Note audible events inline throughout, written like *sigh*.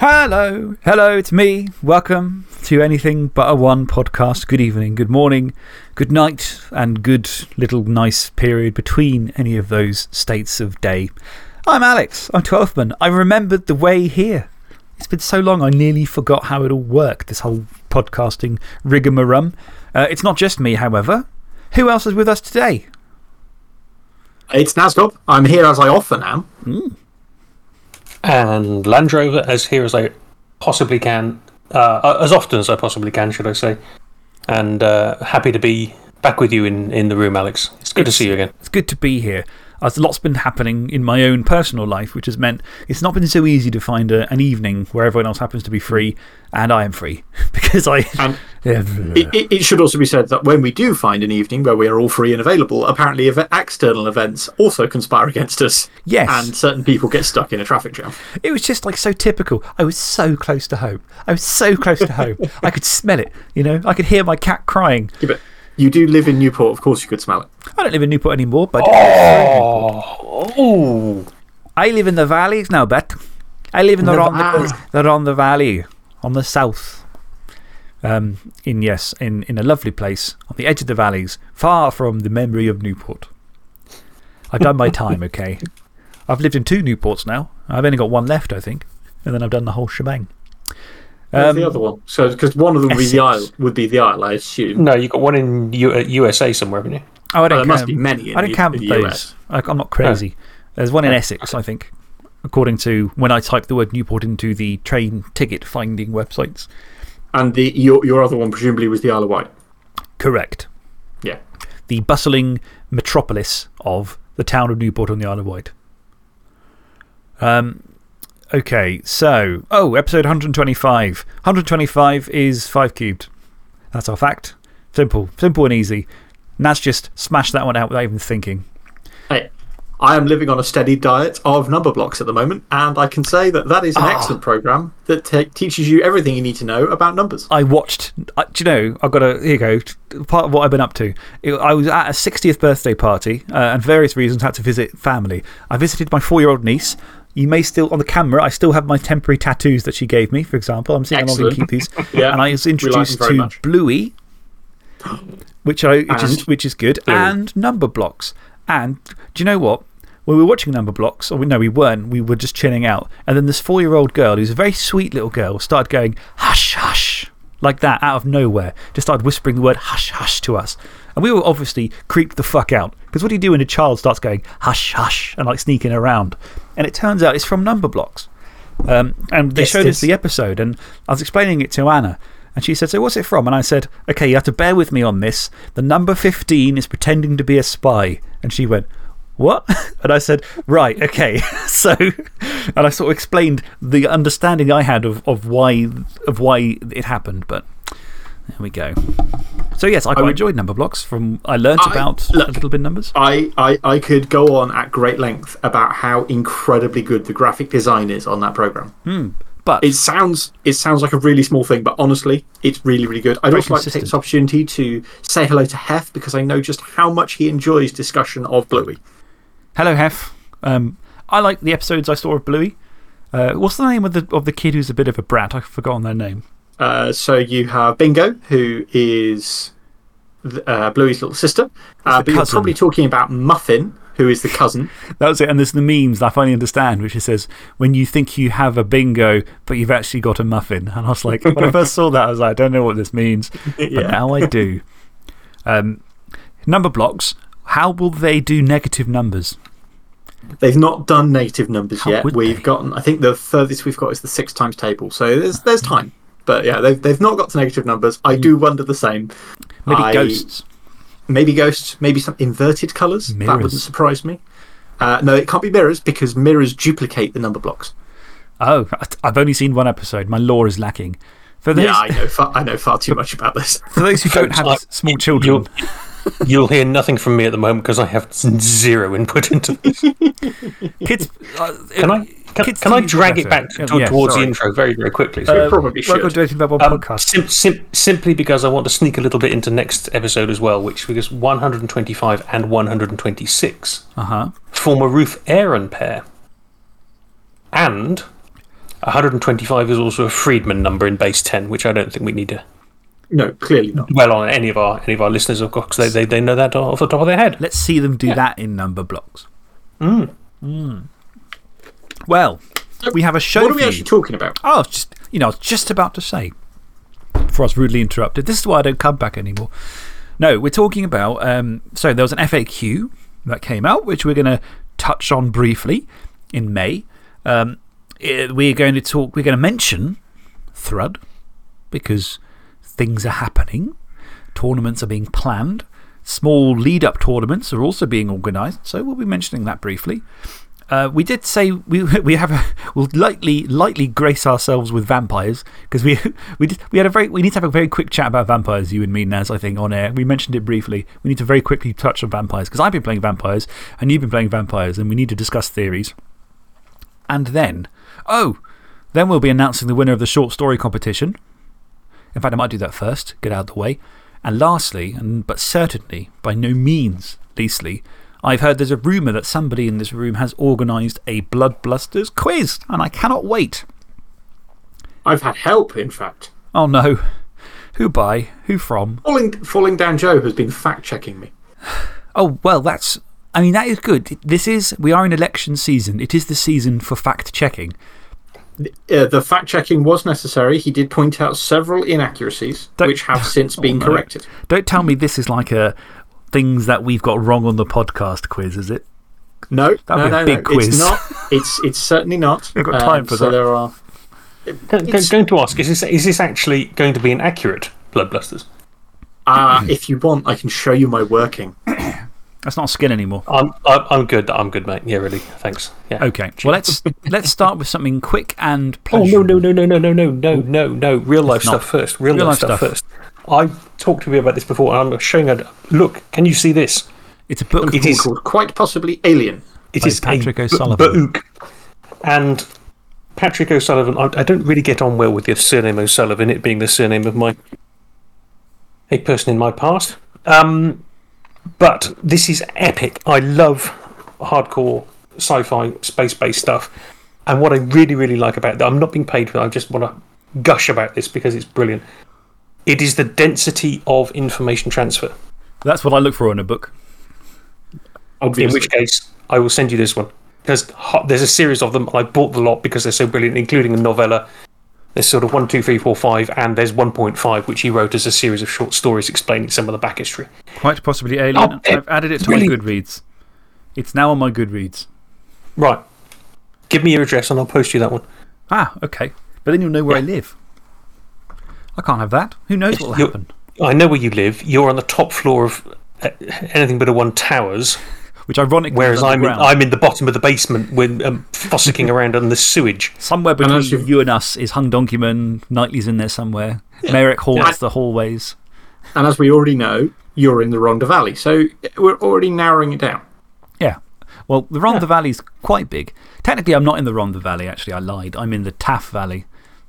Hello, hello, it's me. Welcome to Anything But a One podcast. Good evening, good morning, good night, and good little nice period between any of those states of day. I'm Alex, I'm Twelfthman. I remembered the way here. It's been so long, I nearly forgot how it all worked, this whole podcasting rigamarum. Uh, it's not just me, however. Who else is with us today? It's Nazgob. I'm here as I often am. And Land Rover as here as I possibly can, uh, as often as I possibly can, should I say. And uh, happy to be back with you in, in the room, Alex. It's good to see you again. It's good to be here. As lots been happening in my own personal life, which has meant it's not been so easy to find a, an evening where everyone else happens to be free and I am free. *laughs* Because I. And *laughs* it, it, should also be said that when we do find an evening where we are all free and available, apparently external events also conspire against us. Yes. And certain people get stuck in a traffic jam. It was just like so typical. I was so close to home. I was so close to home. *laughs* I could smell it, you know? I could hear my cat crying. Yeah, you do live in Newport, of course you could smell it. I don't live in Newport anymore, but Oh, oh. I live in the valleys now, Bet. I live in the, The Ron, valley. the Rhondda Valley, on the south. Um, in, yes, in, in a lovely place on the edge of the valleys, far from the memory of Newport. I've done my time, *laughs* okay? I've lived in two Newports now. I've only got one left, I think. And then I've done the whole shebang. Where's Um, the other one? So, because one of them would be, the Isle, would be the Isle, I assume. No, you've got one in U uh, USA somewhere, haven't you? Oh, I don't Well, there must count- be many in I don't count in the those. US. I, I'm not crazy. There's one in Essex, I think, according to when I typed the word Newport into the train ticket finding websites. And the, your, your other one presumably was the Isle of Wight. Correct. Yeah. The bustling metropolis of the town of Newport on the Isle of Wight. Um, okay, so, oh, episode 125. 125 is 5 cubed. That's our fact. Simple. Simple and easy. Naz just smashed that one out without even thinking. Hey, I am living on a steady diet of number blocks at the moment, and I can say that that is an excellent program that te teaches you everything you need to know about numbers. I watched, uh, do you know, I've got a, here you go, part of what I've been up to. It- I was at a 60th birthday party uh, and various reasons had to visit family. I visited my four year old niece. You may still, on the camera, I still have my temporary tattoos that she gave me, for example. I'm seeing how long I can Excellent. keep these. *laughs* Yeah, and I was like introduced to much. Bluey, which, I, which, is, which is good, Bluey. and number blocks. And do you know what? When we were watching number blocks, or we- no, we weren't, we were just chilling out. And then this four year old girl, who's a very sweet little girl, started going, hush, hush, like that out of nowhere. Just started whispering the word hush, hush to us. And we were obviously creeped the fuck out. Because what do you do when a child starts going hush, hush, and like sneaking around? And it turns out it's from number blocks. Um, and they Yes, showed us the episode, and I was explaining it to Anna. And she said, So what's it from? And I said, Okay, you have to bear with me on this. The number 15 is pretending to be a spy. And she went, What? *laughs* And I said, Right, okay. *laughs* so, and I sort of explained the understanding I had of, of, why, of why it happened. But there we go. So, yes, I quite would- enjoyed number blocks. From, I learnt I- about look- little bin numbers. I, I, I could go on at great length about how incredibly good the graphic design is on that program. But It sounds, it sounds like a really small thing, but honestly, it's really, really good. I'd also like to take this opportunity to say hello to Hef because I know just how much he enjoys discussion of Bluey. hello, Hef. Um, I like the episodes I saw of Bluey. Uh, what's the name of the, of the kid who's a bit of a brat? I've forgotten their name. Uh, so you have Bingo, who is uh, Bluey's little sister. Uh, but you're probably talking about Muffin, who is the cousin. *laughs* That was it. And there's the memes that I finally understand, which it says, when you think you have a bingo, but you've actually got a muffin. And I was like, when I first saw that, I was like, I don't know what this means. *laughs* But Yeah. now I do. Um, number blocks, how will they do negative numbers? They've not done negative numbers How yet. We've they? gotten, I think the furthest we've got is the six times table. So there's, there's time. But yeah, they've, they've not got to negative numbers. I do wonder the same. Maybe I- ghosts. Maybe ghosts, maybe some inverted colours. That wouldn't surprise me. Uh, no, it can't be mirrors because mirrors duplicate the number blocks. Oh, I- I've only seen one episode. My lore is lacking. For those, Yeah, I know, far, I know far too much about this. *laughs* for those who don't have I- s- small children, You'll, you'll hear nothing from me at the moment because I have zero input into this. kids. Uh, Can I, can, kids can I drag it better. back to, yeah, towards sorry. the intro very, very quickly? We So, probably should. Welcome to Dating Bubble um, podcast. sim, sim, simply because I want to sneak a little bit into next episode as well, which because 125 and 126 Uh huh. form a Ruth Aaron pair. And 125 is also a Friedman number in base 10, which I don't think we need to No, clearly not. Well, on any of our, any of our listeners, of course, they, they, they know that off the top of their head. Let's see them do that in number blocks. Mm. Well, we have a show What are we actually talking about? Oh, just, you know, I was just about to say, before I was rudely interrupted, this is why I don't come back anymore. No, we're talking about. Um, so there was an FAQ that came out, which we're going to touch on briefly in May. Um, eh, we're going to talk, we're going to mention Thrud because things are happening, tournaments are being planned, small lead up tournaments are also being organised. So we'll be mentioning that briefly. Uh, we did say we, *laughs* we have a, we'll lightly, lightly grace ourselves with vampires because we, *laughs* we, we, had a very, we need to have a very quick chat about vampires, you and me, Naz, I think, on air. We mentioned it briefly. We need to very quickly touch on vampires because I've been playing vampires and you've been playing vampires and we need to discuss theories. And then, oh, then we'll be announcing the winner of the short story competition. In fact, I might do that first, get out of the way. And lastly, and, but certainly, by no means leastly, I've heard there's a rumour that somebody in this room has organised a Blood Blusters quiz, and I cannot wait. I've had help, in fact. Oh no. Who by? Who from? Falling, Falling Down Joe has been fact checking me. *sighs* Oh, well, that's. I mean, that is good. This is. We are in election season. It is the season for fact checking. Uh, the fact checking was necessary. He did point out several inaccuracies, Don't- which have since *laughs* been Oh, no. corrected. Don't tell me this is like a things that we've got wrong on the podcast quiz, is it? No, That'd no, be a no, big no. quiz. It's not. It's, it's certainly not. *laughs* We've got time for so that. there are. Go- go- going to ask, is this, is this actually going to be an accurate Blood Blusters? Uh, if you want, I can show you my working. *clears throat* That's not skin anymore. I'm, I'm, I'm good. I'm good, mate. Yeah, really. Thanks. Yeah. Okay. Well, let's, let's start with something quick and Oh, no, no, no, no, no, no, no, no, no, no. Real life not. stuff first. Real, Real life, life stuff, stuff. first. I talked to you about this before, and I'm showing a. Look, can you see this? It's a book. It is- called quite possibly Alien. It is Patrick O'Sullivan. Bauk. And Patrick O'Sullivan, I, I don't really get on well with the surname O'Sullivan, it being the surname of my. a person in my past. Um, but this is epic. I love hardcore sci fi, space based stuff. And what I really, really like about that, I'm not being paid for it, I just want to gush about this because it's brilliant. It is the density of information transfer. That's what I look for in a book. Obviously. In which case, I will send you this one. Because there's a series of them. I bought the lot because they're so brilliant, including a novella. There's sort of 1, 2, 3, 4, 5, and there's 1.5, which he wrote as a series of short stories explaining some of the back history. Quite possibly Alien. Oh, I've added it to my. Goodreads. It's now on my Goodreads. Right. Give me your address and I'll post you that one. Ah, okay. But then you'll know where I live. I can't have that. Who knows what will happen? I know where you live. You're on the top floor of uh, anything but a one towers, Which ironically whereas I'm in. I'm in the bottom of the basement when um, fossicking *laughs* around on the sewage. Somewhere And between as you've- you and us is Hung Donkeyman. Knightley's in there somewhere. Merrick haunts the hallways. And as we already know, you're in the Rhondda Valley. So we're already narrowing it down. Yeah. Well, the Rhondda Valley's quite big. Technically, I'm not in the Rhondda Valley, actually. I lied. I'm in the Taff Valley.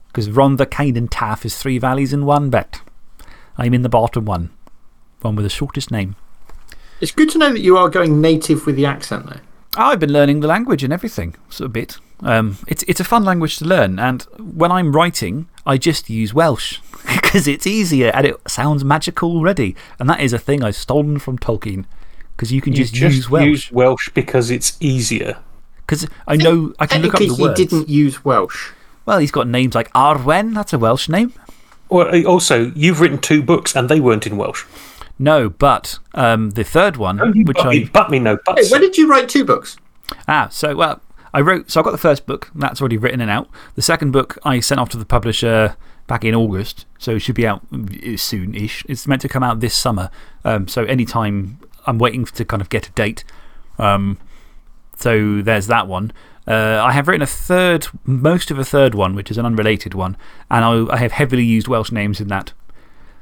Because Rhondda, Cynon, and Taff is three valleys in one bet. I'm in the bottom one. One with the shortest name. It's good to know that you are going native with the accent, though. I've been learning the language and everything, so a bit. Um, it's, it's a fun language to learn, and when I'm writing, I just use Welsh *laughs* because it's easier and it sounds magical already. And that is a thing I've stolen from Tolkien because you can You just, use Welsh. use Welsh because it's easier. Because I know I can look up the words. he didn't use Welsh. Well, he's got names like Arwen, that's a Welsh name. Well, uh, also, you've written two books and they weren't in Welsh. No, but um, the third one, which but, I. me, but me no Hey, buts. when did you write two books? Ah, so, well, I wrote. So I got the first book, that's already written and out. The second book I sent off to the publisher back in August, so it should be out soon ish. It's meant to come out this summer. Um, so anytime I'm waiting to kind of get a date. Um, so there's that one. Uh, I have written a third, most of a third one, which is an unrelated one, and I, I have heavily used Welsh names in that.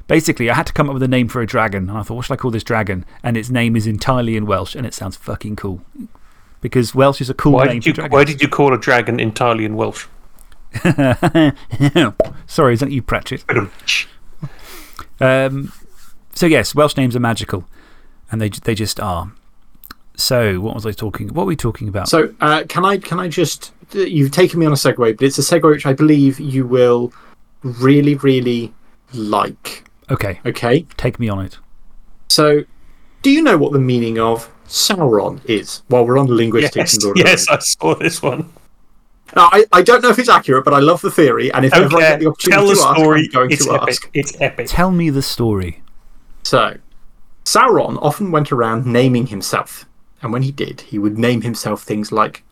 Basically, I had to come up with a name for a dragon, and I thought, what should I call this dragon? And its name is entirely in Welsh, and it sounds fucking cool. Because Welsh is a cool why, name did you, why did you call a dragon entirely in Welsh? *laughs* Sorry, isn't it you, Pratchett? Um, so, yes, Welsh names are magical, and they, they just are. So, what was I talking What were we talking about? So, uh, can, I, can I just you've taken me on a segue, but it's a segue which I believe you will really, really like. Okay, Okay? take me on it. So, do you know what the meaning of Sauron is? While we're on linguistics Yes, and Lord of the yes, I saw this one. Now, I, I don't know if it's accurate, but I love the theory, and if ever I get the opportunity Tell the to ask, story. I'm going It's to epic. ask. It's epic. Tell me the story. So, Sauron often went around naming himself, and when he did, he would name himself things like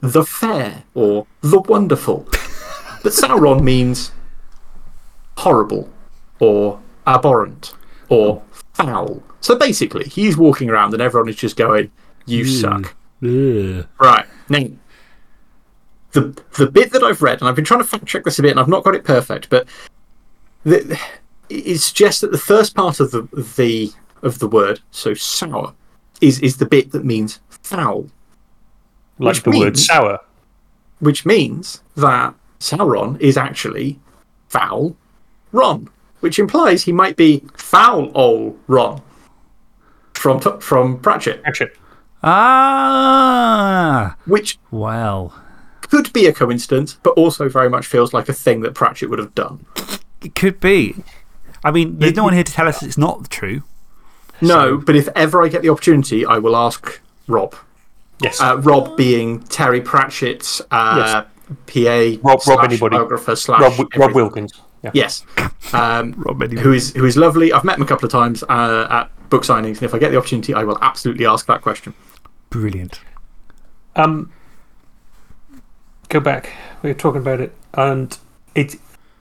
the Fair or the Wonderful. *laughs* but Sauron means horrible or abhorrent or foul. So basically, he's walking around and everyone is just going, You mm. suck. Ugh. Right. Now, the, the bit that I've read, and I've been trying to fact check this a bit and I've not got it perfect, but the, it suggests that the first part of the, the, of the word, so sour, is, is the bit that means foul, Like Which the word means- sour. which means that Sauron is actually foul Ron, which implies he might be foul old Ron from, from Pratchett, Actually, Ah, which well, could be a coincidence, but also very much feels like a thing that Pratchett would have done. it could be. I mean, there's no one here to tell us it's not true. No, but if ever I get the opportunity, I will ask Rob. yes. Uh, Rob being Terry Pratchett's uh, PA, Rob slash anybody. biographer, slash Rob, Rob. Wilkins. Yeah. Yes. Um, *laughs* Rob anybody. who, is, who is lovely. I've met him a couple of times uh, at book signings, and if I get the opportunity, I will absolutely ask that question. Brilliant. Um, go back. We were talking about it, and it.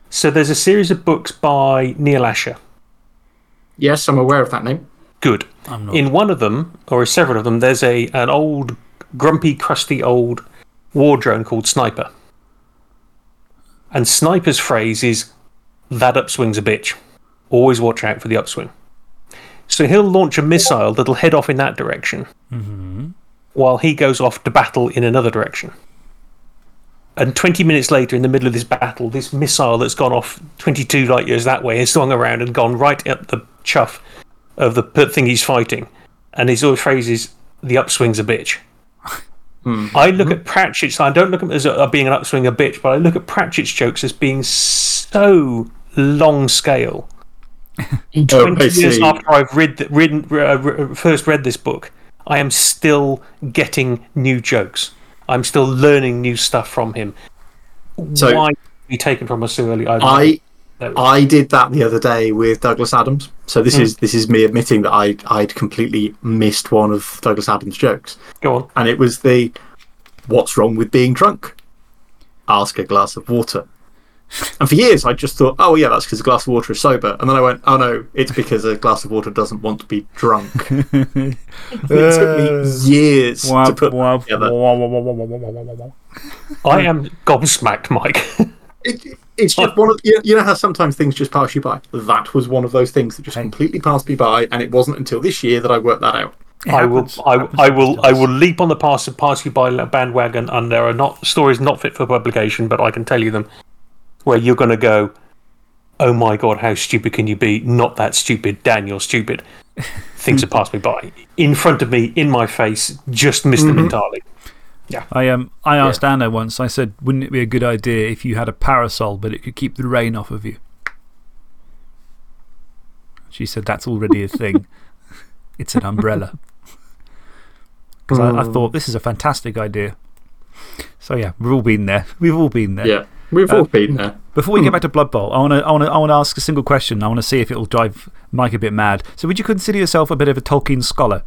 So there's a series of books by Neil Asher. Yes, I'm aware of that name. Good. In one of them, or several of them, there's a an old, grumpy, crusty old war drone called Sniper. And Sniper's phrase is, "That upswing's a bitch. Always watch out for the upswing." So he'll launch a missile that'll head off in that direction, mm-hmm. while he goes off to battle in another direction. And 20 minutes later, in the middle of this battle, this missile that's gone off 22 light years that way has swung around and gone right at the chuff of the thing he's fighting. And his always phrase is, the upswing's a bitch. *laughs* I look at Pratchett's, I don't look at them as a, being an upswing a bitch, but I look at Pratchett's jokes as being so long scale. *laughs* Oh, 20 years after I've read, th- read, uh, first read this book, I am still getting new jokes. I'm still learning new stuff from him. So- Why be taken from us so early? I, I No. I did that the other day with Douglas Adams. So this hmm. is this is me admitting that I I'd completely missed one of Douglas Adams' jokes, go on. and it was the "What's wrong with being drunk?" Ask a glass of water. And for years, I just thought, oh yeah, that's because a glass of water is sober. And then I went, oh no, it's because a glass of water doesn't want to be drunk. *laughs* it took me years to put that together. I am gobsmacked, Mike. It, it's just one of you, you know how sometimes things just pass you by. That was one of those things that just completely passed me by, and it wasn't until this year that I worked that out. I will. I, I will, I will leap on the pass of pass you by bandwagon, and there are not stories not fit for publication, but I can tell you them where you're going to go. Oh my god, how stupid can you be? Not that stupid, Dan. You're stupid. *laughs* Things have passed me by in front of me, in my face. Just missed them mm-hmm. entirely. I, um, I asked Anna once, I said, wouldn't it be a good idea if you had a parasol but it could keep the rain off of you? She said, that's already a thing. *laughs* it's an umbrella. *laughs* Because I, I mm. thought this is a fantastic idea. So, yeah, we've all been there. We've all been there. Yeah, we've all uh, been there. Before we get hmm. back to Blood Bowl, I want to I wanna, I wanna ask a single question. I want to see if it will drive Mike a bit mad. So, would you consider yourself a bit of a Tolkien scholar?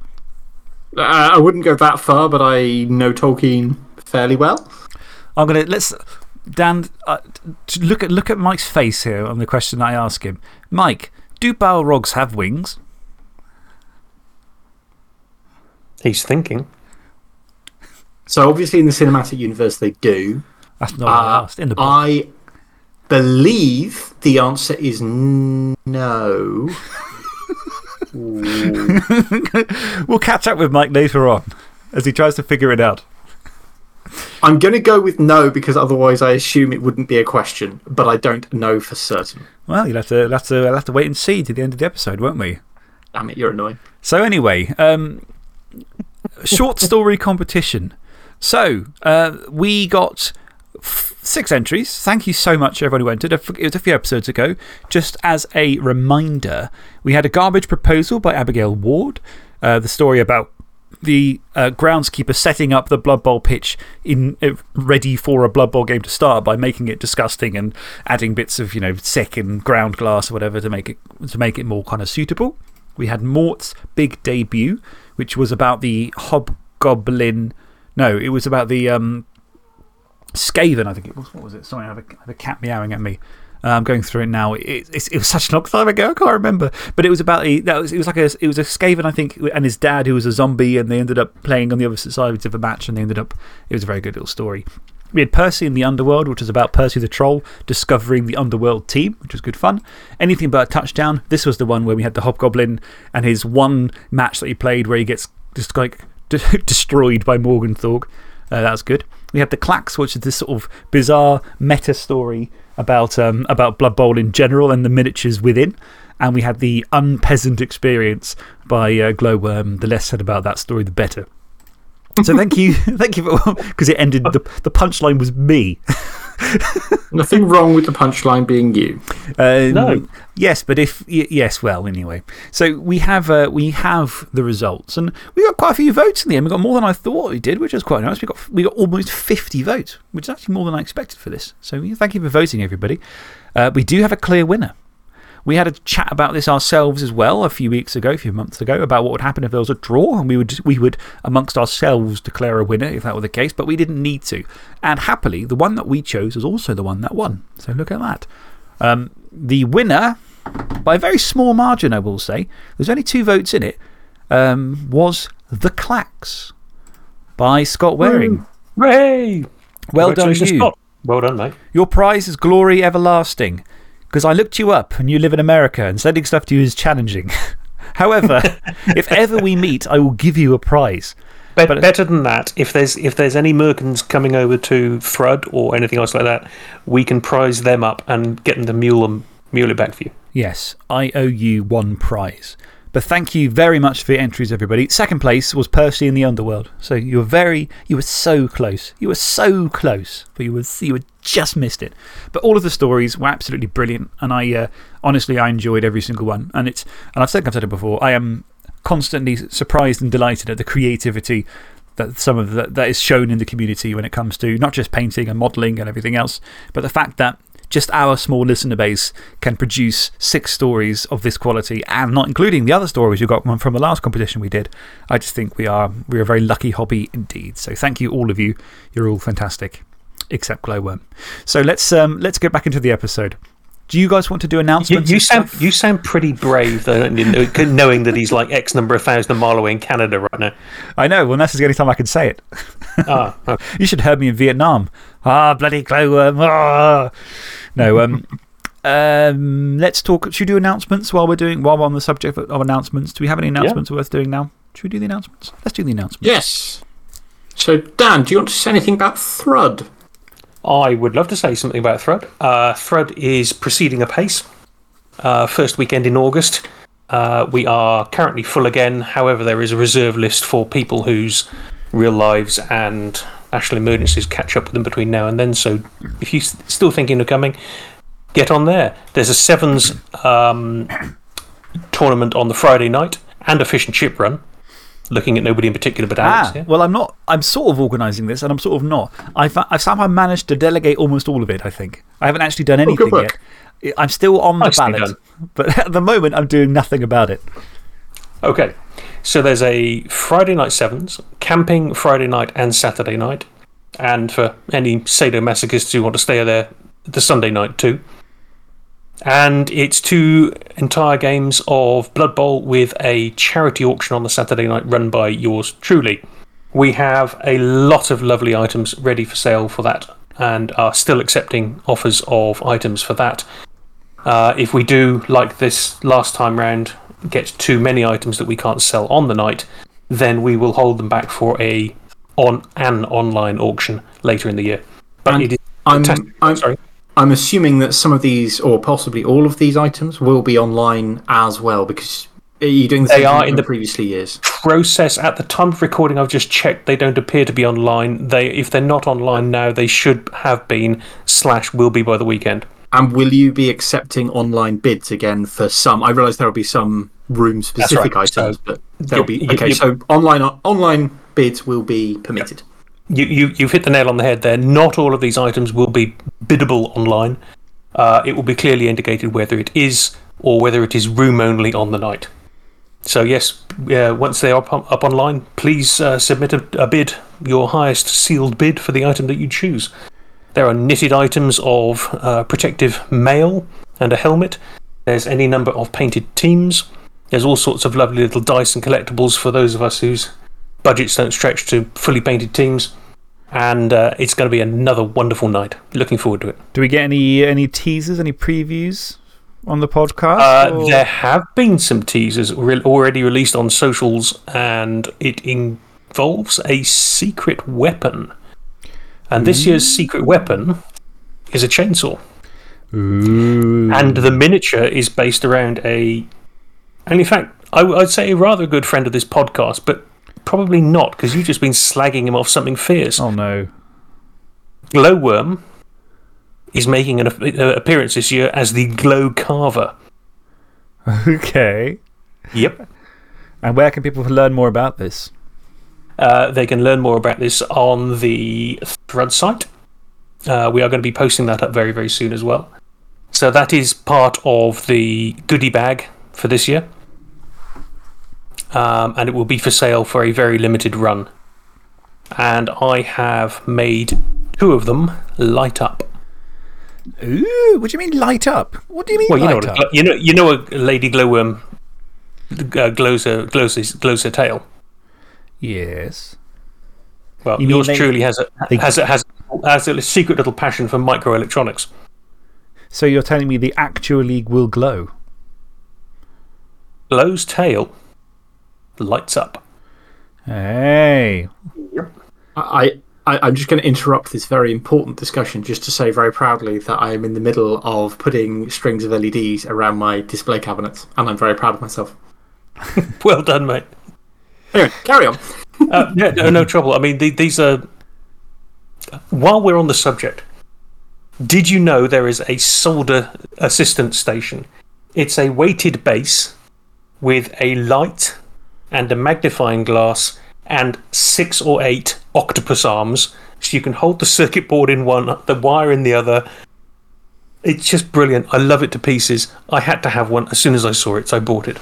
Uh, I wouldn't go that far, but I know Tolkien fairly well. I'm going to. Let's. Dan, uh, look, at, look at Mike's face here on the question I ask him. Mike, do Balrogs have wings? He's thinking. So obviously in the cinematic universe they do. That's not what I Uh, asked. In the book. I believe the answer is no. *laughs* *laughs* We'll catch up with Mike later on as he tries to figure it out. I'm going to go with no because otherwise I assume it wouldn't be a question, but I don't know for certain. Well, you'll have to, you'll have to, you'll have to wait and see to the end of the episode, won't we? Damn it, you're annoying. So, anyway, um, short story competition. So uh, we got six entries. Thank you so much, everyone who entered. It was a few episodes ago. Just as a reminder, we had a garbage proposal by Abigail Ward, uh, the story about the uh, groundskeeper setting up the Blood Bowl pitch in, uh, ready for a Blood Bowl game to start by making it disgusting and adding bits of you know, sick and ground glass or whatever to make it, to make it more kind of suitable. We had Mort's big debut, which was about the Hobgoblin. No, it was about the um, Skaven, I think it was. What was it? Sorry, I have a, I have a cat meowing at me. I'm going through it now. It, it, it was such a long time ago, I can't remember. But it was about a, that was, it was like a, it was a Skaven, I think, and his dad, who was a zombie, and they ended up playing on the other side of the match, and they ended up, it was a very good little story. We had Percy in the Underworld, which was about Percy the Troll discovering the Underworld team, which was good fun. Anything but a touchdown. This was the one where we had the Hobgoblin and his one match that he played where he gets just like *laughs* destroyed by Morg 'n' Thorg. Uh, that was good. We had the Clacks, which is this sort of bizarre meta story about, um, about Blood Bowl in general and the miniatures within. And we had the Unpeasant Experience by uh, Glowworm. The less said about that story, the better. So thank you, *laughs* thank you for *laughs* because it ended, the, the punchline was me. *laughs* *laughs* Nothing wrong with the punchline being you. Um, no. Yes, but if, yes, well, anyway. So we have uh, we have the results, and we got quite a few votes in the end. We got more than I thought we did, which is quite nice. We got, we got almost 50 votes, which is actually more than I expected for this. So thank you for voting, everybody. Uh, we do have a clear winner. We had a chat about this ourselves as well a few weeks ago, a few months ago, about what would happen if there was a draw. And we would, we would, amongst ourselves, declare a winner if that were the case, but we didn't need to. And happily, the one that we chose was also the one that won. So look at that. Um, the winner, by a very small margin, I will say, there's only two votes in it, um, was The Clacks by Scott Waring. Hooray! Well done, you. Scott. Well done, mate. Your prize is glory everlasting. Because I looked you up and you live in America and sending stuff to you is challenging. *laughs* However, *laughs* if ever we meet, I will give you a prize. Be but better than that, if there's, if there's any Merkins coming over to Thrud or anything else like that, we can prize them up and get them to mule, them, mule it back for you. Yes, I owe you one prize. But thank you very much for your entries, everybody. Second place was Percy in the Underworld. So you were very, you were so close. You were so close, but you were, you were just missed it. But all of the stories were absolutely brilliant. And I uh, honestly, I enjoyed every single one. And, it's, and I've said, I've said it before, I am constantly surprised and delighted at the creativity that, some of the, that is shown in the community when it comes to not just painting and modelling and everything else, but the fact that just our small listener base can produce six stories of this quality and not including the other stories you got from the last competition we did. I just think we are, we are a very lucky hobby indeed. So thank you, all of you. You're all fantastic, except Glowworm. So let's um, let's get back into the episode. Do you guys want to do announcements? You, you sound, you sound pretty brave, though, knowing that he's like X number of thousand mile away in Canada right now. I know. Well, this is the only time I can say it. Ah, okay. *laughs* You should have heard me in Vietnam. Ah, bloody glowworm. Ah. No, um, um, let's talk. Should we do announcements while we're doing, while we're on the subject of announcements? Do we have any announcements worth doing now? Should we do the announcements? Let's do the announcements. Yes. So, Dan, do you want to say anything about Thrud? I would love to say something about Thrud. Uh, Thrud is proceeding apace. Uh, first weekend in August. Uh, we are currently full again. However, there is a reserve list for people whose real lives and national emergencies catch up with them between now and then. So if you're still thinking of coming, get on there. There's a Sevens um, tournament on the Friday night and a fish and chip run. Looking at nobody in particular but Alex. Ah, Well, I'm not, I'm sort of organising this and I'm sort of not. I've, I've somehow managed to delegate almost all of it, I think. I haven't actually done oh, anything yet. I'm still on the ballot, but *laughs* at the moment I'm doing nothing about it. Okay. So there's a Friday night sevens, camping Friday night and Saturday night. And for any sadomasochists who want to stay there, the Sunday night too. And it's two entire games of Blood Bowl with a charity auction on the Saturday night run by yours truly. We have a lot of lovely items ready for sale for that and are still accepting offers of items for that. Uh, if we do, like this last time round, get too many items that we can't sell on the night, then we will hold them back for a, on, an online auction later in the year. But it is I'm, I'm, sorry. I'm assuming that some of these, or possibly all of these items, will be online as well because you're doing the They are in the- previously years? Process at the time of recording, I've just checked, they don't appear to be online. They, If they're not online now, they should have been, slash, will be by the weekend. And will you be accepting online bids again for some? I realise there will be some room specific right. items, So, but there'll be. Okay, so online, online bids will be permitted. You, you, you've hit the nail on the head there. Not all of these items will be biddable online. Uh, it will be clearly indicated whether it is or whether it is room only on the night. So, yes, once they are up, up online, please uh, submit a, a bid, your highest sealed bid for the item that you choose. There are knitted items of uh, protective mail and a helmet. There's any number of painted teams. There's all sorts of lovely little dice and collectibles for those of us whose budgets don't stretch to fully painted teams. And uh, it's going to be another wonderful night. Looking forward to it. Do we get any, any teasers, any previews on the podcast? Uh, there have been some teasers re- already released on socials, and it involves a secret weapon. And this year's secret weapon is a chainsaw. Ooh. And the miniature is based around a. And in fact, I, would say a rather good friend of this podcast, but probably not, because you've just been slagging him off something fierce. Oh, no. Glowworm is making an uh, appearance this year as the Glow Carver. *laughs* Okay. Yep. And where can people learn more about this? Uh, they can learn more about this on the Thrud site. Uh, we are going to be posting that up very, very soon as well. So that is part of the goodie bag for this year. Um, and it will be for sale for a very limited run. And I have made two of them light up. Ooh, what do you mean light up? What do you mean Well, you know, what up? a, you know, you know, a lady glowworm uh, glows her glows his, glows her tail. Yes. Well, You yours they- truly has a, they- has a, has has a secret little passion for microelectronics. So you're telling me the actual league will glow? Glow's tail lights up. Hey. I, I, I'm just going to interrupt this very important discussion just to say very proudly that I am in the middle of putting strings of LEDs around my display cabinets, and I'm very proud of myself. *laughs* Well done, mate. Anyway, carry on. Uh, yeah, no, no trouble. I mean, the, these are. While we're on the subject, did you know there is a solder assistance station? It's a weighted base with a light and a magnifying glass and six or eight octopus arms. So you can hold the circuit board in one, the wire in the other. It's just brilliant. I love it to pieces. I had to have one as soon as I saw it, so I bought it.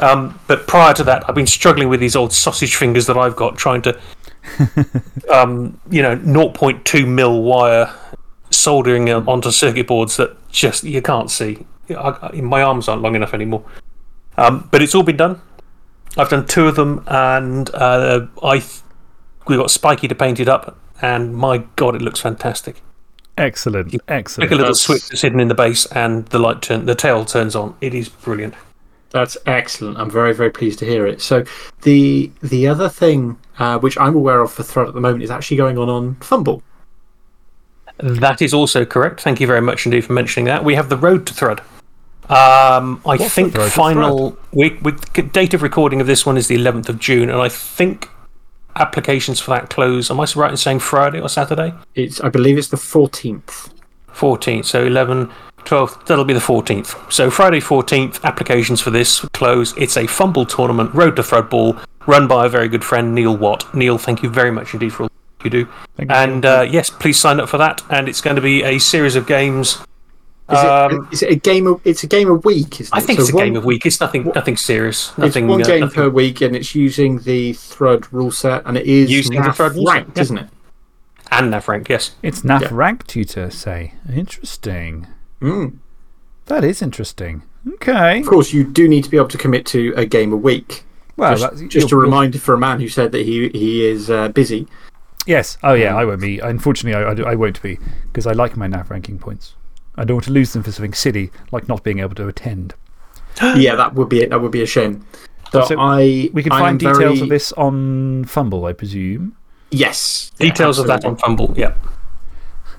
Um, but prior to that, I've been struggling with these old sausage fingers that I've got, trying to, *laughs* um, you know, 0.2 mil wire soldering them onto circuit boards that just you can't see. I, my arms aren't long enough anymore. Um, but it's all been done. I've done two of them, and uh, I th- we got Spiky to paint it up, and my god, it looks fantastic. Excellent. Excellent. Like a little That's- switch that's hidden in the base, and the light turn, the tail turns on. It is brilliant. That's excellent. I'm very, very pleased to hear it. So, the the other thing uh, which I'm aware of for Thrud at the moment is actually going on on Fumble. That is also correct. Thank you very much indeed for mentioning that. We have the road to Thrud. Um, I What's think the Road to final week with date of recording of this one is the 11th of June, and I think applications for that close. Am I right in saying Friday or Saturday? It's, I believe, it's the 14th. 14th. So 11, 12, That'll be the 14th. So Friday 14th. Applications for this close. It's a fumble tournament, road to Thrud Ball, run by a very good friend Neil Watt. Neil, thank you very much indeed for all you do. Thank you. And uh, yes, please sign up for that. And it's going to be a series of games. Is, Um, it, is it a game? Of, it's a game a week, isn't I it? think So it's a one- game of week. It's nothing, nothing serious. It's Nothing. one uh, game nothing- per week, and it's using the Thrud rule set, and it is Using the NAF Thrud ranked, yeah. isn't it? and NAF rank. Yes. It's NAF Yeah. ranked, you to say. Interesting. Mm. That is interesting. Okay. Of course, you do need to be able to commit to a game a week. Well, just that's, just a reminder for a man who said that he, he is uh, busy. Yes. Oh, yeah, I won't be. Unfortunately, I, I, I won't be because I like my NAF ranking points. I don't want to lose them for something silly like not being able to attend. *gasps* yeah, that would be it, that would be a shame. So, So I We can I find details very- of this on Fumble, I presume. Yes, Details of that on Fumble. Yeah.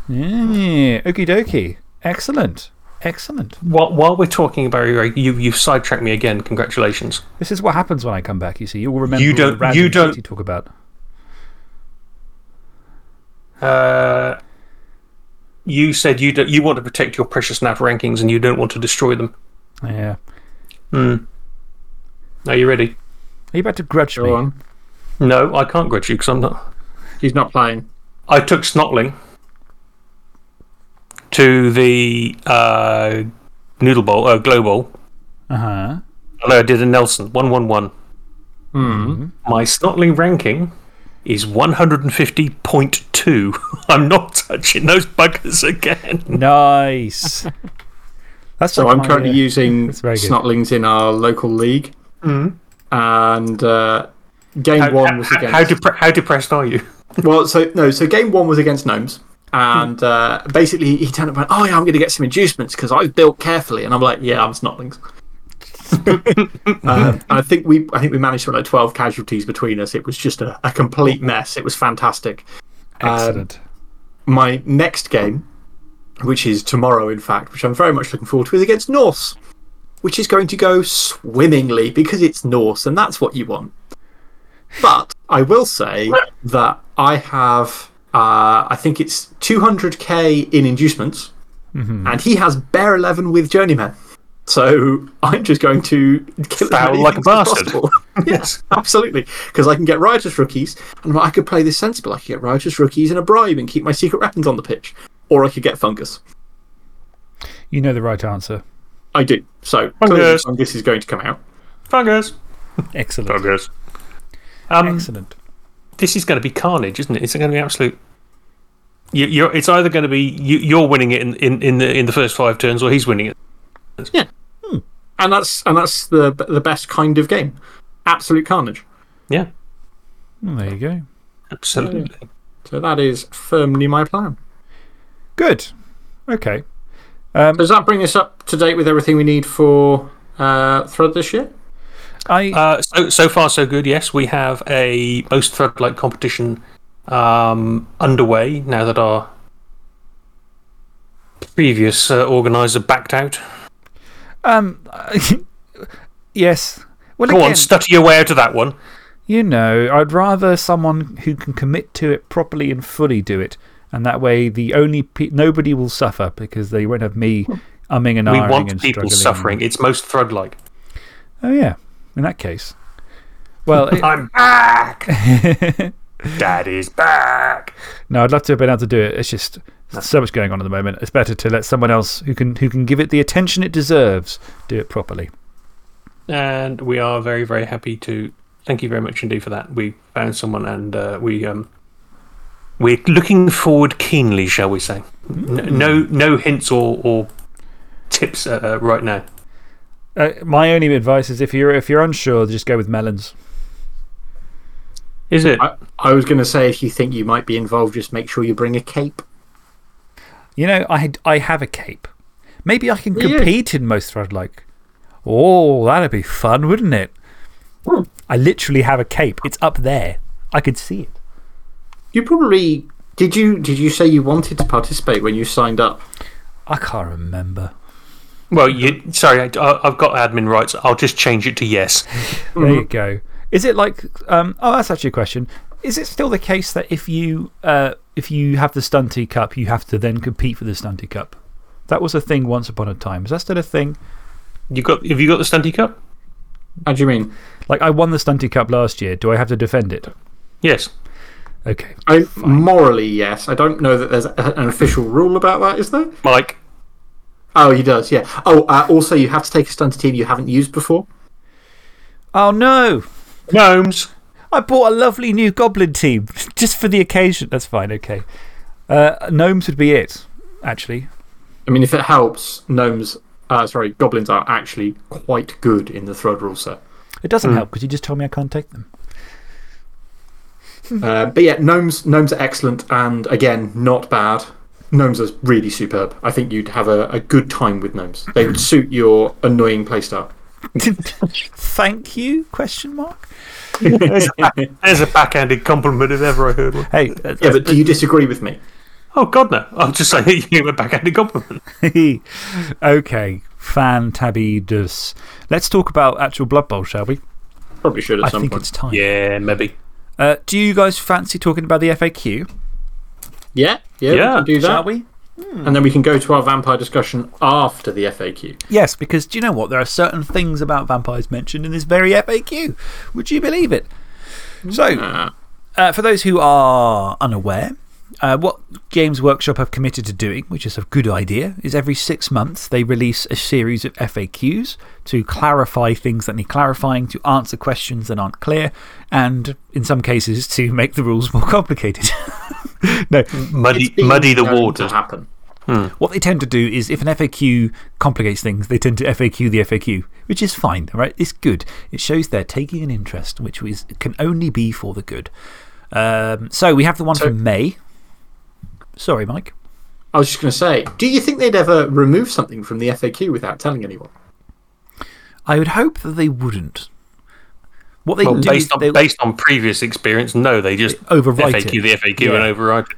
Yeah. Okie dokie. Excellent. Excellent. While, while we're talking about Barry, you, you've sidetracked me again. Congratulations. This is what happens when I come back, you see. You'll remember You all the don't- random you don't- you talk about. Uh, you said you, don't, you want to protect your precious NAF rankings and you don't want to destroy them. Yeah. Hmm. Are you ready? Are you about to grudge me? On. No, I can't grudge you because I'm not. He's not playing. I took Snotling to the uh, Noodle Bowl, uh, Glow Bowl. Uh huh. And I did a Nelson, 111. Hmm. My Snotling ranking is 150.2. *laughs* I'm not touching those buggers again. Nice. *laughs* That's So I'm my, currently using *laughs* that's very good. Snotlings in our local league. Mm. And uh, game How, one was how, against. how, depre- how depressed are you? Well, so no, so game one was against gnomes, and uh, basically he turned up and went, "Oh yeah, I'm going to get some inducements because I've built carefully," and I'm like, "Yeah, I'm snotlings." Uh, *laughs* I think we, I think we managed to like 12 casualties between us. It was just a, a complete mess. It was fantastic. Um, my next game, which is tomorrow, in fact, which I'm very much looking forward to, is against Norse, which is going to go swimmingly because it's Norse, and that's what you want. But I will say that I have, uh, I think it's 200k in inducements, and he has bare 11 with Journeyman. So *laughs* I'm just going to kill as Foul many like a things as bastard. *laughs* *laughs* yes, absolutely. Because I can get riotous rookies, and I could play this sensible. I could get riotous rookies and a bribe and keep my secret weapons on the pitch. Or I could get fungus. You know the right answer. I do. So Fungus. fungus is going to come out. Fungus. Excellent. Fungus. Um, Excellent. this is going to be carnage, isn't it? It's going to be absolute. You, you're, it's either going to be you, you're winning it in, in, in, the, in the first five turns or he's winning it. Yeah. And that's, and that's the, the best kind of game. Absolute carnage. Yeah, Well, there you go. absolutely. So that is firmly my plan. Good. Okay. Um, Does that bring us up to date with everything we need for uh, Thrud this year? I, Uh, so, so far, so good. Yes, we have a most Thrud like competition um, underway now that our previous uh, organizer backed out. Um, *laughs* yes. Well, Go again, on, stutter your way out of that one. you know, I'd rather someone who can commit to it properly and fully do it. And that way, the only pe nobody will suffer because they won't have me umming and ahhing. We want and people suffering. It's most Thrud like. Oh, yeah. In that case. Well, it, *laughs* I'm back! *laughs* Daddy's back! no, I'd love to have been able to do it. It's just there's so much going on at the moment. It's better to let someone else who can, who can give it the attention it deserves do it properly. And we are very, very happy to. Thank you very much indeed for that. We found someone and uh, we, um, we're looking forward keenly, shall we say. No, no, no hints or, or tips uh, uh, right now. Uh, my only advice is if you're, if you're unsure, just go with melons. Is it? I, I was going to say, if you think you might be involved, just make sure you bring a cape. You know, I, had- I have a cape. Maybe I can Yeah. compete in most Thrud like. Oh, that'd be fun, wouldn't it? Hmm. I literally have a cape. It's up there. I could see it. You probably. Did you, did you say you wanted to participate when you signed up? I can't remember. Well, you, sorry, I, I've got admin rights. I'll just change it to yes. *laughs* There you go. Is it like. Um, oh, that's actually a question. Is it still the case that if you, uh, if you have the Stunty Cup, you have to then compete for the Stunty Cup? That was a thing once upon a time. Is that still a thing? You got, have you got the Stunty Cup? How do you mean? Like, I won the Stunty Cup last year. Do I have to defend it? Yes. Okay. I, morally, yes. I don't know that there's a, an official rule about that, is there? Mike, Oh, he does, yeah. Oh, uh, also, you have to take a stunter team you haven't used before. Oh, no. Gnomes. I bought a lovely new goblin team just for the occasion. That's fine, okay. Uh, gnomes would be it, actually. I mean, if it helps, gnomes, uh, sorry, goblins are actually quite good in the Thrud rule set. It doesn't help because you just told me I can't take them. *laughs* Uh, but yeah, gnomes, gnomes are excellent and again, not bad. Gnomes are really superb. I think you'd have a, a good time with gnomes. They would suit your annoying playstyle. *laughs* Thank you? Question mark. There's a backhanded compliment if ever I heard one. Hey, uh, Yeah, but do you disagree with me? Oh, God, no. I'm just saying *laughs* you a backhanded compliment. *laughs* okay, fantabulous. Let's talk about actual Blood Bowl, shall we? Probably should at I some think point. it's time. Yeah, maybe. Uh, do you guys fancy talking about the FAQ? Yeah, yeah, Yeah, we can do that. Shall we? And then we can go to our vampire discussion after the FAQ. Yes, because do you know what? There are certain things about vampires mentioned in this very FAQ. Would you believe it? So, Uh, uh, for those who are unaware, uh, what Games Workshop have committed to doing, which is a good idea, is every six months they release a series of FAQs to clarify things that need clarifying, to answer questions that aren't clear, and in some cases to make the rules more *laughs* complicated. *laughs* *laughs* no, Muddy, muddy the waters. happen. what they tend to do is if an FAQ complicates things, they tend to FAQ the FAQ, which is fine, right? It's good. It shows they're taking an interest, which is, can only be for the good. Um, so we have the one from May. Sorry, Mike. I was just going to say, do you think they'd ever remove something from the FAQ without telling anyone? I would hope that they wouldn't. What they Well, do based, on, they based on previous experience, no, they just overwrite FAQ it. the FAQ Yeah. and override it.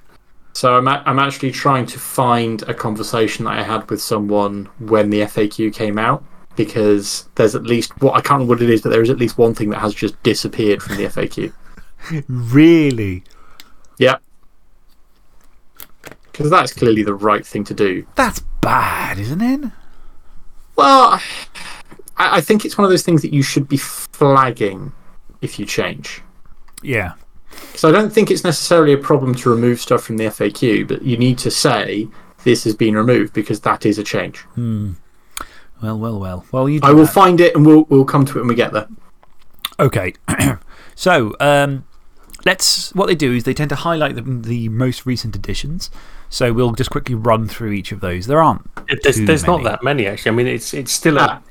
So I'm, a- I'm actually trying to find a conversation that I had with someone when the FAQ came out because there's at least what I can't remember what it is, but there is at least one thing that has just disappeared from the FAQ. *laughs* Really? Yeah. Because that's clearly the right thing to do. That's bad, isn't it? Well, I, I think it's one of those things that you should be flagging if you change. Yeah. So I don't think it's necessarily a problem to remove stuff from the FAQ, but you need to say this has been removed because that is a change. Well, well, well. Well, you do I will find it and we'll, we'll come to it when we get there. Okay. *clears throat* so, um, let's, what they do is they tend to highlight the, the most recent editions. So, we'll just quickly run through each of those. There aren't. There's, too there's not that many, actually. I mean, it's, it's still a Ah.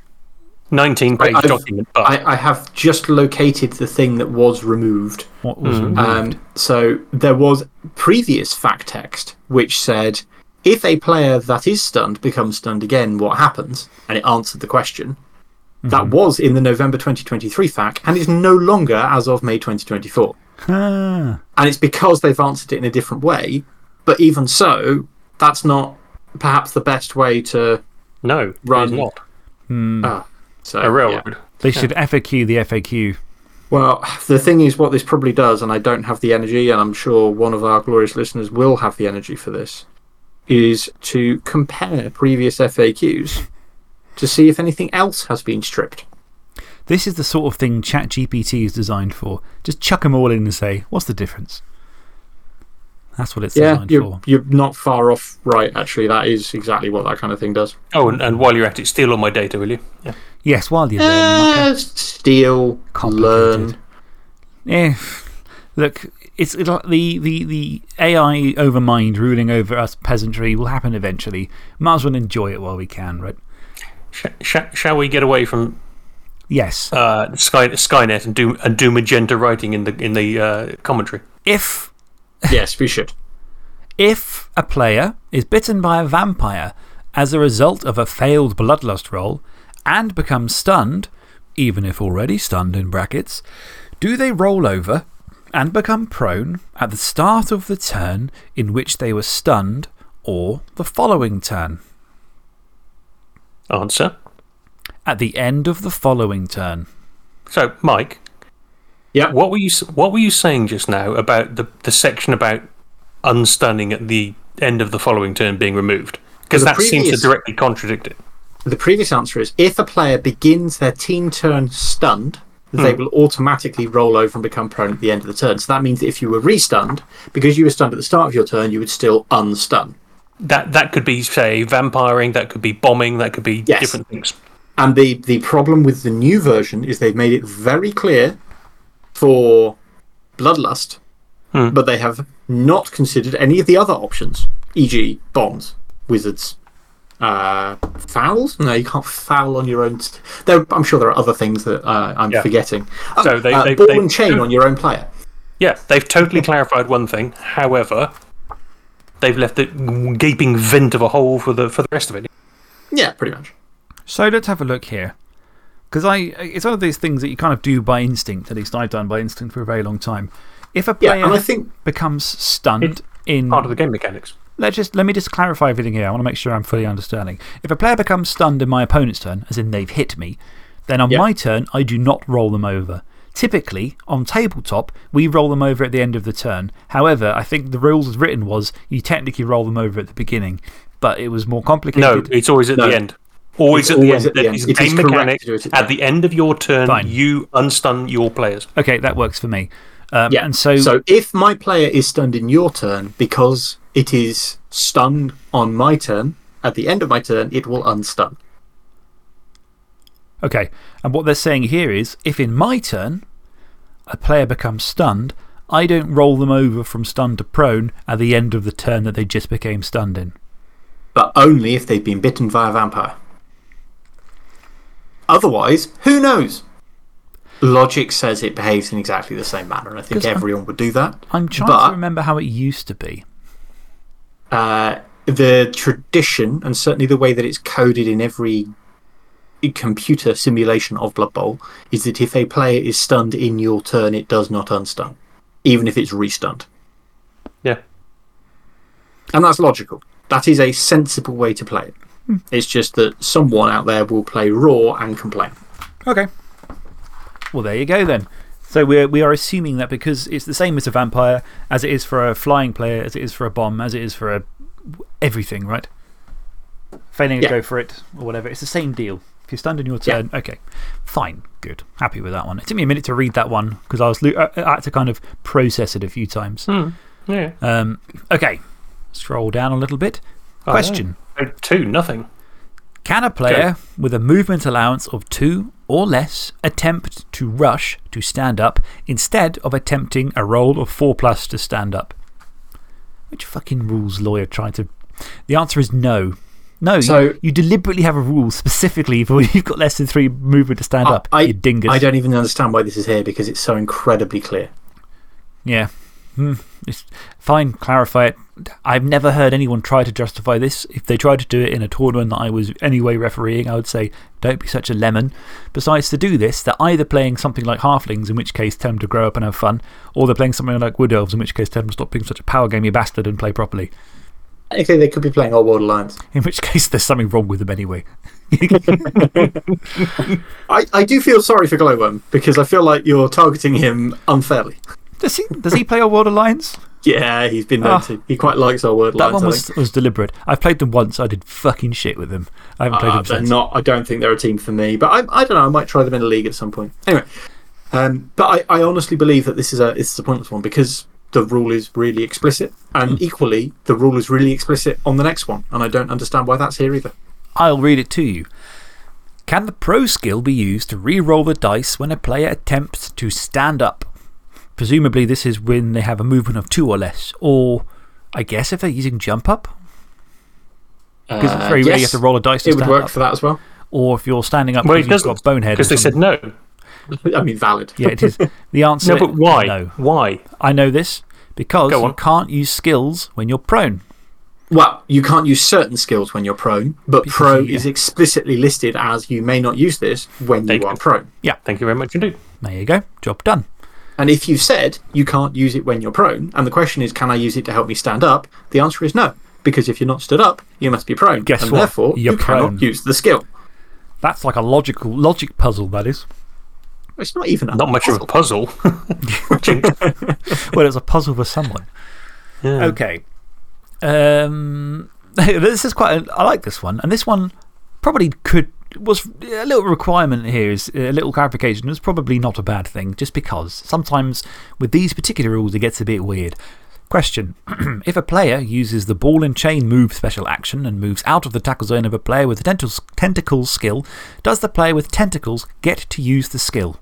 19 page I've- document, but I, I have just located the thing that was removed. What was removed? Um, so there was previous FAQ text which said if a player that is stunned becomes stunned again, what happens? And it answered the question. That was in the November 2023 FAQ and is no longer as of May 2024. Ah. And it's because they've answered it in a different way. But even so, that's not perhaps the best way to. no, Run. it's not. Ah, so, A yeah. railroad. They should FAQ the FAQ. Well, the thing is, what this probably does, and I don't have the energy, and I'm sure one of our glorious listeners will have the energy for this, is to compare previous FAQs to see if anything else has been stripped. This is the sort of thing ChatGPT is designed for. Just chuck them all in and say, what's the difference? That's what it's Yeah, designed you're, for. you're not far off right, actually. That is exactly what that kind of thing does. Oh, and, and while you're at it, steal all my data, will you? Yeah. Yes, while you're there, Uh, steal, learn. Yeah. Look, it's it, the, the, the AI overmind ruling over us peasantry will happen eventually. Might as well enjoy it while we can, right? Sh sh shall we get away from Yes. uh, Sky Skynet and do, and do magenta writing in the, in the uh, commentary? If, Yes, we should. if a player is bitten by a vampire as a result of a failed bloodlust roll and becomes stunned, even if already stunned in brackets, do they roll over and become prone at the start of the turn in which they were stunned or the following turn? Answer. At the end of the following turn. So, Mike, Yeah. what were you, what were you saying just now about the, the section about unstunning at the end of the following turn being removed? Because that seems to directly contradict it. The previous answer is if a player begins their team turn stunned, hmm. they will automatically roll over and become prone at the end of the turn. So that means that if you were restunned, because you were stunned at the start of your turn, you would still unstun. That, that could be, say, vampiring, that could be bombing, that could be Yes. different things. And the, the problem with the new version is they've made it very clear for Bloodlust, Hmm. but they have not considered any of the other options, e.g., bombs, wizards, uh, fouls. No, you can't foul on your own. St- there, I'm sure there are other things that uh, I'm Yeah. forgetting. Oh, So they- uh, they- ball they- and chain on your own player. Yeah, they've totally clarified one thing. However, they've left the gaping vent of a hole for the, for the rest of it. Yeah, pretty much. So let's have a look here. Because I, it's one of those things that you kind of do by instinct, at least I've done by instinct for a very long time. If a Yeah, player and I think becomes stunned in. Part of the game mechanics. let's just, let me just clarify everything here. I want to make sure I'm fully understanding. If a player becomes stunned in my opponent's turn, as in they've hit me, then on Yeah. my turn, I do not roll them over. Typically, on tabletop, we roll them over at the end of the turn. However, I think the rules as written was you technically roll them over at the beginning, but it was more complicated. No, it's always at No. the end. Always, at, the always end. at the end. is It game is correct mechanic. to do it at At the the end of your turn, Fine. you unstun your players. Okay, that works for me. Um, Yeah. And so, So if my player is stunned in your turn because it is stunned on my turn, at the end of my turn, it will unstun. okay. And what they're saying here is if in my turn a player becomes stunned, I don't roll them over from stunned to prone at the end of the turn that they just became stunned in. But only if they've been bitten via vampire. Otherwise, who knows? Logic says it behaves in exactly the same manner, and I think 'Cause I'm- everyone would do that. I'm trying But- to remember how it used to be. Uh, the tradition, and certainly the way that it's coded in every computer simulation of Blood Bowl, is that if a player is stunned in your turn, it does not unstun, even if it's restunned. Yeah. And that's logical. That is a sensible way to play it. It's just that someone out there will play raw and complain. Okay. Well, there you go then. So we're, we are assuming that because it's the same as a vampire, as it is for a flying player, as it is for a bomb, as it is for a, everything, right? Failing to Yeah. go for it or whatever. It's the same deal. If you stand stunned in your Yeah. turn, okay. Fine. Good. Happy with that one. It took me a minute to read that one because I, was I I had to kind of process it a few times. Hmm. Yeah. Um, okay. Scroll down a little bit. Oh, Question. Oh, Two, nothing. Can a player with a movement allowance of two or less attempt to rush to stand up instead of attempting a roll of 4 plus to stand up? Which fucking rules lawyer trying to. The answer is no. No, So- you, deliberately have a rule specifically for when you've got less than three movement to stand up. I, you dingus. I don't even understand why this is here because it's so incredibly clear. Yeah. Hmm. It's fine, clarify it. I've never heard anyone try to justify this. If they tried to do it in a tournament that I was anyway refereeing, I would say, don't be such a lemon. Besides, to do this, they're either playing something like Halflings, in which case tell them to grow up and have fun, or they're playing something like Wood Elves, in which case tell them to stop being such a power game, you bastard, and play properly. Technically, they could be playing Old World Alliance. In which case, there's something wrong with them anyway. *laughs* I, I do feel sorry for Glowworm because I feel like you're targeting him unfairly. Does he, does he play Old World Alliance? Yeah, he's been known Ah. to. He quite likes Old World That Alliance. That one was, was deliberate. I've played them once. I did fucking shit with them. I haven't played Uh, them since. not. I don't think they're a team for me. But I, I don't know. I might try them in a league at some point. Anyway, um, but I, I honestly believe that this is a this is a pointless one because the rule is really explicit, and Hmm. equally the rule is really explicit on the next one, and I don't understand why that's here either. I'll read it to you. Can the pro skill be used to re roll the dice when a player attempts to stand up? Presumably, this is when they have a movement of two or less. Or, I guess, if they're using jump up? Because it's Uh, very rare you have to roll a dice to It would work up. for that as well. Or if you're standing up Well, because you've got bonehead. Because they said no. *laughs* I mean, valid. Yeah, it is. The *laughs* answer No, but why? No. Why? I know this because you can't use skills when you're prone. Well, you can't use certain skills when you're prone, but Because pro is explicitly listed as you may not use this when There you are prone. Thank you very much indeed. There you go. Job done. And if you've said you can't use it when you're prone, and the question is, can I use it to help me stand up? The answer is no. Because if you're not stood up, you must be prone. Guess and what? therefore, You're you cannot prone. use the skill. That's like a logical logic puzzle, that is. It's not even a Not much of a puzzle. *laughs* well, it's a puzzle for someone. Yeah. Okay. Um, *laughs* this is quite. A, I like this one. And this one probably could. Was a little requirement here, is a little clarification. It's probably not a bad thing, just because sometimes with these particular rules it gets a bit weird. Question *clears throat* If a player uses the ball and chain move special action and moves out of the tackle zone of a player with a tentacles, tentacles skill, does the player with tentacles get to use the skill?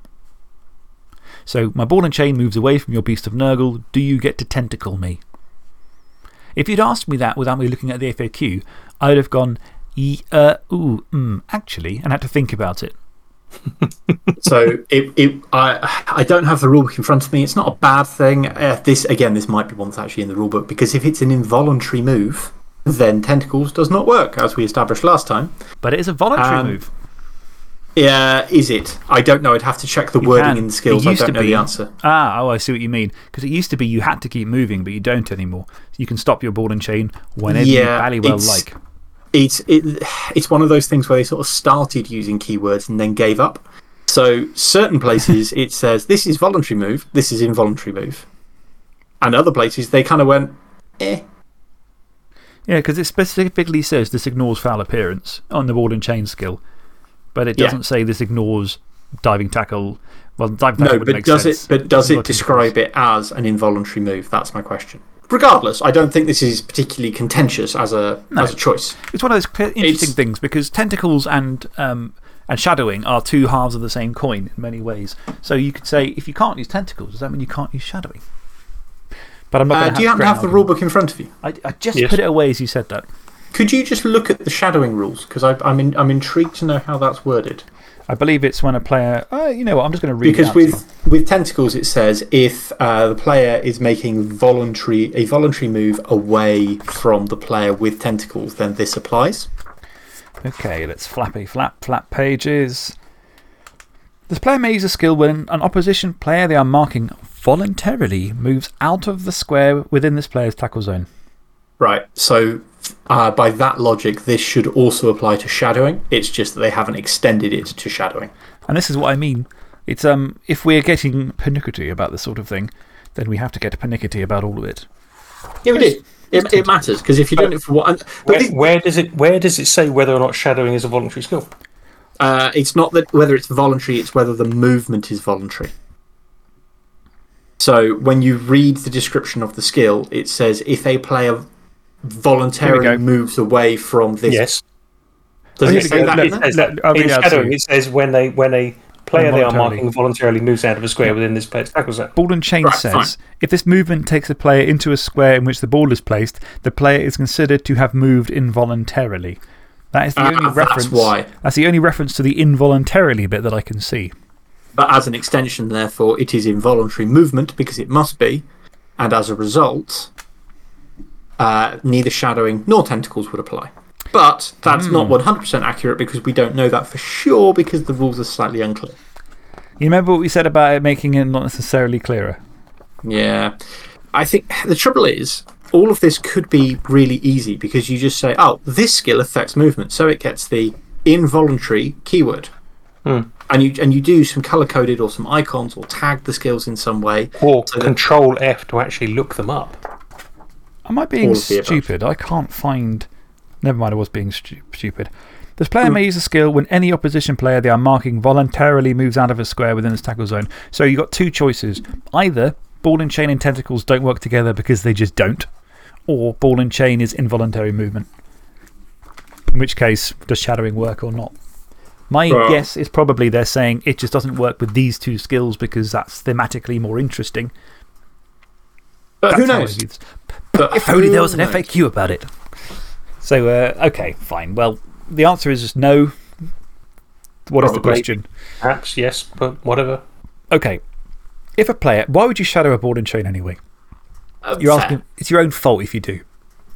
So, my ball and chain moves away from your beast of Nurgle. Do you get to tentacle me? If you'd asked me that without me looking at the FAQ, I would have gone, "Ye- uh, ooh, mm, actually, and had to think about it. *laughs* so it, it, I, I don't have the rulebook in front of me. It's not a bad thing. Uh, this, again, this might be one that's actually in the rulebook because if it's an involuntary move, then tentacles does not work, as we established last time. But it is a voluntary Um, move. Yeah, is it? I don't know. I'd have to check the wording can. in the skills. It I used don't to know be- the answer. Ah, oh, I see what you mean. Because it used to be you had to keep moving, but you don't anymore. You can stop your ball and chain whenever you Yeah, bally well it's- like. It's, it, it's one of those things where they sort of started using keywords and then gave up. So, certain places *laughs* it says this is voluntary move, this is involuntary move. And other places they kind of went, eh. Yeah, because it specifically says this ignores foul appearance on the ball and chain skill. But it doesn't say this ignores diving tackle. Well, diving tackle No, but does, sense. it, but does it describe it as an involuntary move? That's my question. Regardless, I don't think this is particularly contentious as a, as a choice. It's one of those clear- interesting It's- things because tentacles and, um, and shadowing are two halves of the same coin in many ways. So you could say if you can't use tentacles, does that mean you can't use shadowing? But I'm not Uh, going do you happen to have the rule book in front of you? I, I just Yes. put it away as you said that. Could you just look at the shadowing rules? Because I'm, in, I'm intrigued to know how that's worded. I believe it's when a player. Uh, you know what? I'm just going to read Because it out to you. with, with tentacles, it says if uh, the player is making voluntary, a voluntary move away from the player with tentacles, then this applies. Okay, let's flappy flap flap pages. This player may use a skill when an opposition player they are marking voluntarily moves out of the square within this player's tackle zone. Right. So, uh, by that logic, this should also apply to shadowing. It's just that they haven't extended it to shadowing. And this is what I mean. It's, um, if we're getting pernickety about this sort of thing, then we have to get pernickety about all of it. Yeah, we did. It, it matters because if you're doing it for one. But Where, this- where, does it, where does it say whether or not shadowing is a voluntary skill? uh, it's not that whether it's voluntary, it's whether the movement is voluntary. So, when you read the description of the skill, it says if a player voluntarily moves away from this. Yes. Does it we say that in there? It says that. I'll In it shadowing, it says when, they, when a player they are marking voluntarily moves out of a square within this player's tackle zone. Ball and chain Right, says fine. if this movement takes a player into a square in which the ball is placed, the player is considered to have moved involuntarily. That is the Ah, only that's reference. why. That's the only reference to the involuntarily bit that I can see. But as an extension, therefore, it is involuntary movement because it must be. And as a result, uh, neither shadowing nor tentacles would apply. But that's Hmm. not 100% accurate because we don't know that for sure because the rules are slightly unclear. You remember what we said about it making it not necessarily clearer? Yeah. I think the trouble is, all of this could be really easy because you just say, oh, this skill affects movement. So it gets the involuntary keyword. And, you, and you do some color coded or some icons or tag the skills in some way. Or So Control F to actually look them up. Am I being All of the above. stupid? I can't find. Never mind, I was being stu stupid. This player mm. may use a skill when any opposition player they are marking voluntarily moves out of a square within its tackle zone. So you've got two choices. Either ball and chain and tentacles don't work together because they just don't, or ball and chain is involuntary movement. In which case, does shadowing work or not? My Well- guess is probably they're saying it just doesn't work with these two skills because that's thematically more interesting. But who That's knows? View this. But If only there was an knows? FAQ about it. So, uh, okay, fine. Well, the answer is just no. What is the question? Perhaps, yes, but whatever. Okay. If a player, why would you shadow a ball and chain anyway? Uh, You're asking, it's your own fault if you do.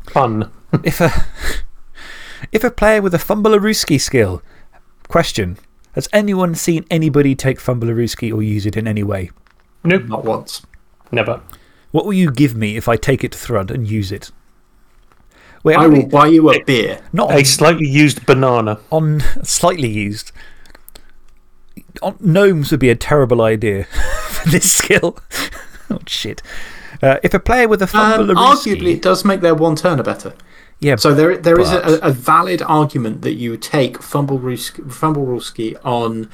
Fun. *laughs* If a, *laughs* if a player with a Fumblerooski skill, question, has anyone seen anybody take Fumblerooski or use it in any way? Nope. Not once. Never. What will you give me if I take it to Thrud and use it? Wait, I will buy you a beer. not A slightly used banana. on *laughs* slightly used. On, gnomes would be a terrible idea *laughs* for this skill. *laughs* oh, shit. Uh, if a player with a Um, arguably, it does make their one turner better. yeah, So there, there is But- a, a valid argument that you would take Fumblerooski, Fumblerooski on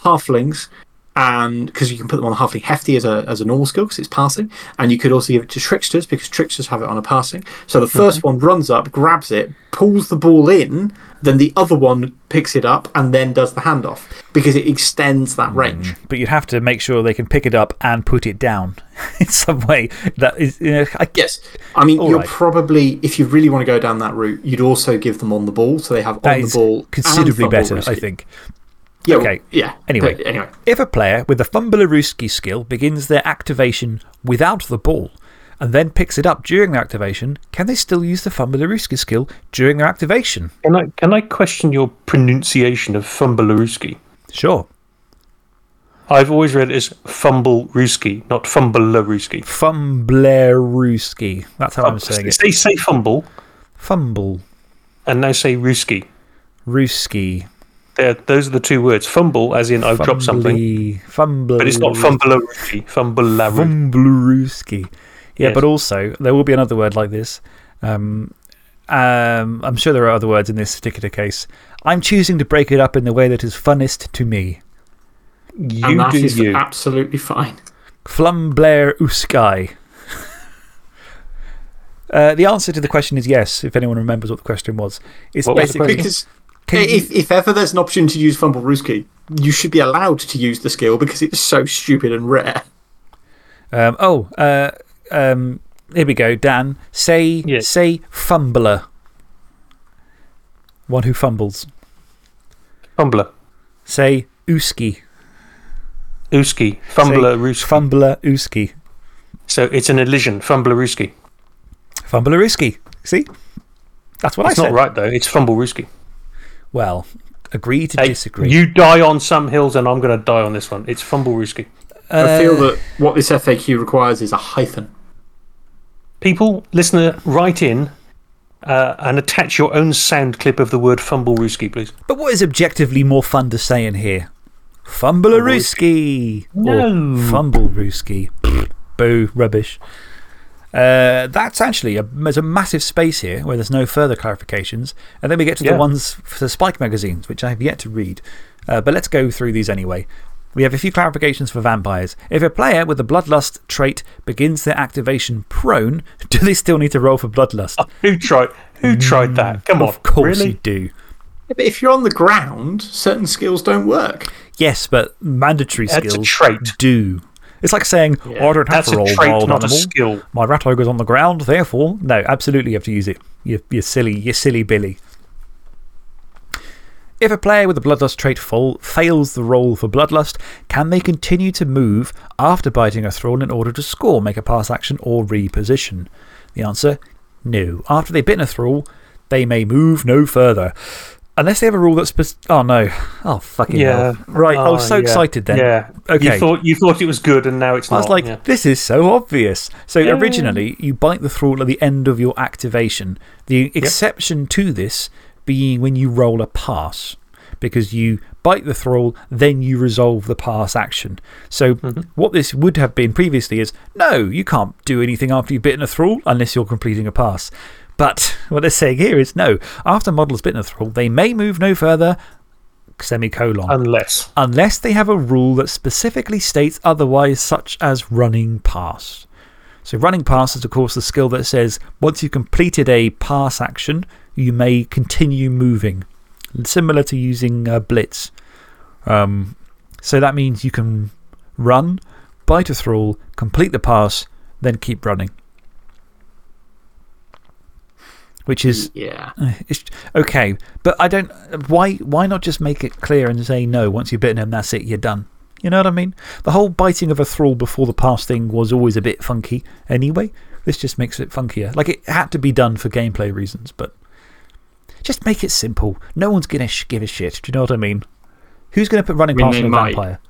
halflings, and because you can put them on halfling hefty as a, as a normal skill because it's passing, and you could also give it to tricksters because tricksters have it on a passing. So the 1st one runs up, grabs it, pulls the ball in, then the other one picks it up and then does the handoff because it extends that hmm. range. but you'd have to make sure they can pick it up and put it down *laughs* in some way. That is, you know, I, Yes. I mean, All you're right. probably, if you really want to go down that route, you'd also give them on the ball. So they have that on the ball. considerably better, I think. Yeah, Okay. Yeah. Anyway. But anyway. If a player with a Fumblerooski skill begins their activation without the ball and then picks it up during their activation, can they still use the Fumblerooski skill during their activation? Can I, can I question your pronunciation of Fumblerooski? Sure. I've always read it as fumble Ruski, not fumble Ruski. Fumblerooski. That's how I'm saying it. They say fumble Fumble. and now say Ruski. Rooski. They're, those are the two words. Fumble, as in I've dropped something, Fumble. but it's not fumble Ruski. Fumble Ruski. Fumblerooski. Yeah, Yes. but also, there will be another word like this. Um, um, I'm sure there are other words in this particular case. I'm choosing to break it up in the way that is funnest to me. You and that do is you. absolutely fine. Flumblair Uskai. *laughs* Uh, the answer to the question is yes, if anyone remembers what the question was. It's What basically. question? Because Can you- if, if ever there's an opportunity to use Fumble Ruski, you should be allowed to use the skill because it's so stupid and rare. Um, oh, uh, um, here we go. Dan, say, Yes. say fumbler. One who fumbles. Fumbler. Say ooski. Uski. Fumbler Say Ruski. Fumbler ooski. so it's an elision. Fumbler Ruski. Fumbler ooski. See? That's what It's I said. It's not right, though. It's Fumble Ruski. Well, agree to Hey, disagree. You die on some hills, and I'm going to die on this one. It's Fumble Ruski. I feel Uh, that what this FAQ requires is a hyphen. People, listener, write in uh, and attach your own sound clip of the word Fumble Ruski, please. But what is objectively more fun to say in here? Fumblerooski. No. Fumble Fumblerooski. Boo, rubbish. Uh, that's actually a, there's a massive space here where there's no further clarifications. And then we get to the ones for the Spike magazines, which I have yet to read. Uh, but let's go through these anyway. We have a few clarifications for vampires. If a player with the Bloodlust trait begins their activation prone, *laughs* do they still need to roll for Bloodlust? Who tried, who tried that? Come on. of course really? you do. Yeah, But if you're on the ground, certain skills don't work. Yes, but mandatory That's skills trait. do. It's like saying, Yeah. I don't have to a roll trait, wild not a skill. My rat ogre's on the ground, therefore. No, absolutely you have to use it. You, you silly, you're silly Billy. If a player with a Bloodlust trait fall, fails the roll for Bloodlust, can they continue to move after biting a thrall in order to score, make a pass action, or reposition? The answer no. After they've bitten a thrall, they may move no further. Unless they have a rule that's. Oh no. Oh, fucking Yeah. hell. Right, I was Oh, so yeah. excited then. Yeah. Okay. You thought, you thought it was good, and now it's I not. was like, yeah. this is so obvious. So, Yeah. originally, you bite the thrall at the end of your activation. The exception to this being when you roll a pass, because you bite the thrall, then you resolve the pass action. So, -hmm. what this would have been previously is no, you can't do anything after you've bitten a thrall unless you're completing a pass. But what they're saying here is no, after a model has bitten a thrall, they may move no further, semicolon Unless. unless they have a rule that specifically states otherwise, such as running pass. So, running pass is, of course, the skill that says once you've completed a pass action, you may continue moving, similar to using uh, Blitz. Um, so, that means you can run, bite a thrall, complete the pass, then keep running. Which is Yeah. Uh, it's, okay, but I don't. Why, why not just make it clear and say no, once you've bitten him, that's it, you're done? You know what I mean? The whole biting of a thrall before the pass thing was always a bit funky anyway. This just makes it funkier. Like it had to be done for gameplay reasons, but just make it simple. No one's going to give a shit. Do you know what I mean? Who's going to put running past a vampire?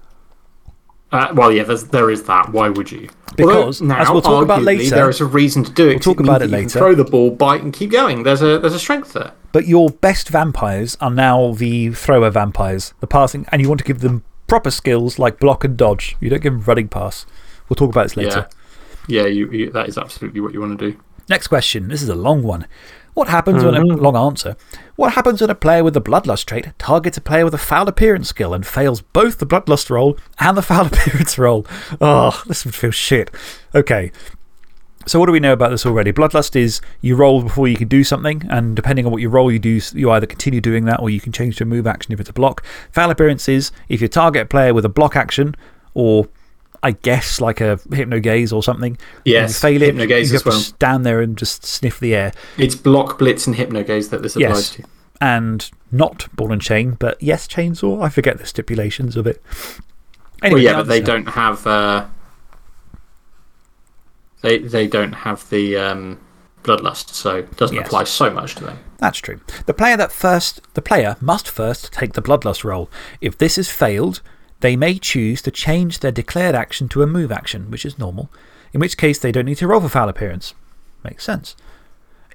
Uh, well, yeah, there's, that. Why would you? Because, Although as now, we'll talk about later- there is a reason to do it. We'll talk means about it later. throw the ball, bite, and keep going. There's a, there's a strength there. But your best vampires are now the thrower vampires, the passing, and you want to give them proper skills like block and dodge. You don't give them running pass. We'll talk about this later. Yeah, yeah you, you, that is absolutely what you want to do. Next question. This is a long one. What happens when a Mhm. long answer? What happens when a player with the Bloodlust trait targets a player with a foul appearance skill and fails both the Bloodlust roll and the *laughs* foul appearance roll? Oh, this would feel shit. Okay. So, what do we know about this already? Bloodlust is you roll before you can do something, and depending on what you roll, you, do, you either continue doing that or you can change to a move action if it's a block. Foul appearance is if you target a player with a block action, or I guess like a hypno gaze or something, Yes, fail it, hypnogaze you as well. stand there and just sniff the air. It's block, blitz, and hypnogaze that this applies Yes. to. And not ball and chain, but yes, chainsaw. I forget the stipulations of it. Anyway, well, yeah, but they don't have. Uh, they, they don't have the um, Bloodlust, so it doesn't Yes. apply so much to them. That's true. The player, that first, the player must first take the Bloodlust roll. If this is failed, they may choose to change their declared action to a move action, which is normal, in which case they don't need to roll for foul appearance. Makes sense.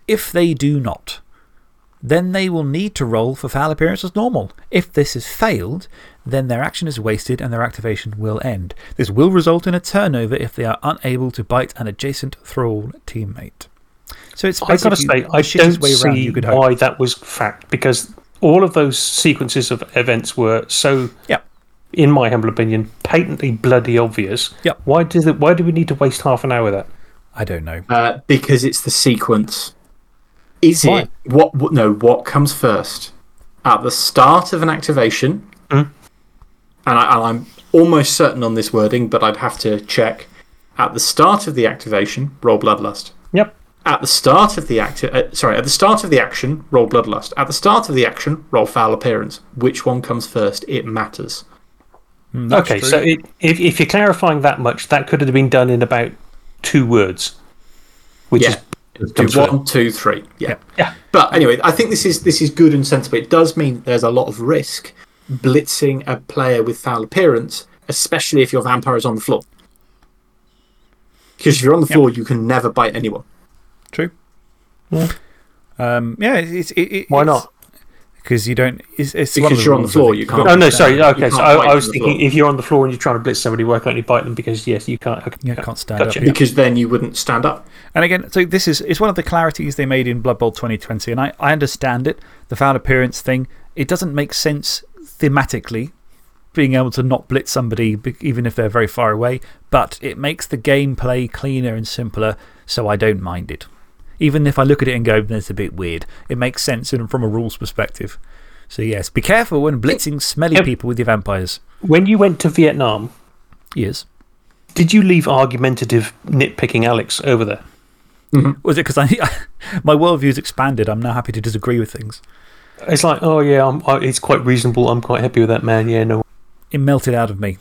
If they do not, then they will need to roll for foul appearance as normal. If this is failed, then their action is wasted and their activation will end. This will result in a turnover if they are unable to bite an adjacent thrall teammate. So it's I've got to say, I don't way see you could why that was fact because all of those sequences of events were so, Yep. In my humble opinion, patently bloody obvious. Yep. Why, did it, why do we need to waste half an hour with that? I don't know. Uh, because it's the sequence. Is Why? it. What, what, no, what comes first? At the start of an activation, Mm. and, I, and I'm almost certain on this wording, but I'd have to check. At the start of the activation, roll Bloodlust. Yep. At the start of the act, uh, sorry, at the start of the action, roll Bloodlust. At the start of the action, roll Foul Appearance. Which one comes first? It matters. Mm, Okay, true. so it, if, if you're clarifying that much, that could have been done in about two words. Which Yeah. is. Do one, two, three. Yeah. Yeah. But anyway, I think this is, this is good and sensible. It does mean there's a lot of risk blitzing a player with foul appearance, especially if your vampire is on the floor. Because if you're on the floor, you can never bite anyone. True. Yeah. Um, yeah, it's, it, it, Why not? Because you don't. It's, it's one of Because you're on the floor, you can't- Oh, no, sorry. Okay, so I, I was thinking floor. if you're on the floor and you're trying to blitz somebody, why can't you bite them? Because, yes, you can't. Okay, Yeah, can't stand Gotcha. up. Because then you wouldn't stand up. And again, so this is it's one of the clarities they made in Blood Bowl 2020, and I, I understand it. The foul appearance thing, it doesn't make sense thematically, being able to not blitz somebody, even if they're very far away, but it makes the gameplay cleaner and simpler, so I don't mind it. Even if I look at it and go, that's a bit weird, it makes sense in, from a rules perspective. So, yes, be careful when blitzing smelly people with your vampires. When you went to Vietnam, Yes. did you leave argumentative, nitpicking Alex over there? Mm-hmm. Was it because I, *laughs* my worldview's expanded? I'm now happy to disagree with things. It's like, oh, yeah, I'm, I, it's quite reasonable. I'm quite happy with that man. Yeah, no. It melted out of me.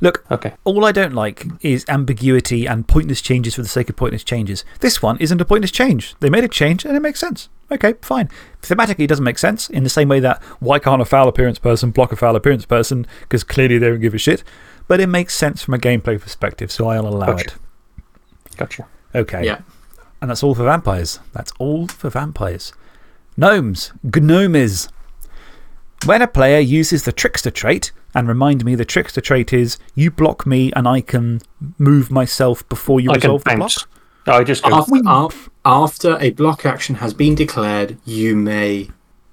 Look, Okay. All I don't like is ambiguity and pointless changes for the sake of pointless changes. This one isn't a pointless change. They made a change and it makes sense. Okay, fine. Thematically, it doesn't make sense in the same way that why can't a foul appearance person block a foul appearance person because clearly they don't give a shit. But it makes sense from a gameplay perspective, so I'll allow Gotcha. it. Gotcha. Okay. Yeah. And that's all for vampires. That's all for vampires. Gnomes. Gnomes. When a player uses the trickster trait, and remind me the trickster trait is you block me and I can move myself before you I resolve the block. bounce. I just go. After, af- ah. after a block action has been declared, you may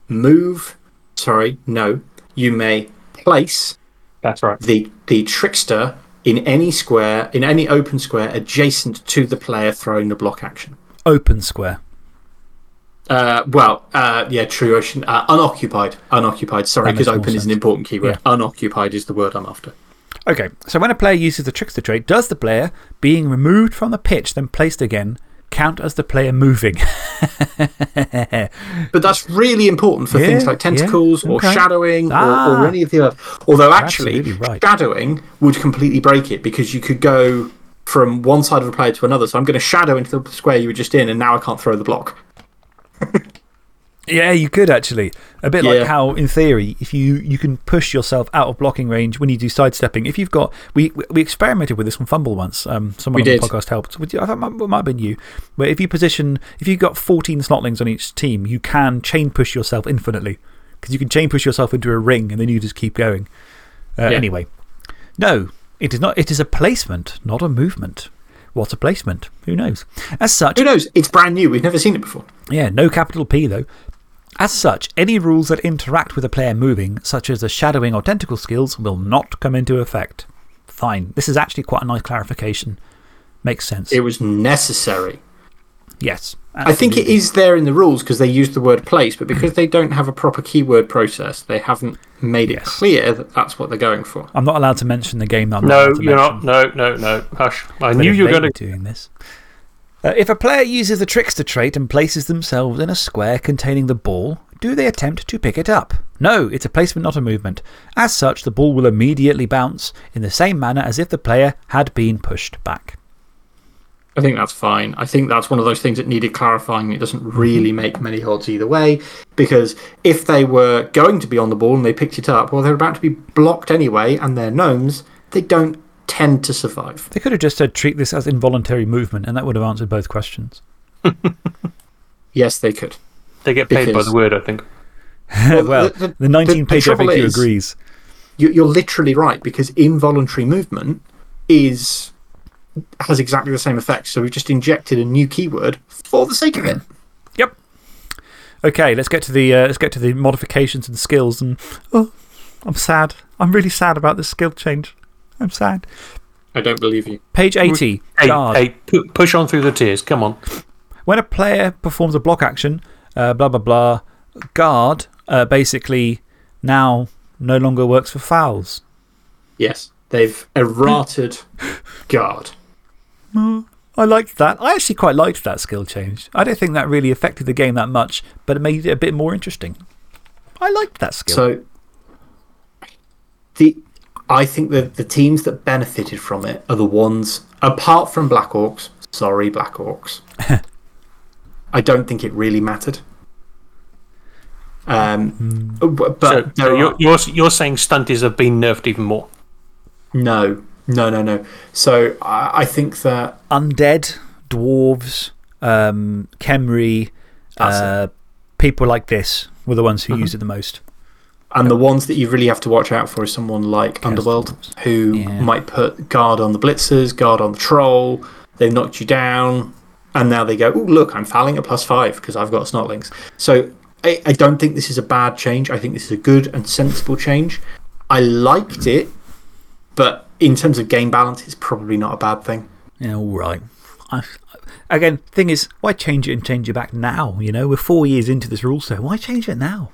move. Sorry, no. You may place That's right. the, the trickster in any square, in any open square adjacent to the player throwing the block action. Open square. Uh, well, uh, yeah, true. Shouldn't- Uh, unoccupied. Unoccupied. Sorry, because open is an important keyword. Unoccupied is the word I'm after. Okay, so when a player uses the trickster trait, does the player being removed from the pitch, then placed again, count as the player moving? *laughs* But that's really important for Yeah, things like yeah, tentacles or okay. shadowing or, Ah. or any of the other. Although, actually, right. shadowing would completely break it because you could go from one side of a player to another. So I'm going to shadow into the square you were just in, and now I can't throw the block. Yeah, you could actually. A bit Yeah. like how, in theory, if you, you can push yourself out of blocking range when you do sidestepping. If you've got. We, we experimented with this on FUMBBL once. Um, someone We on did. the podcast helped. I thought it might, it might have been you. Where if you position. If you've got 14 snotlings on each team, you can chain push yourself infinitely. Because you can chain push yourself into a ring and then you just keep going. Uh, Yeah. Anyway. No, it is not. It is a placement, not a movement. What's a placement? Who knows? As such, Who knows? It's brand new. We've never seen it before. yeah, no capital P though. As such, any rules that interact with a player moving, such as the shadowing or tentacle skills, will not come into effect. Fine. This is actually quite a nice clarification. Makes sense. It was necessary. yes. I think it is there in the rules because they use the word place, but because they don't have a proper keyword process, they haven't made it Yes. clear that that's what they're going for. I'm not allowed to mention the game that I'm No, allowed to you're mention. not. No, no, no. Hush. I But knew you were going to. doing this. Uh, if a player uses the trickster trait and places themselves in a square containing the ball, do they attempt to pick it up? No, it's a placement, not a movement. As such, the ball will immediately bounce in the same manner as if the player had been pushed back. I think that's fine. I think that's one of those things that needed clarifying. It doesn't really mhm. make many odds either way, because if they were going to be on the ball and they picked it up, well, they're about to be blocked anyway, and they're gnomes, they don't tend to survive. They could have just said treat this as involuntary movement, and that would have answered both questions. *laughs* Yes, they could. They get paid by the word, I think. *laughs* well, the- the, the- 19 the page trouble FAQ is- agrees. You're literally right, because involuntary movement is has exactly the same effect. So we've just injected a new keyword for the sake of it. *clears throat* Yep. Okay, let's get to the, uh, let's get to the modifications and skills. And oh, I'm sad. I'm really sad about this skill change. I'm sad. I don't believe you. Page 80, Hey, guard. hey pu push on through the tears. Come on. When a player performs a block action, uh, blah, blah, blah, guard uh, basically now no longer works for fouls. Yes, they've errated *laughs* guard. I liked that. I actually quite liked that skill change. I don't think that really affected the game that much, but it made it a bit more interesting. I liked that skill. So, the, I think that the teams that benefited from it are the ones, apart from Black Orcs, sorry, Black Orcs, *laughs* I don't think it really mattered. Um, but So, so you're, you're, you're saying stunties have been nerfed even more? no, no, no, no. So I, I think that Undead, dwarves, um, Khemri, uh, people like this were the ones who Mm-hmm. used it the most. And the ones that you really have to watch out for is someone like Underworld, who Yeah. might put guard on the blitzers, guard on the troll. They've knocked you down, and now they go, oh, look, I'm fouling at plus five because I've got snotlings. So I, I don't think this is a bad change. I think this is a good and sensible change. I liked it, but in terms of game balance, it's probably not a bad thing. Yeah, all right. I, again, thing is, why change it and change it back now? You know, we're four years into this rule set. Why change it now?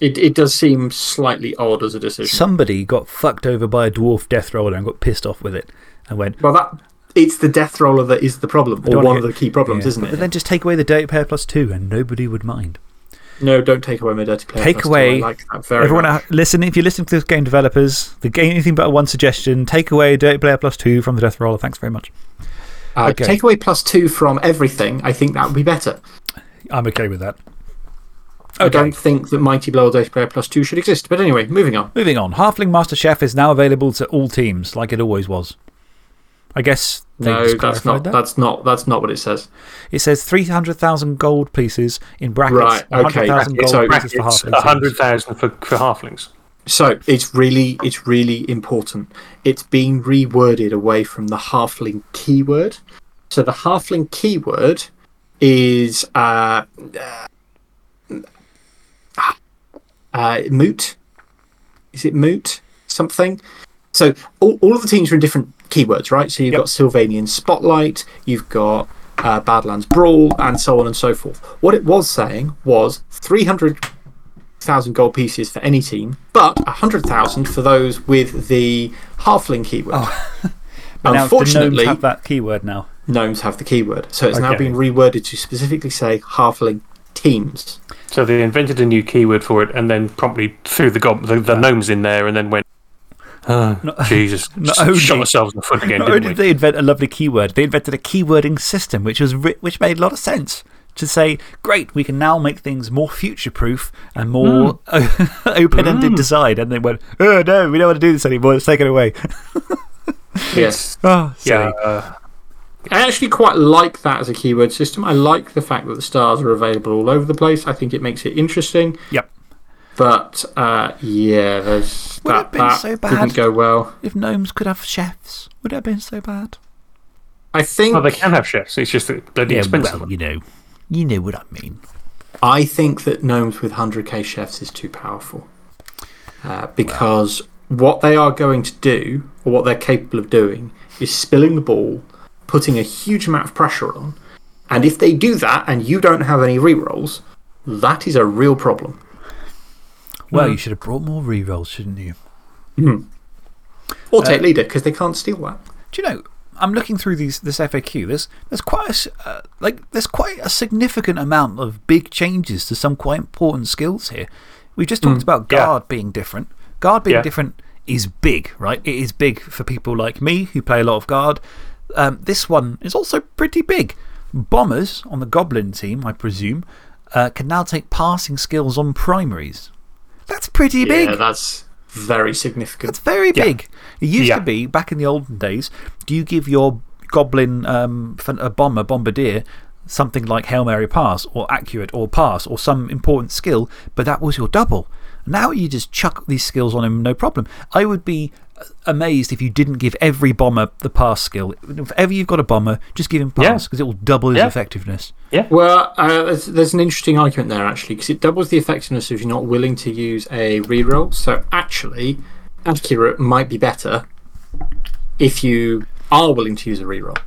It, it does seem slightly odd as a decision. Somebody got fucked over by a dwarf death roller and got pissed off with it and went, well, that it's the death roller that is the problem, or don't one of the key problems, Yeah. isn't But it? then just take away the dirty pair plus two and nobody would mind. No, don't take away my dirty player. Take away- like Everyone, uh, listen, if you're listening to this game developers, the game, anything but one suggestion, take away dirty player plus two from the death roller. Thanks very much. Uh, Okay. Take away plus two from everything. I think that would be better. I'm okay with that. I don't think that Mighty Blow or Dirty Player plus two should exist. But anyway, moving on. Moving on. Halfling Master Chef is now available to all teams, like it always was. I guess they No, just that's not, that. that's, not, that's not what it says. It says 300,000 gold pieces in brackets. Right, okay. 100,000 gold So- pieces for It's halfling. a 100,000 for, for halflings. So it's really, it's really important. It's being reworded away from the halfling keyword. So the halfling keyword is uh, uh, uh, moot. Is it moot? Something? So all, all of the teams are in different keywords, right? So you've Yep. got Sylvanian Spotlight, you've got uh, Badlands Brawl, and so on and so forth. What it was saying was 300,000 gold pieces for any team, but 100,000 for those with the halfling keyword. *laughs* But now Unfortunately, gnomes have that keyword now. gnomes have the keyword. So it's now been reworded to specifically say halfling teams. So they invented a new keyword for it and then promptly threw the, the, the gnomes in there and then went, oh, *laughs* Jesus. *laughs* not Shot only- ourselves in the foot again, Not didn't only we? did they invent a lovely keyword, they invented a keywording system which, was which made a lot of sense. To say, great, we can now make things more future proof and more *laughs* open ended design. And they went, oh no, we don't want to do this anymore, let's take it away. Yes. oh, silly. Yeah. Uh, I actually quite like that as a keyword system. I like the fact that the stars are available all over the place. I think it makes it interesting. Yep. But uh, yeah, there's Would that, have been that so bad didn't go well. If gnomes could have chefs, would it have been so bad? I think well, they can have chefs. It's just that bloody expensive. well, you know. You know what I mean. I think that gnomes with 100k chefs is too powerful. Uh, because what they are going to do, or what they're capable of doing, is spilling the ball, putting a huge amount of pressure on. And if they do that and you don't have any rerolls, that is a real problem. Well, you should have brought more rerolls, shouldn't you? Or take leader, because they can't steal that. Do you know, I'm looking through these, this FAQ. There's, there's, quite a, s- uh, like, there's quite a significant amount of big changes to some quite important skills here. We just talked about yeah. guard being different. Guard being Yeah. different is big, right? It is big for people like me who play a lot of guard. Um, this one is also pretty big. Bombers on the Goblin team, I presume, uh, can now take passing skills on primaries. That's pretty big. Yeah, that's very significant. That's very big. It used Yeah. to be, back in the olden days, do you give your Goblin um, a bomber, bombardier, something like Hail Mary pass, or accurate, or pass, or some important skill, but that was your double. Now you just chuck these skills on him, no problem. I would be amazed if you didn't give every bomber the pass skill. If ever you've got a bomber, just give him pass because it will double his Yeah. effectiveness. Yeah. Well, uh, there's, there's an interesting argument there, actually, because it doubles the effectiveness if you're not willing to use a reroll. So, actually, accurate might be better if you are willing to use a reroll.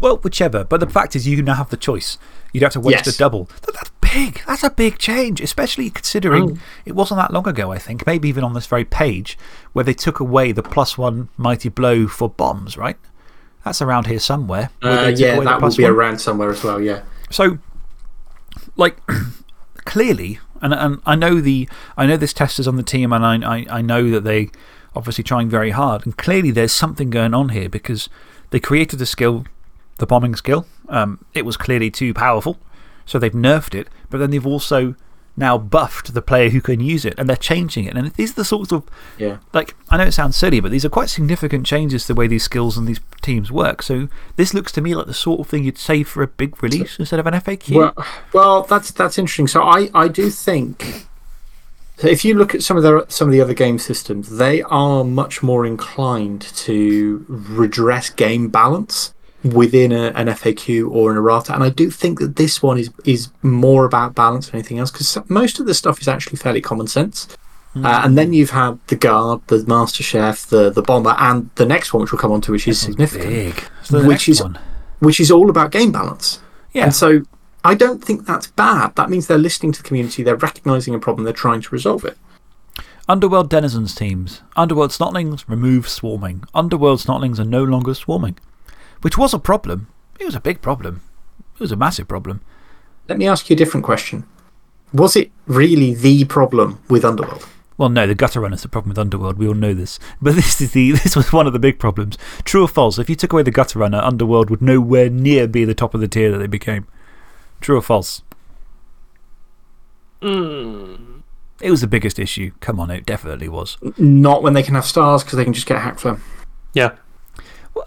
Well, whichever. But the fact is, you now have the choice. You don't have to waste Yes. a double. That, that's big. That's a big change, especially considering Mm. it wasn't that long ago, I think, maybe even on this very page, where they took away the plus one mighty blow for bombs, right? That's around here somewhere. Uh, yeah, that will be one. around somewhere as well, yeah. So, like, *clears throat* clearly, and, and I, know the, I know there's testers on the team, and I, I, I know that they obviously trying very hard. And clearly, there's something going on here because they created a skill, the bombing skill. Um, it was clearly too powerful, so they've nerfed it, but then they've also now buffed the player who can use it, and they're changing it. And these are the sorts of Yeah. like, I know it sounds silly, but these are quite significant changes to the way these skills and these teams work. So, this looks to me like the sort of thing you'd save for a big release instead of an FAQ. Well, well that's, that's interesting. So, I, I do think. So if you look at some of, the, some of the other game systems, they are much more inclined to redress game balance within a, an FAQ or an errata. And I do think that this one is, is more about balance than anything else because most of the stuff is actually fairly common sense. Uh, and then you've had the guard, the master chef, the, the bomber, and the next one, which we'll come on to, which is significant, big. So which is one. which is all about game balance. Yeah. And so I don't think that's bad. That means they're listening to the community, they're recognizing a problem, they're trying to resolve it. Underworld Denizens teams. Underworld Snotlings remove swarming. Underworld Snotlings are no longer swarming, which was a problem. It was a big problem. It was a massive problem. Let me ask you a different question. Was it really the problem with Underworld? Well, no, the gutter runner's the problem with Underworld. We all know this. But this, is the, *laughs* this was one of the big problems. True or false? If you took away the gutter runner, Underworld would nowhere near be the top of the tier that they became. True or false? Hmm. It was the biggest issue. Come on, it definitely was. Not when they can have stars because they can just get Hakflem. Yeah.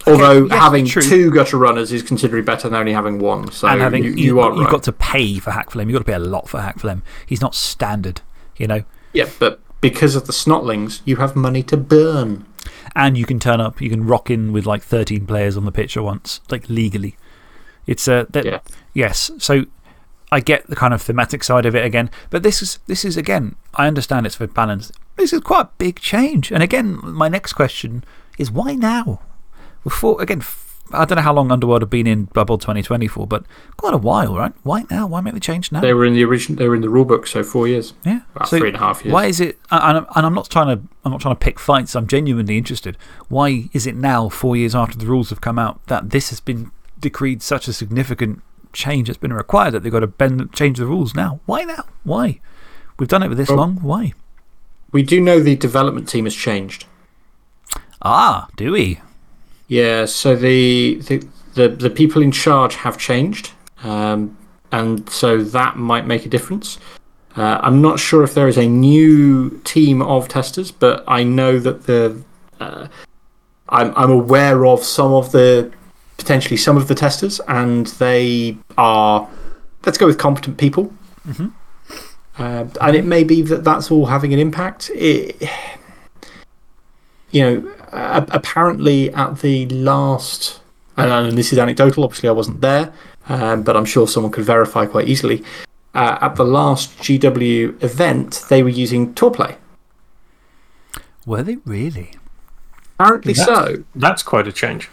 Although yes, having true. two gutter runners is considerably better than only having one. So and having, you, you, you are you've right. got to pay for Hakflem. You've got to pay a lot for Hakflem. He's not standard, you know. Yeah, but because of the snotlings, you have money to burn. And you can turn up, you can rock in with like 13 players on the pitch at once, like legally. It's uh, that, Yeah. Yes. So I get the kind of thematic side of it again. But this is, this is again, I understand it's for balance. This is quite a big change. And again, my next question is why now? Before, again, I don't know how long Underworld have been in Bubble 2020 for, but quite a while, right? Why now? Why make the change now? They were in the original. They were in the rulebook, so four years. Yeah. About So three and a half years. Why is it, and I'm, and I'm, not trying to, I'm not trying to pick fights, I'm genuinely interested. Why is it now, four years after the rules have come out, that this has been decreed such a significant change that's been required that they've got to bend, change the rules now? Why now? Why? We've done it for this Well- long. Why? We do know the development team has changed. Ah, do we? Yeah, so the, the, the, the people in charge have changed. Um, and so that might make a difference. Uh, I'm not sure if there is a new team of testers, but I know that the. Uh, I'm, I'm aware of some of the. potentially some of the testers, and they are. Let's go with competent people. Mhm. Uh, and it may be that that's all having an impact. It, you know, apparently at the last, and- and this is anecdotal, obviously I wasn't there, um, but I'm sure someone could verify quite easily. Uh, at the last GW event, they were using Tourplay. Were they really? Apparently That's- so. That's quite a change.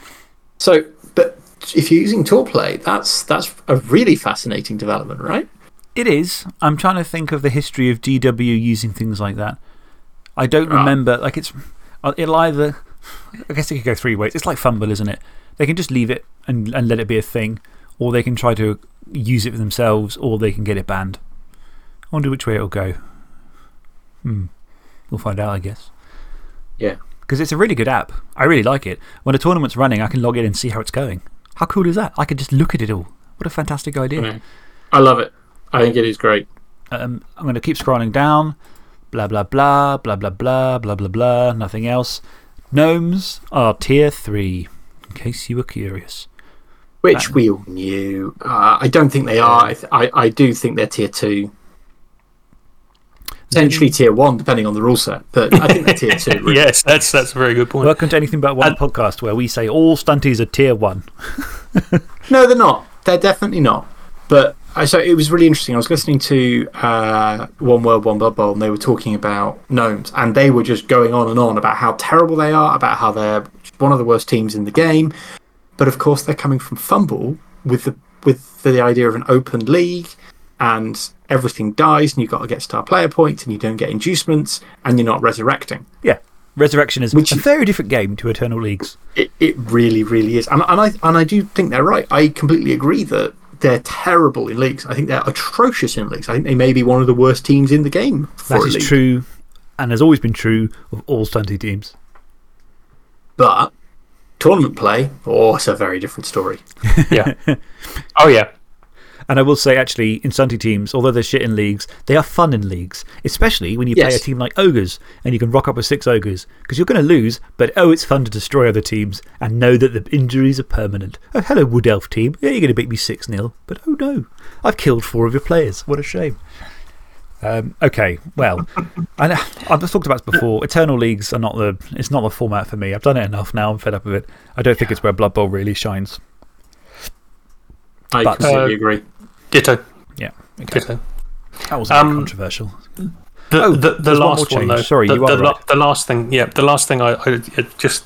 So, but if you're using Tourplay, that's, that's a really fascinating development, right? It is. I'm trying to think of the history of GW using things like that. I don't Right. remember. Like, it's, uh, it'll either. I guess it could go three ways. It's like FUMBBL, isn't it? They can just leave it and, and let it be a thing, or they can try to use it for themselves, or they can get it banned. I wonder which way it'll go. Hmm. We'll find out, I guess. Yeah. because it's a really good app. I really like it. When a tournament's running, I can log in and see how it's going. How cool is that? I can just look at it all. What a fantastic idea. I love it. I think it is great. Um, I'm going to keep scrolling down. Blah, blah, blah, blah, blah, blah, blah, blah, blah. Nothing else. Gnomes are tier 3, in case you were curious. Which we all knew. Uh, I don't think they are. I, th- I, I do think they're tier two. Potentially tier one, depending on the rule set. But I think they're tier two. *laughs* Really. Yes, that's, that's a very good point. Welcome to Anything But One podcast, where we say all stunties are tier 1. *laughs* No, they're not. They're definitely not. But I so it was really interesting. I was listening to uh, One World, One Blood Bowl, and they were talking about gnomes, and they were just going on and on about how terrible they are, about how they're one of the worst teams in the game. But of course, they're coming from FUMBBL with the, with the idea of an open league, and everything dies, and you've got to get star player points, and you don't get inducements, and you're not resurrecting. Yeah. Resurrection is Which a very different game to Eternal Leagues. It, it really, really is. And, and, I, and I do think they're right. I completely agree that they're terrible in leagues. I think they're atrocious in leagues. I think they may be one of the worst teams in the game. For That a is league. true and has always been true of all stunty teams. But tournament play, oh, it's a very different story. *laughs* yeah. Oh, yeah. And I will say, actually, in stunty teams, although they're shit in leagues, they are fun in leagues, especially when you play a team like Ogres and you can rock up with six Ogres because you're going to lose, but oh, it's fun to destroy other teams and know that the injuries are permanent. Oh, hello, Wood Elf team. Yeah, you're going to beat me 6 0, but oh no, I've killed four of your players. What a shame. Um, okay, well, *laughs* I know, I've talked about this before. Eternal Leagues are not the, it's not the format for me. I've done it enough now. I'm fed up with it. I don't think it's where Blood Bowl really shines. I But- completely Uh, agree. Ditto. Yeah. Okay. Ditto. That wasn't very Um, controversial. The, Oh, the, the there's one last one, though. Sorry, the, you are the, la- right. the last thing, yeah, the last thing I, I just.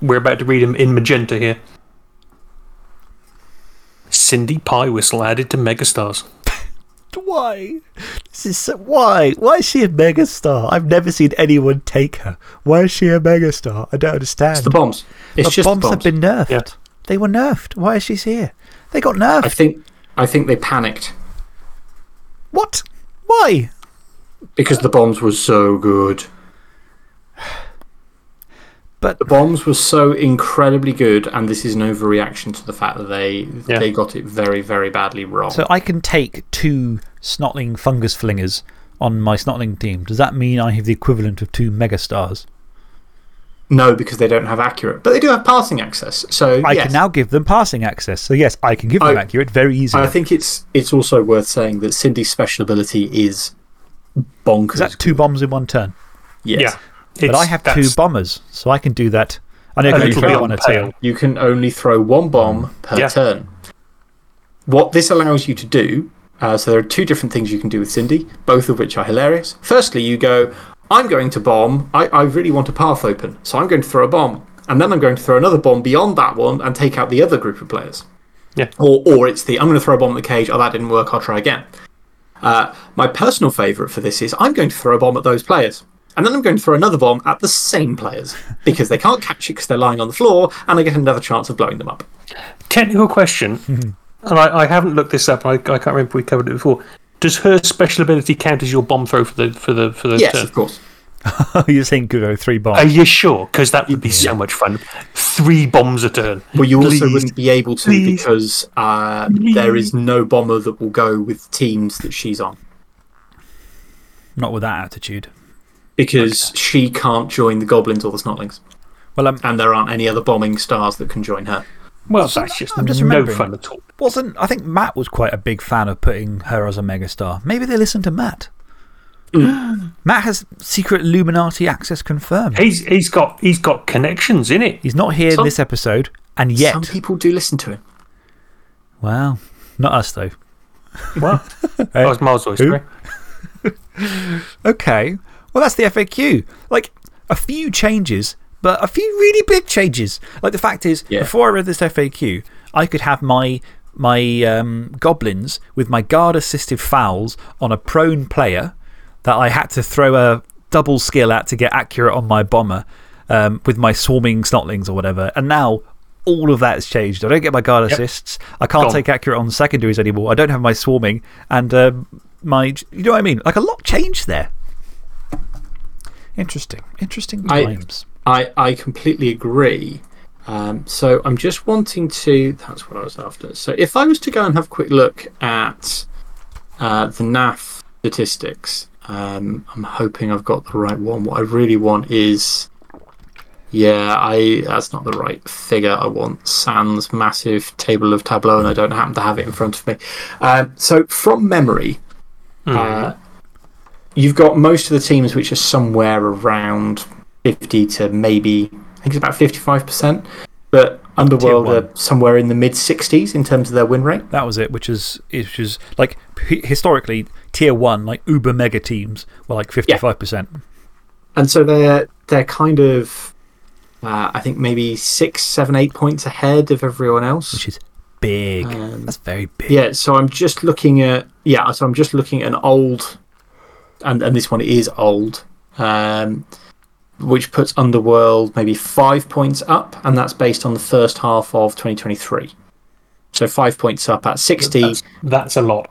We're about to read them in magenta here. Cindy Piewhistle added to Megastars. *laughs* Why? This is so, why? Why is she a megastar? I've never seen anyone take her. Why is she a megastar? I don't understand. It's the bombs. It's the just bombs the have been nerfed. Yeah. They were nerfed. Why is she here? They got nerfed. I think, I think they panicked What? Why? because the bombs were so good. But The bombs were so incredibly good, and this is an overreaction to the fact that they, Yeah. they got it very, very badly wrong. so I can take two snotling fungus flingers on my snotling team. Does that mean I have the equivalent of two megastars? No, because they don't have accurate, but they do have passing access. So I yes. can now give them passing access. So, yes, I can give them I- accurate very easily. I think it's, it's also worth saying that Cindy's special ability is bonkers. Is that two bombs in one turn? yes. Yeah. But I have two bombers, so I can do that. I know you can little throw one on a turn. You can only throw one bomb per Yeah. turn. What this allows you to do, uh, so there are two different things you can do with Cindy, both of which are hilarious. Firstly, you go, I'm going to bomb, I, I really want a path open, so I'm going to throw a bomb. And then I'm going to throw another bomb beyond that one and take out the other group of players. Yeah. Or, or it's the, I'm going to throw a bomb at the cage, oh, that didn't work, I'll try again. Uh, my personal favourite for this is I'm going to throw a bomb at those players. And then I'm going to throw another bomb at the same players because they can't catch it because they're lying on the floor and I get another chance of blowing them up. Technical question, *laughs* and I, I haven't looked this up. I, I can't remember if we covered it before. Does her special ability count as your bomb throw for the for the for the Yes, turn? of course. *laughs* You're saying go three bombs. Are you sure? Because that would be so much fun. Three bombs a turn. Well, you also Please. wouldn't be able to Please. because uh, there is no bomber that will go with teams that she's on Not with that attitude. because she can't join the goblins or the snotlings, Well, um, and there aren't any other bombing stars that can join her. Well, that's just, I'm just no fun at all. wasn't. I think Matt was quite a big fan of putting her as a megastar. Maybe they listened to Matt. Mm. *gasps* Matt has secret Illuminati access confirmed. He's he's got he's got connections in it. He's not here in Some- this episode, and yet. Some people do listen to him. Well, not us, though. Well, *laughs* that was Miles' voice. Who? *laughs* Okay. Well, that's the FAQ. Like, a few changes, but a few really big changes. Like, the fact is, Yeah. before I read this FAQ, I could have my, my um, goblins with my guard assisted fouls on a prone player that I had to throw a double skill at to get accurate on my bomber um, with my swarming snotlings or whatever. And now. All of that has changed. I don't get my guard assists. I can't Gone. take accurate on secondaries anymore. I don't have my swarming. And um, my. You know what I mean? Like a lot changed there. Interesting. Interesting times. I, I completely agree. Um, so I'm just wanting to. That's what I was after. So if I was to go and have a quick look at uh, the NAF statistics, um, I'm hoping I've got the right one. What I really want is. Yeah, I that's not the right figure. I want Sans massive table of Tableau, and I don't happen to have it in front of me. Um, so, from memory, uh, you've got most of the teams which are somewhere around 50 to maybe, I think it's about 55%. But Underworld are somewhere in the mid 60s in terms of their win rate. That was it, which is, which is like historically, tier one, like uber mega teams were like 55%. And so they're, they're kind of, uh, I think maybe six, seven, eight points ahead of everyone else. which is big. Um, That's very big. Yeah, so I'm just looking at, yeah, so I'm just looking at an old, and, and this one is old, um, which puts Underworld maybe five points up, and that's based on the first half of 2023. So five points up at 60. That's, that's a lot.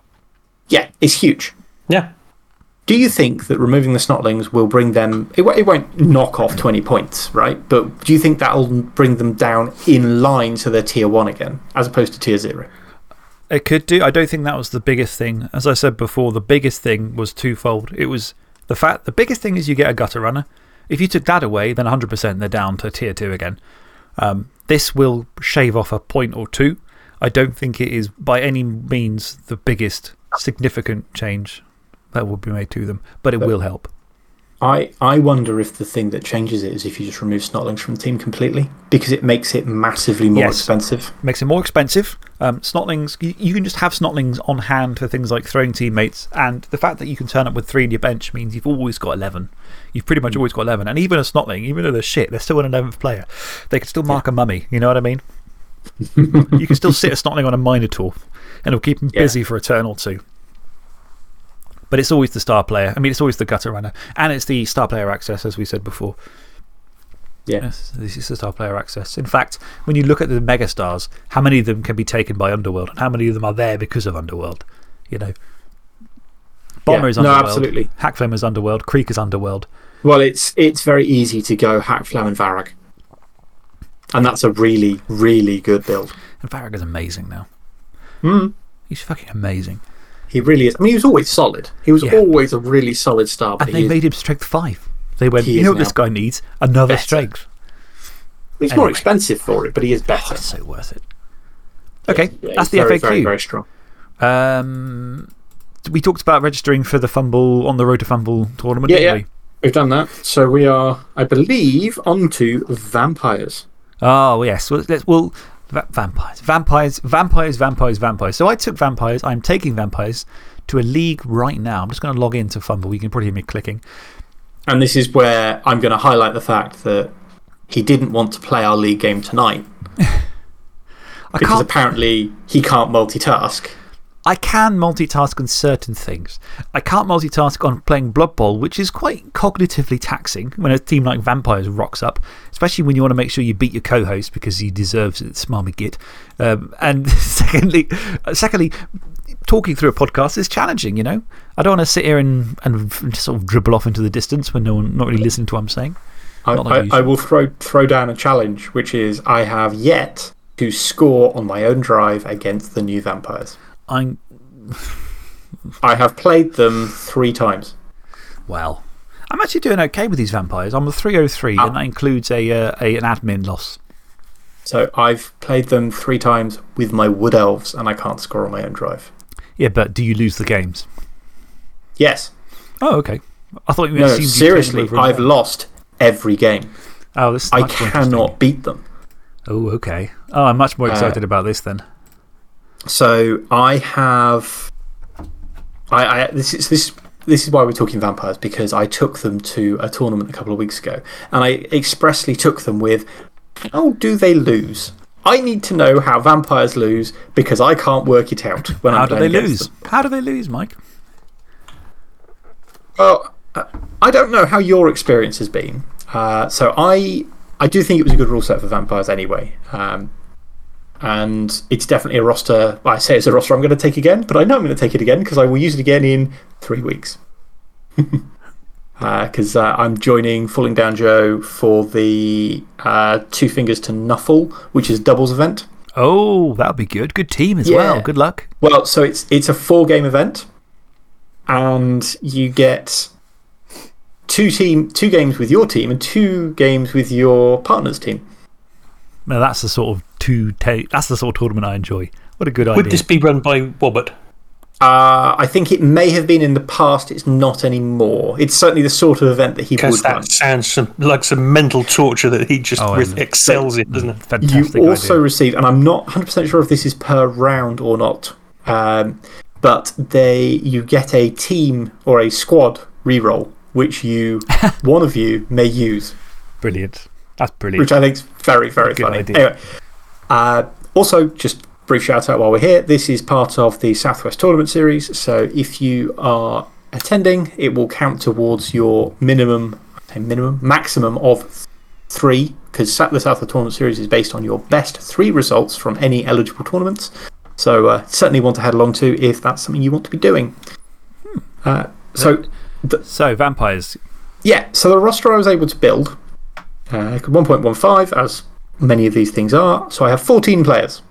Yeah, it's huge. Yeah. Do you think that removing the Snotlings will bring them, it, won't- it won't knock off 20 points, right? But do you think that will bring them down in line to their tier one again, as opposed to tier zero? It could do. I don't think that was the biggest thing. As I said before, the biggest thing was twofold. It was the fact, the biggest thing is you get a gutter runner. If you took that away, then 100% they're down to tier two again. Um, this will shave off a point or two. I don't think it is by any means the biggest significant change that will be made to them, but it will help. I, I wonder if the thing that changes it is if you just remove Snotlings from the team completely, because it makes it massively more Yes. expensive. Makes it more expensive. Um, snotlings, you, you can just have Snotlings on hand for things like throwing teammates, and the fact that you can turn up with three in your bench means you've always got 11. You've pretty much always got 11. And even a Snotling, even though they're shit, they're still an 11th player. They can still mark a mummy, you know what I mean? *laughs* you can still sit a Snotling on a Minotaur, and it'll keep them Yeah. busy for a turn or two. But it's always the star player. I mean, it's always the gutter runner. And it's the star player access, as we said before. Yeah. Yes, this is the star player access. In fact, when you look at the megastars, how many of them can be taken by Underworld and how many of them are there because of Underworld? You know, Bomber Yeah, is no, absolutely. Hakflem is Underworld. Kreek is Underworld. Well, it's, it's very easy to go Hack, Flam, and Varag. And that's a really, really good build. And Varag is amazing now. Hmm. He's fucking amazing. He really is. I mean, he was always solid. He was Yeah. always a really solid star. But And he they is- made him strength five. They went, you know what this guy needs? Another better. strength. he's more expensive for it, but he is Oh, better. it's so worth it. Okay, Yeah, that's the very, FAQ. Very, very strong. Um, we talked about registering for the Fumble on the Road to Fumble tournament, Yeah, didn't yeah. We've done that. So we are, I believe, on to vampires. Oh, yes. Well, let's, well va vampires. Vampires, vampires, vampires, vampires. So I took vampires. I'm taking vampires to a league right now. I'm just going to log into FUMBBL. You can probably hear me clicking. And this is where I'm going to highlight the fact that he didn't want to play our league game tonight *laughs* I because can't. apparently he can't multitask. I can multitask on certain things. I can't multitask on playing Blood Bowl, which is quite cognitively taxing when a team like Vampires rocks up, especially when you want to make sure you beat your co host because he deserves it, smarmy git. Um, and *laughs* secondly, uh, secondly, talking through a podcast is challenging, you know? I don't want to sit here and, and sort of dribble off into the distance when no one not really listening to what I'm saying. I, like I. I will throw, throw down a challenge, which is I have yet to score on my own drive against the new vampires. I'm. I have played them three times. Well, I'm actually doing okay with these vampires. I'm a 303, and that includes a, uh, a, an admin loss. So I've played them three times with my wood elves, and I can't score on my own drive. Yeah, but do you lose the games? Yes. Oh, okay. I thought you No, you'd taken seriously, I've lost every game. Oh, this I much more interesting. cannot beat them. Oh, okay. Oh, I'm much more Uh, excited about this then. So I have. I, I this is this this is why we're talking vampires because I took them to a tournament a couple of weeks ago, and I expressly took them with, how do they lose? I need to know how vampires lose because I can't work it out when How I'm do they lose? them. How do they lose, Mike? Well, uh, I don't know how your experience has been. Uh, so I, I do think it was a good rule set for vampires anyway. Um, and it's definitely a roster. I say it's a roster I'm going to take again, but I know I'm going to take it again because I will use it again in three weeks. *laughs* because uh, I'm joining Falling Down Joe for the uh, Two Fingers to Nuffle, which is a doubles event. Oh, that'll be good. Good team as well. Good luck. Well, so it's, it's a four game event, and you get two, team, two games with your team and two games with your partner's team. Now, that's the sort of two ta that's the sort of tournament I enjoy. What a good idea. Would this be run by Wobbert? Uh, I think it may have been in the past, it's not anymore. It's certainly the sort of event that he Because would run. that sounds some, like some mental torture that he just Oh, excels in, doesn't it? Fantastic You also idea. receive, and I'm not 100% sure if this is per round or not, um, but they, you get a team or a squad reroll, which you, *laughs* one of you, may use, Brilliant. That's brilliant. which I think is very, very Good funny. idea. Anyway, uh, also, just brief shout out while we're here. This is part of the Southwest Tournament Series, so if you are attending, it will count towards your minimum, minimum, maximum of three, because the Southwest Tournament Series is based on your best three results from any eligible tournaments. So, uh, certainly want to head along to if that's something you want to be doing. Uh, so, So, vampires. yeah, so the roster I was able to build uh, 1.15, as many of these things are. So I have 14 players.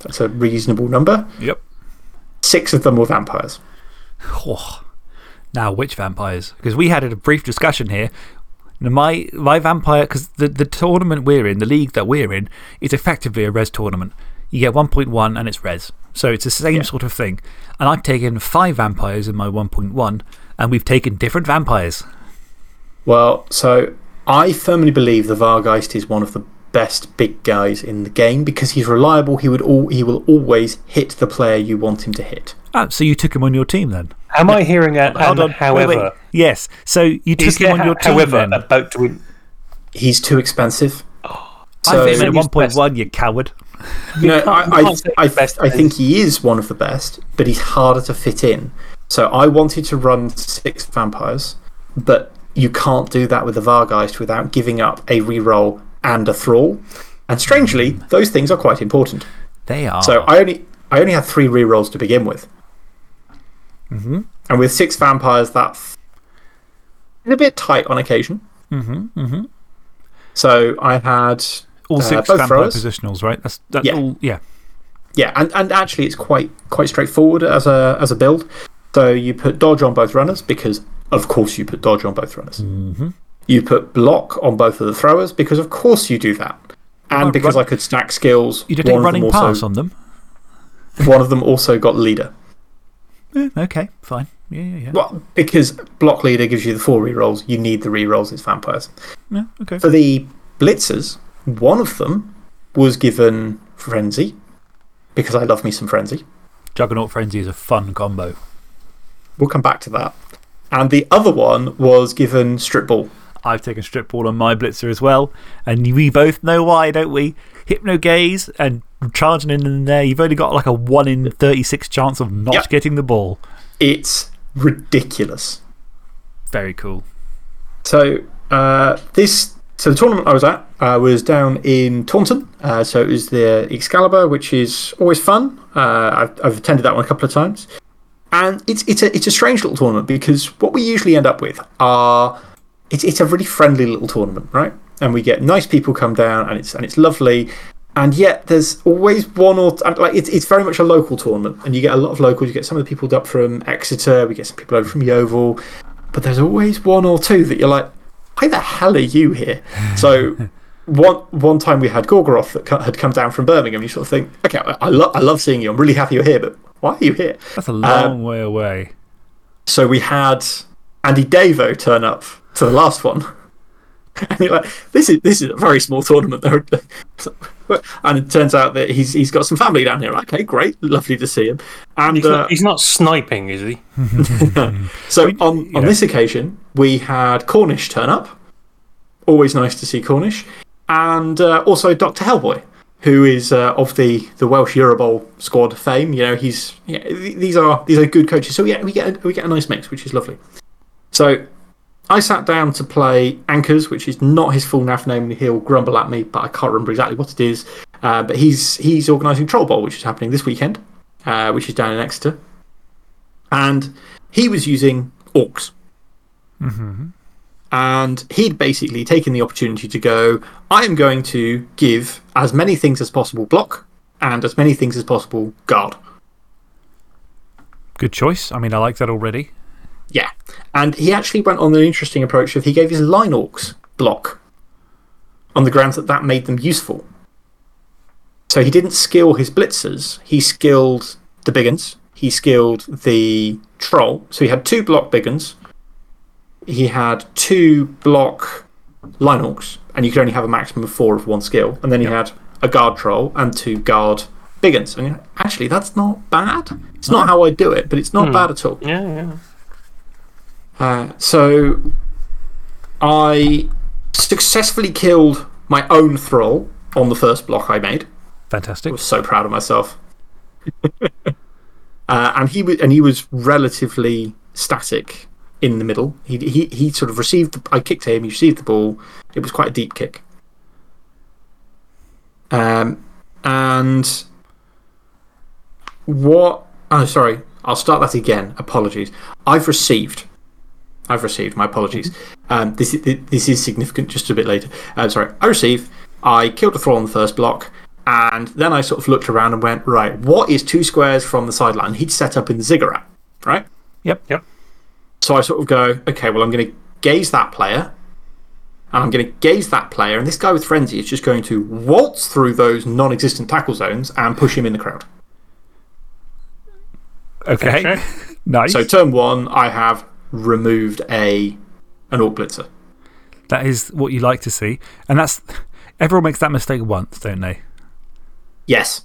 That's a reasonable number. Yep. Six of them were vampires. Oh. Now, which vampires? Because we had a brief discussion here. My, my vampire, because the, the tournament we're in, the league that we're in, is effectively a res tournament. You get 1.1 and it's res. So it's the same sort of thing. And I've taken five vampires in my 1.1, and we've taken different vampires. Well, so I firmly believe the Vargeist is one of the best big guys in the game because he's reliable. He, would all, he will always hit the player you want him to hit. Ah, so you took him on your team then? Am I hearing a, Hold an on. however? Wait, wait. Yes. So you took him on your team however, then? about to win? He's too expensive. I So, think he's at 1.1, you coward. you know, can't- I, I, I, best I think he is one of the best, but he's harder to fit in. So I wanted to run six vampires, but you can't do that with the Vargeist without giving up a reroll and a thrall. And strangely, those things are quite important. They are. So I only, I only had three rerolls to begin with. -hmm. And with six vampires, that's a bit tight on occasion. -hmm. -hmm. So I had All uh, six both vampire throwers. positionals, right? That's, that's Yeah. all. Yeah. Yeah, and, and actually, it's quite, quite straightforward as a, as a build. So you put dodge on both runners because, of course, you put dodge on both runners. -hmm. You put block on both of the throwers because, of course, you do that. And because I could stack skills, You did a running also, pass on them. One of them also got leader. Yeah, okay, fine. Yeah, yeah, yeah. Well, because block leader gives you the four rerolls, you need the rerolls, it's vampires. yeah okay. For the blitzers, one of them was given frenzy because I love me some frenzy. Juggernaut Frenzy is a fun combo. We'll come back to that. And the other one was given strip ball. I've taken strip ball on my blitzer as well. And we both know why, don't we? Hypno gaze and charging in there. You've only got like a 1 in 36 chance of not Yep. getting the ball. It's ridiculous. Very cool. So, uh, this, so the tournament I was at uh, was down in Taunton. Uh, so it was the Excalibur, which is always fun. Uh, I've, I've attended that one a couple of times. And it's, it's, a, it's a strange little tournament because what we usually end up with are. It's, it's a really friendly little tournament, right? And we get nice people come down and it's, and it's lovely. And yet there's always one or like it's, it's very much a local tournament. And you get a lot of locals. You get some of the people up from Exeter. We get some people over from Yeovil. But there's always one or two that you're like, why the hell are you here? *laughs* So, one, one time we had Gorgoroth that had come down from Birmingham. You sort of think, okay, I, I, lo I love seeing you. I'm really happy you're here, but why are you here? That's a long way away. So, we had Andy Davo turn up to the last one. *laughs* And you're like, this is, this is a very small tournament. There are- *laughs* And it turns out that he's, he's got some family down here. Okay, great. Lovely to see him. And He's, uh, not, he's not sniping, is he? *laughs* So We- on, on know. this occasion, we had Cornish turn up. Always nice to see Cornish. And uh, also Dr. Hellboy, who is uh, of the, the Welsh Eurobowl squad fame. You know, he's, yeah, th- these, are, these are good coaches. So yeah, we get, a, we get a nice mix, which is lovely. So I sat down to play Anchors, which is not his full NAF name. He'll grumble at me, but I can't remember exactly what it is. Uh, but he's, he's organising Troll Bowl, which is happening this weekend, which is down in Exeter. And he was using orcs. -hmm. And he'd basically taken the opportunity to go, I am going to give as many things as possible block and as many things as possible guard. Good choice. I mean, I like that already. Yeah. And he actually went on an interesting approach of he gave his line orcs block on the grounds that that made them useful. So he didn't skill his blitzers, he skilled the big uns, he skilled the troll. So he had two block big uns, he had two block line orcs, and you could only have a maximum of four of one skill. And then he had a guard troll and two guard big uns. And actually, that's not bad. It's not how I do it, but it's not Hmm. bad at all. Yeah, yeah. Uh, so I successfully killed my own thrall on the first block I made. Fantastic. I was so proud of myself. *laughs* uh, and, he and he was relatively static in the middle. He, he, he sort of received, the, I kicked him, he received the ball. It was quite a deep kick. Um, and what, oh, sorry, I'll start that again. Apologies. I've received. I've received. My apologies. Um, this, is- this is significant just a bit later. Uh, sorry. I received. I killed a thrall on the first block. And then I sort of looked around and went, right, what is two squares from the sideline? He'd set up in the ziggurat, right? Yep. Yep. So I sort of go, okay, well, I'm going to gaze that player. And I'm going to gaze that player. And this guy with Frenzy is just going to waltz through those non existent tackle zones and push him in the crowd. Okay. Okay. *laughs* nice. So turn one, I have removed a, an Orc Blitzer. that is what you like to see. And that's. Everyone makes that mistake once, don't they? Yes.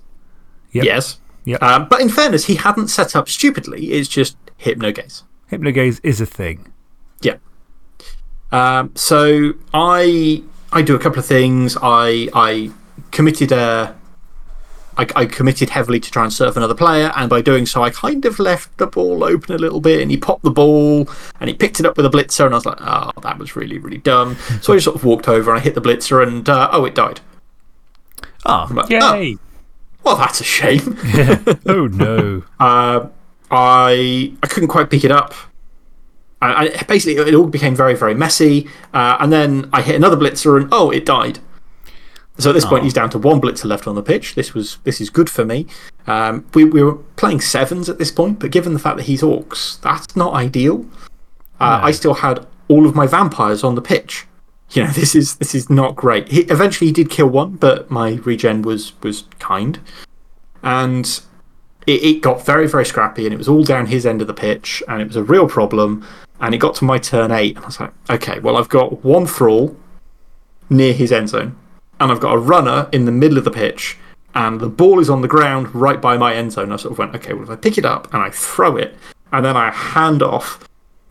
Yep. Yes. Yep. Um, but in fairness, he hadn't set up stupidly. It's just hypnogaze. Hypnogaze is a thing. Yeah. Um, so I, I do a couple of things. I, I committed a. I, I committed heavily to try and serve another player, and by doing so, I kind of left the ball open a little bit. And he popped the ball and he picked it up with a blitzer, and I was like, oh, that was really, really dumb. so I just sort of walked over and I hit the blitzer, and uh, oh, it died. Ah. I'm like, oh, Yay. well, that's a shame. *laughs* oh, no. *laughs* Uh, I, I couldn't quite pick it up. I, I, basically, it all became very, very messy. Uh, and then I hit another blitzer, and oh, it died. So at this point, he's down to one blitzer left on the pitch. This, was, this is good for me. Um, we, we were playing sevens at this point, but given the fact that he's orcs, that's not ideal. Uh, I still had all of my vampires on the pitch. You know, *laughs* this is, this is not great. He, eventually, he did kill one, but my regen was, was kind. And it, it got very, very scrappy, and it was all down his end of the pitch, and it was a real problem. And it got to my turn eight, and I was like, okay, well, I've got one thrall near his end zone, and I've got a runner in the middle of the pitch, and the ball is on the ground right by my end zone. I sort of went, okay, well, if I pick it up and I throw it, and then I hand off,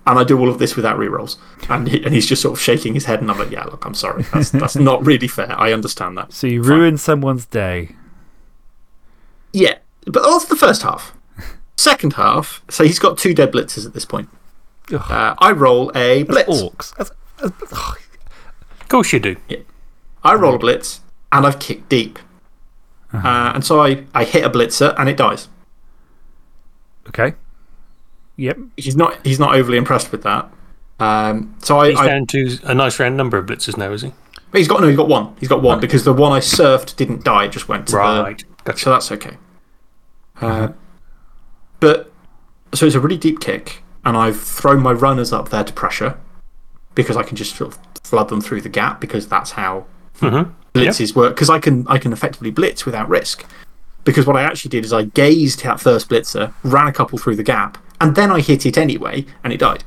and I do all of this without rerolls. And, he, and he's just sort of shaking his head, and I'm like, yeah, look, I'm sorry. That's, *laughs* that's not really fair. I understand that. So you ruined someone's day. Yeah, but that's the first half. Second half, so he's got two dead blitzers at this point. Uh, I roll a blitz. Orcs. That's, that's. Of course you do. I roll a blitz, and I've kicked deep. Uh, and so I, I hit a blitzer, and it dies. okay. Yep. He's not, he's not overly impressed with that. Um, so I, He's I, down to a nice round number of blitzers now, is he? he's got, no, he's got one. He's got one because the one I surfed didn't die, it just went to Right. the. Gotcha. So that's okay. Uh, but, so it's a really deep kick, and I've thrown my runners up there to pressure because I can just sort of flood them through the gap because that's how Mhm. blitzes work. Because I can, I can effectively blitz without risk. Because what I actually did is I gazed that first blitzer, ran a couple through the gap, and then I hit it anyway, and it died.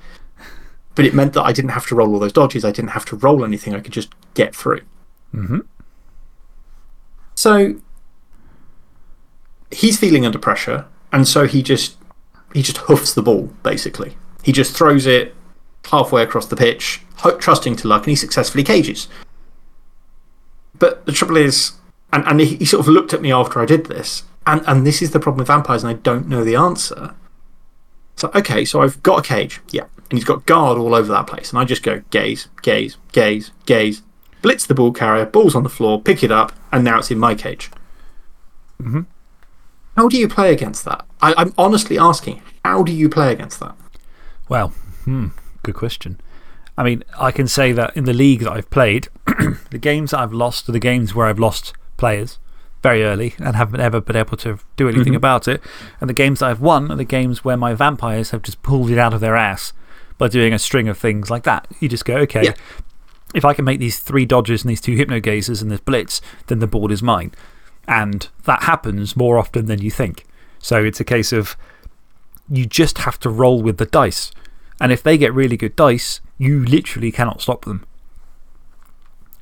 But it meant that I didn't have to roll all those dodges, I didn't have to roll anything, I could just get through. Mhm. So he's feeling under pressure, and so he just, he just hoofs the ball, basically. He just throws it halfway across the pitch, trusting to luck, and he successfully cages. But the trouble is, and, and he, sort of looked at me after I did this, and, and this is the problem with vampires, and I don't know the answer. So, okay, so I've got a cage, yeah, and he's got guard all over that place, and I just go gaze, gaze, gaze, gaze, blitz the ball carrier, ball's on the floor, pick it up, and now it's in my cage. Mhm. How do you play against that? I, I'm honestly asking, how do you play against that? Well, hmm, good question. I mean, I can say that in the league that I've played, *clears throat* the games that I've lost are the games where I've lost players very early and haven't ever been able to do anything -hmm. about it. And the games that I've won are the games where my vampires have just pulled it out of their ass by doing a string of things like that. You just go, okay, Yeah. if I can make these three dodges and these two hypno gazers and this blitz, then the board is mine. And that happens more often than you think. So it's a case of you just have to roll with the dice. And if they get really good dice, you literally cannot stop them.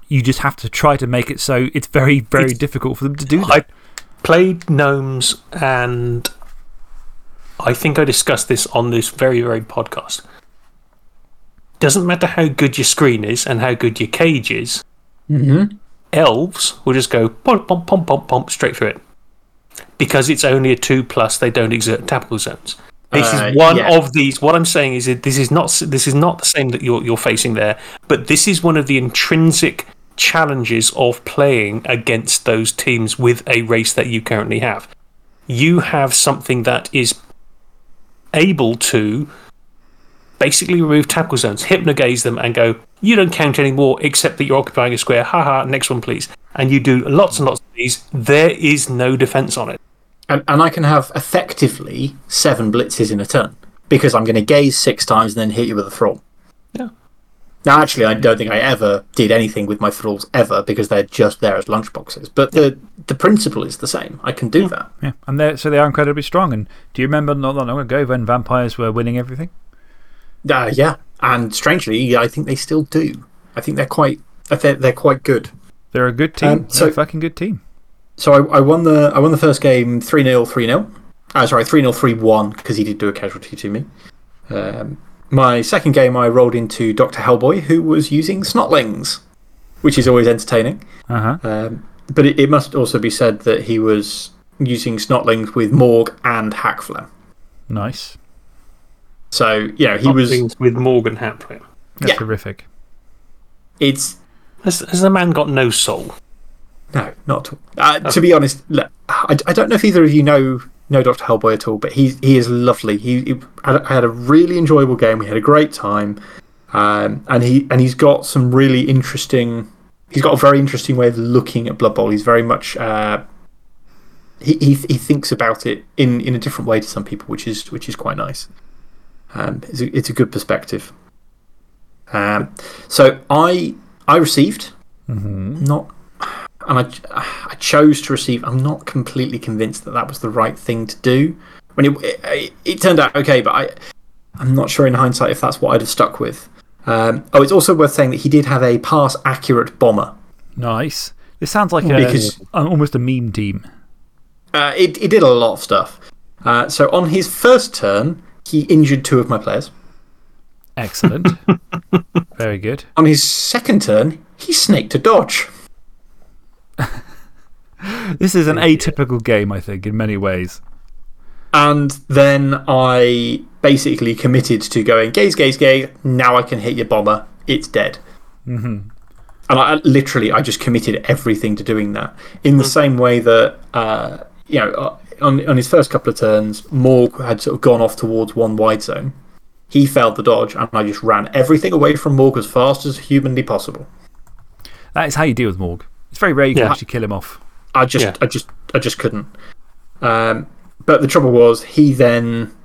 You just have to try to make it so it's very, very difficult for them to do that. I played Gnomes and I think I discussed this on this very, very podcast. Doesn't matter how good your screen is and how good your cage is, -hmm. Elves will just go pump, pump, pump, pump, pump straight through it. Because it's only a 2 plus, they don't exert tactical zones. This Uh, is one yeah. of these. What I'm saying is that this is not, this is not the same that you're, you're facing there, but this is one of the intrinsic challenges of playing against those teams with a race that you currently have. You have something that is able to basically remove tackle zones, hypnogaze them, and go, you don't count anymore except that you're occupying a square. Haha, ha, next one, please. And you do lots and lots of these. There is no defense on it. And, and I can have effectively seven blitzes in a turn because I'm going to gaze six times and then hit you with a thrall. Yeah. Now, actually, I don't think I ever did anything with my thralls ever because they're just there as lunchboxes. But the, the principle is the same. I can do that. Yeah, and they're, so they are incredibly strong. And do you remember not that long ago when vampires were winning everything? Uh, yeah. And strangely, I think they still do. I think they're quite, they're, they're quite good. They're a good team. Um, they're so- a fucking good team. So I, I, won the, I won the first game 3 0, 3 0. Uh, sorry, 3 0, 3 1 because he did do a casualty to me. Um, my second game, I rolled into Dr. Hellboy, who was using snotlings, which is always entertaining. Uh huh. Um, but it, it must also be said that he was using snotlings with Morg and Hakflem. Nice. So, yeah, know, he was. With Morgan Haplet. That's Yeah. terrific. It's. Has, has the man got no soul? No, not at all. Uh, To be honest, look, I, I don't know if either of you know, know Dr. Hellboy at all, but he, he is lovely. He, he I had a really enjoyable game. We had a great time. Um, and, he, and he's got some really interesting. He's got a very interesting way of looking at Blood Bowl. He's very much. Uh, he, he, he thinks about it in, in a different way to some people, which is, which is quite nice. Um, it's, a, it's a good perspective. Um, so I, I received, -hmm. not and I, I chose to receive. I'm not completely convinced that that was the right thing to do. When it, it, it turned out okay, but I, I'm not sure in hindsight if that's what I'd have stuck with. Um, oh, it's also worth saying that he did have a pass accurate bomber. Nice. This sounds like a, Because- almost a meme team. Uh, it, it did a lot of stuff. Uh, so on his first turn, he injured two of my players. Excellent. *laughs* Very good. On his second turn, he snaked a dodge. *laughs* This is an atypical game, I think, in many ways. And then I basically committed to going gaze, gaze, gaze. Now I can hit your bomber. It's dead. -hmm. And I literally, I just committed everything to doing that. In the same way that, uh, you know, uh, on, on his first couple of turns, Morg had sort of gone off towards one wide zone. He failed the dodge, and I just ran everything away from Morg as fast as humanly possible. That is how you deal with Morg. It's very rare you can Yeah. actually kill him off. I just, Yeah. I just, I just couldn't. Um, but the trouble was, he then.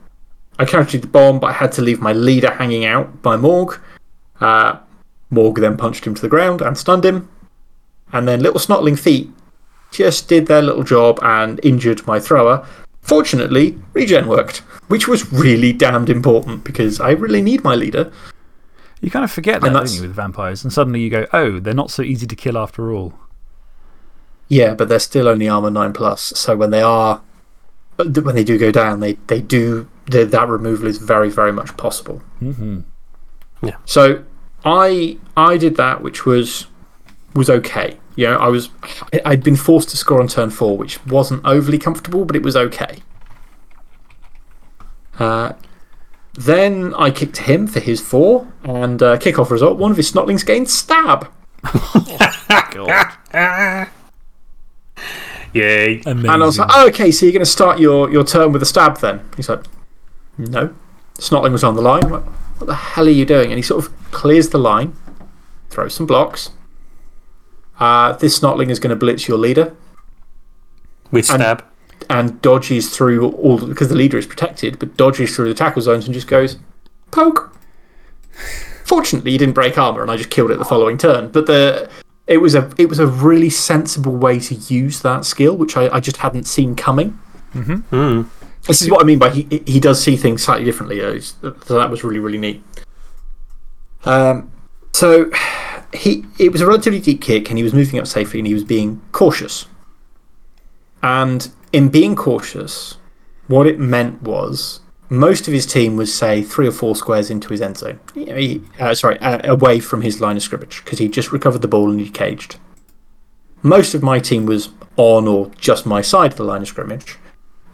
I countered the bomb, but I had to leave my leader hanging out by Morg. Uh, Morg then punched him to the ground and stunned him. And then little snotling feet just did their little job and injured my thrower. Fortunately, regen worked, which was really damned important because I really need my leader. You kind of forget that, And don't you, with vampires? And suddenly you go, oh, they're not so easy to kill after all. Yeah, but they're still only armor 9 plus. So when they are. When they do go down, they, they do. The, that removal is very, very much possible. -hmm. So I, I did that, which was, was okay. You know, I was, I'd been forced to score on turn four, which wasn't overly comfortable, but it was okay. Uh, then I kicked him for his four, and uh, kickoff result one of his snotlings gained stab. *laughs* Yay. Amazing. And I was like, oh, okay, so you're going to start your, your turn with a stab then? He's like, no. Snotling was on the line. Like, What the hell are you doing? And he sort of clears the line, throws some blocks. Uh, this Snotling is going to blitz your leader With stab. and dodges through all because the leader is protected, but dodges through the tackle zones and just goes, poke. Fortunately, he didn't break armor and I just killed it the following turn. But the, it, was a, it was a really sensible way to use that skill, which I, I just hadn't seen coming. Hmm. This is what I mean by he, he does see things slightly differently. So that was really, really neat. Um, so he, it was a relatively deep kick and he was moving up safely and he was being cautious. And in being cautious, what it meant was most of his team was, say, three or four squares into his end zone. He, uh, sorry, uh, away from his line of scrimmage because he just recovered the ball and he caged. Most of my team was on or just my side of the line of scrimmage.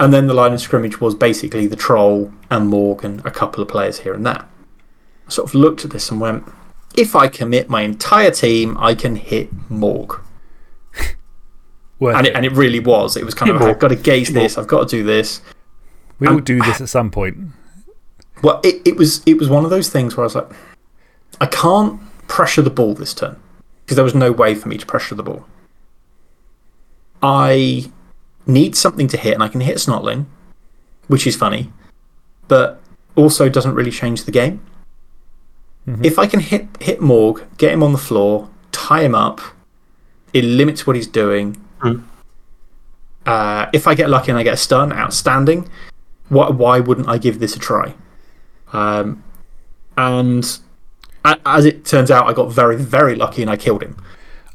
And then the line of scrimmage was basically the Troll and Morgan, a couple of players here and there. I sort of looked at this and went, if I commit my entire team, I can hit Morg. *laughs* And it. and it really was. It was kind of, Morg. I've got to gauge this, I've got to do this. we will do this at some point. Well, it, it, was, it was one of those things where I was like, I can't pressure the ball this turn because there was no way for me to pressure the ball. I need something to hit, and I can hit Snotling, which is funny, but also doesn't really change the game. If I can hit, hit Morg, get him on the floor, tie him up, it limits what he's doing. Uh, if I get lucky and I get a stun, outstanding. Why, why wouldn't I give this a try? Um, and as it turns out, I got very, very lucky and I killed him.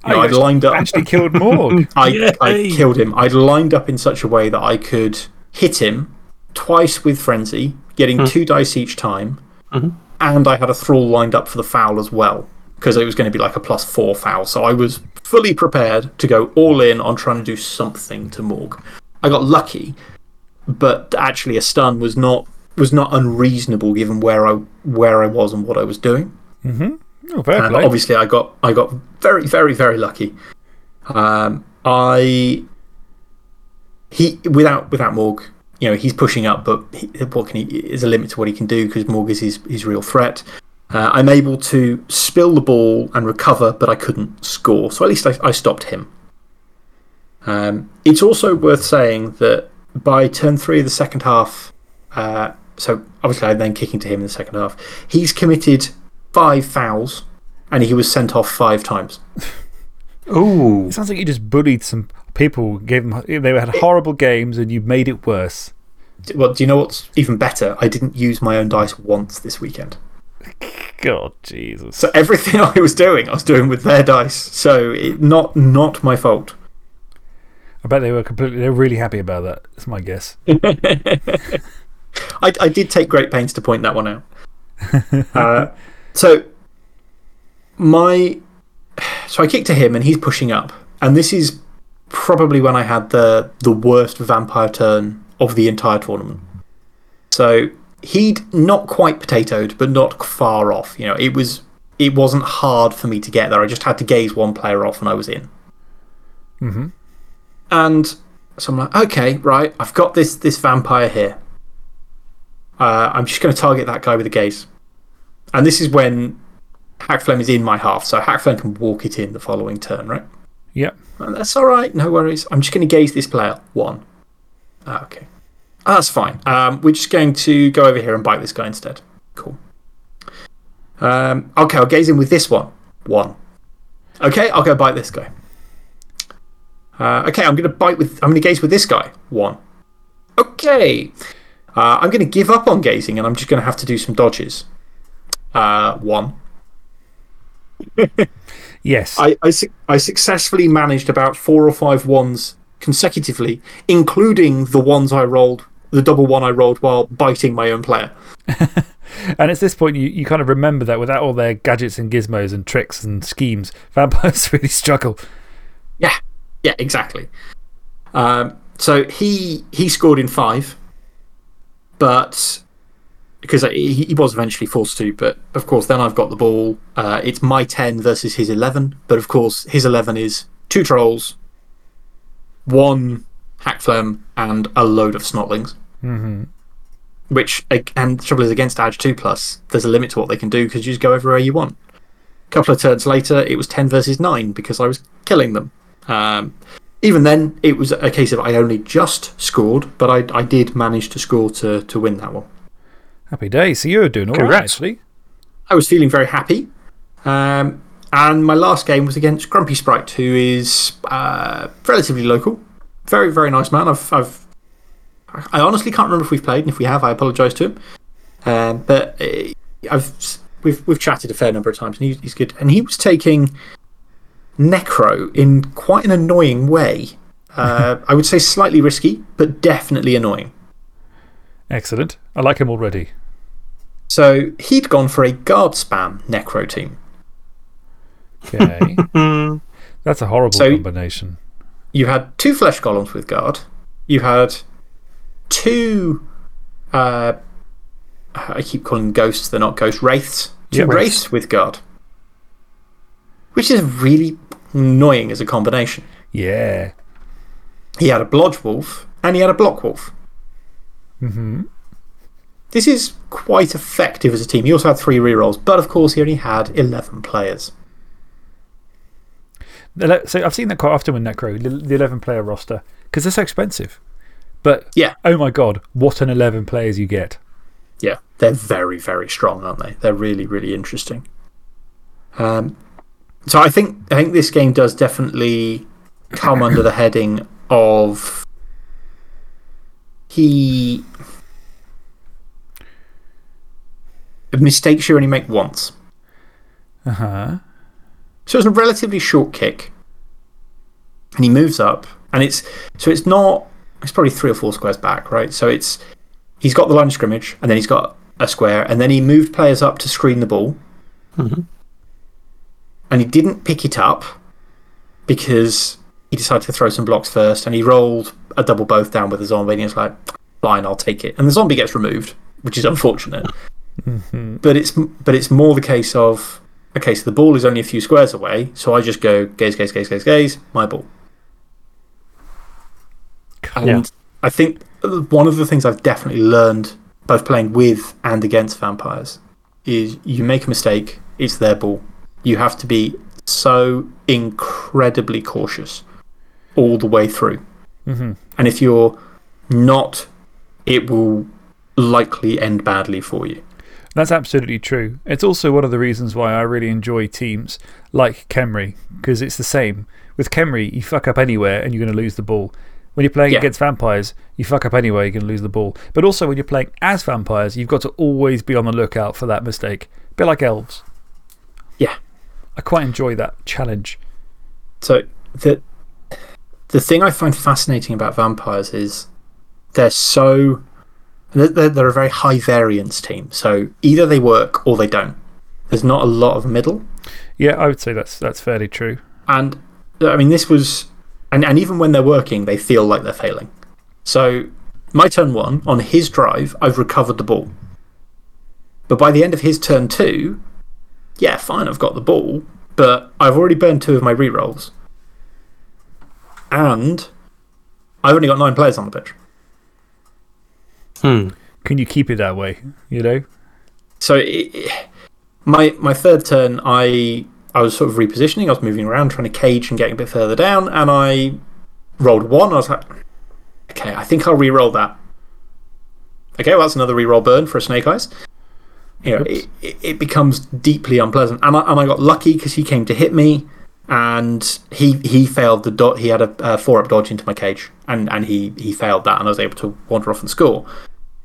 You know, Oh, I'd lined up. Actually killed Morg. *laughs* I, I killed him. I'd lined up in such a way that I could hit him twice with Frenzy, getting two dice each time. And I had a thrall lined up for the foul as well, because it was going to be like a plus four foul. So I was fully prepared to go all in on trying to do something to Morg. I got lucky, but actually, a stun was not, was not unreasonable given where I, where I was and what I was doing. Oh, fair And play. obviously, I got, I got very, very, very lucky. Um, I. He, without, without Morg, you know, he's pushing up, but he, what can he, is a limit to what he can do because Morg is his, his real threat. Uh, I'm able to spill the ball and recover, but I couldn't score. So at least I, I stopped him. Um, it's also worth saying that by turn three of the second half, uh, so obviously I'm then kicking to him in the second half, he's committed five fouls and he was sent off five times. Ooh. It sounds like you just bullied some people, gave them, they had horrible games, and you made it worse. Well, do you know what's even better? I didn't use my own dice once this weekend. God, Jesus. So everything *laughs* I was doing, I was doing with their dice. So it, not, not my fault. I bet they were completely, they were really happy about that. That's my guess. *laughs* I, I did take great pains to point that one out. *laughs* uh, so, my. *sighs* So I kick to him and he's pushing up. And this is probably when I had the, the worst vampire turn of the entire tournament. So he'd not quite potatoed, but not far off. You know, it, was, it wasn't hard for me to get there. I just had to gaze one player off and I was in. hmm And so I'm like, okay, right, I've got this, this vampire here. Uh, I'm just going to target that guy with a gaze. And this is when Hakflem is in my half, so Hakflem can walk it in the following turn, right? Yep. And that's all right, no worries. I'm just going to gaze this player. One. Ah, okay. Ah, that's fine. Um, we're just going to go over here and bite this guy instead. Cool. Um, okay, I'll gaze in with this one. One. Okay, I'll go bite this guy. Uh, okay, I'm going to bite with. I'm going to gaze with this guy. One. Okay. Uh, I'm going to give up on gazing and I'm just going to have to do some dodges. Uh, one. *laughs* Yes. I, I, su- I successfully managed about four or five ones consecutively, including the ones I rolled, the double one I rolled while biting my own player. *laughs* And at this point, you, you kind of remember that without all their gadgets and gizmos and tricks and schemes, *laughs* vampires really struggle. Yeah, yeah, exactly. Um, so he, he scored in five, but because he, he was eventually forced to, but of course, then I've got the ball. Uh, it's my 10 versus his 11, but of course, his 11 is two trolls, one Hakflem, and a load of snotlings. -hmm. which, and the trouble is, against Edge 2 Plus, there's a limit to what they can do because you just go everywhere you want. A couple of turns later, it was 10 versus 9 because I was killing them. Um, even then, it was a case of I only just scored, but I, I did manage to score to, to win that one. Happy day. So you're doing all right, Congrats. actually. I was feeling very happy. Um, and my last game was against Grumpy Sprite, who is uh, relatively local. Very, very nice man. I've, I've, I honestly can't remember if we've played, and if we have, I apologise to him. Um, but uh, I've, we've, we've chatted a fair number of times, and he's, he's good. And he was taking Necro in quite an annoying way. Uh, *laughs* I would say slightly risky, but definitely annoying. Excellent. I like him already. So he'd gone for a guard spam Necro team. Okay. *laughs* That's a horrible So- combination. you had two flesh golems with guard. You had two. Uh, I keep calling them ghosts, they're not ghosts, wraiths. Two Yeah, wraiths. wraiths with guard. Which is really annoying as a combination. Yeah. He had a blodge wolf and he had a block wolf. Mm hmm. This is quite effective as a team. He also had three rerolls, but of course, he only had 11 players. So I've seen that quite often with Necro, the the 11 player roster, because they're so expensive. But Yeah. oh my god, what an 11 players you get. Yeah, they're very, very strong, aren't they? They're really, really interesting. Um, so I think, I think this game does definitely come under the heading of. He. Mistakes you only make once. Uh huh. So it's a relatively short kick. And he moves up. And it's. So it's not. It's probably three or four squares back, right? So it's. He's got the line of scrimmage, and then he's got a square, and then he moved players up to screen the ball. Mhm. And he didn't pick it up because he decided to throw some blocks first, and he rolled a double both down with a zombie, and he was like, fine, I'll take it. And the zombie gets removed, which is unfortunate. But it's, but it's more the case of, okay, so the ball is only a few squares away, so I just go gaze, gaze, gaze, gaze, gaze, my ball. And Yeah. I think one of the things I've definitely learned, both playing with and against vampires, is you make a mistake, it's their ball. You have to be so incredibly cautious all the way through. -hmm. And if you're not, it will likely end badly for you. That's absolutely true. It's also one of the reasons why I really enjoy teams like Khemri, because it's the same. With Khemri, you fuck up anywhere and you're going to lose the ball. When you're playing Yeah. against vampires, you fuck up anywhere, you're going to lose the ball. But also, when you're playing as vampires, you've got to always be on the lookout for that mistake. A bit like elves. Yeah. I quite enjoy that challenge. So the, the thing I find fascinating about vampires is they're so. They're, they're, a very high variance team. So either they work or they don't. There's not a lot of middle. Yeah, I would say that's, that's fairly true. And I mean, this was. And, and even when they're working, they feel like they're failing. So, my turn one, on his drive, I've recovered the ball. But by the end of his turn two, yeah, fine, I've got the ball, but I've already burned two of my rerolls. And I've only got nine players on the pitch. Hmm. Can you keep it that way? You know? So, it, my, my third turn, I, I was sort of repositioning. I was moving around, trying to cage and getting a bit further down. And I rolled one. I was like, okay, I think I'll re roll that. Okay, well, that's another re roll burn for a Snake Eyes. You know, it, it, it becomes deeply unpleasant. And I, and I got lucky because he came to hit me and he, he failed the dot. He had a, a four up dodge into my cage and, and he, he failed that and I was able to wander off and score.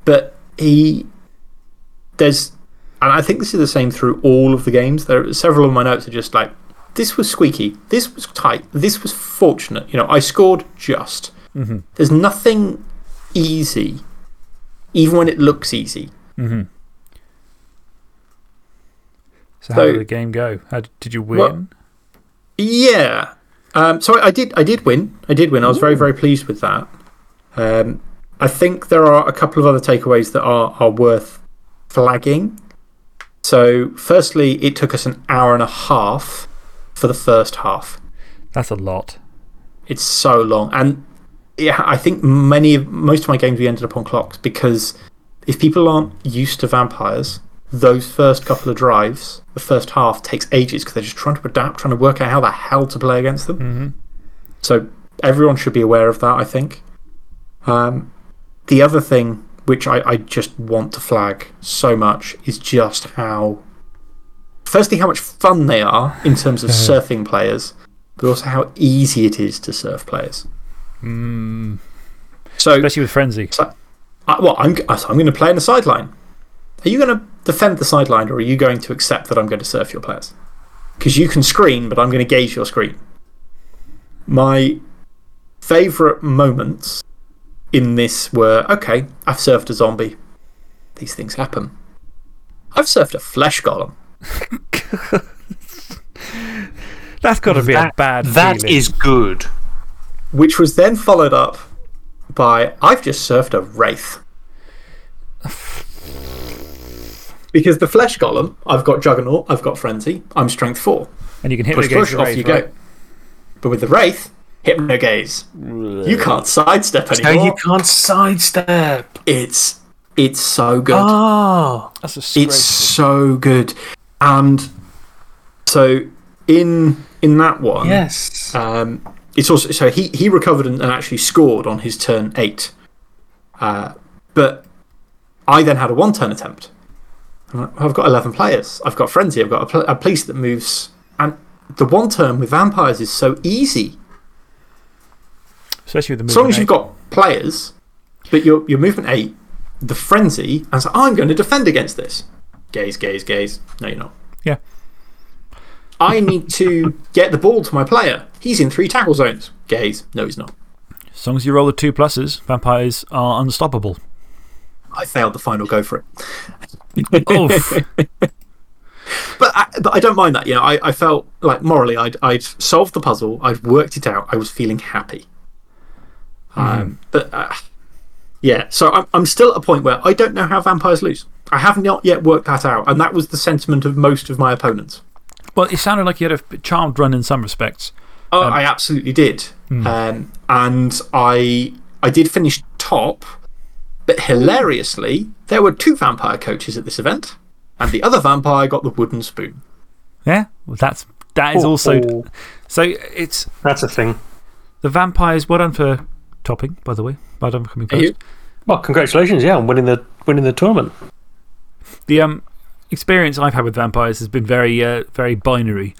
But he. There's. And I think this is the same through all of the games. There several of my notes are just like, this was squeaky, this was tight, this was fortunate. You know, I scored just. -hmm. There's nothing easy, even when it looks easy. -hmm. So, how So- did the game go? How did, did you win? Well- Yeah. Um, so I did, I did win. I did win. I was very, very pleased with that. Um, I think there are a couple of other takeaways that are, are worth flagging. So, firstly, it took us an hour and a half for the first half. That's a lot. It's so long. And yeah, I think many of, most of my games we ended up on clocks because if people aren't used to vampires, those first couple of drives, the first half takes ages because they're just trying to adapt, trying to work out how the hell to play against them. -hmm. So everyone should be aware of that, I think. Um, the other thing which I, I just want to flag so much is just how, firstly, how much fun they are in terms of *laughs* surfing players, but also how easy it is to surf players. Mm. So, Especially with Frenzy. so I, well, I'm, I'm going to play in the sideline. Are you going to defend the sideline or are you going to accept that I'm going to surf your players? Because you can screen, but I'm going to gauge your screen. My favourite moments in this were okay, I've surfed a zombie. These things happen. I've surfed a flesh golem. *laughs* That's got to be a bad That feeling. is good. which was then followed up by I've just surfed a wraith. because the flesh golem, I've got juggernaut, I've got frenzy, I'm strength four. And you can hit Push, it against push, the off wraith, you right? go. But with the wraith, hypno gaze. You can't sidestep anymore. No, anymore. you can't sidestep. It's, it's so good. Oh. That's a It's so good. And so in, in that one, Yes. Um, it's also, so he, he recovered and, and actually scored on his turn eight. Uh, but I then had a one turn attempt. I'm like, I've got 11 players. I've got Frenzy. I've got a, pl a police that moves. And the one turn with vampires is so easy. Especially with the As long as you've got players, but your, your movement eight, the Frenzy, and so I'm going to defend against this. Gaze, gaze, gaze. No, you're not. Yeah. I need to get the ball to my player. He's in three tackle zones. Gaze. No, he's not. As long as you roll the two pluses, vampires are unstoppable. I failed the final go for it. Oof. *laughs* But I, but I don't mind that. You know, I, I felt like morally I'd, I'd solved the puzzle, I'd worked it out, I was feeling happy. Um, but uh, yeah, so I'm, I'm still at a point where I don't know how vampires lose. I have not yet worked that out. And that was the sentiment of most of my opponents. well, it sounded like you had a charmed run in some respects. Oh, I absolutely did. Um, and I, I did finish top, but hilariously, there were two vampire coaches at this event, and the other vampire got the wooden spoon. Yeah? Well, that's, that is also. Oh, So it's That's a thing. the vampires. Well done for topping, by the way. Well done for coming first. Well, congratulations, yeah, on winning the, winning the tournament. The um, experience I've had with vampires has been very, uh, very binary.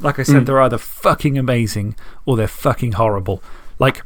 Like I said, they're either fucking amazing or they're fucking horrible. Like,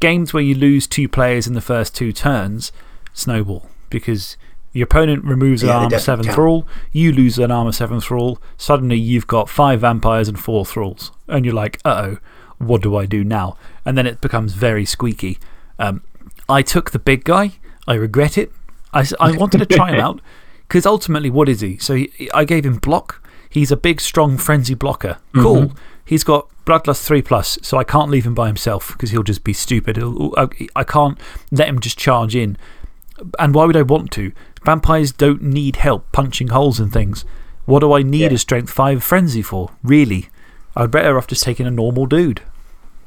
games where you lose two players in the first two turns snowball because your opponent removes an Yeah, they armor definitely 7 can. thrall, you lose an armor 7 thrall, suddenly you've got five vampires and four thralls. And you're like, uh oh, what do I do now? And then it becomes very squeaky. Um, I took the big guy, I regret it. I wanted to try him *laughs* out because ultimately, what is he? So he, I gave him block. He's a big, strong, frenzy blocker. Cool. He's got Bloodlust 3 plus, so I can't leave him by himself because he'll just be stupid. He'll, I, I can't let him just charge in. And why would I want to? Vampires don't need help punching holes in things. What do I need a strength 5 frenzy for? Really? I'd better off just taking a normal dude.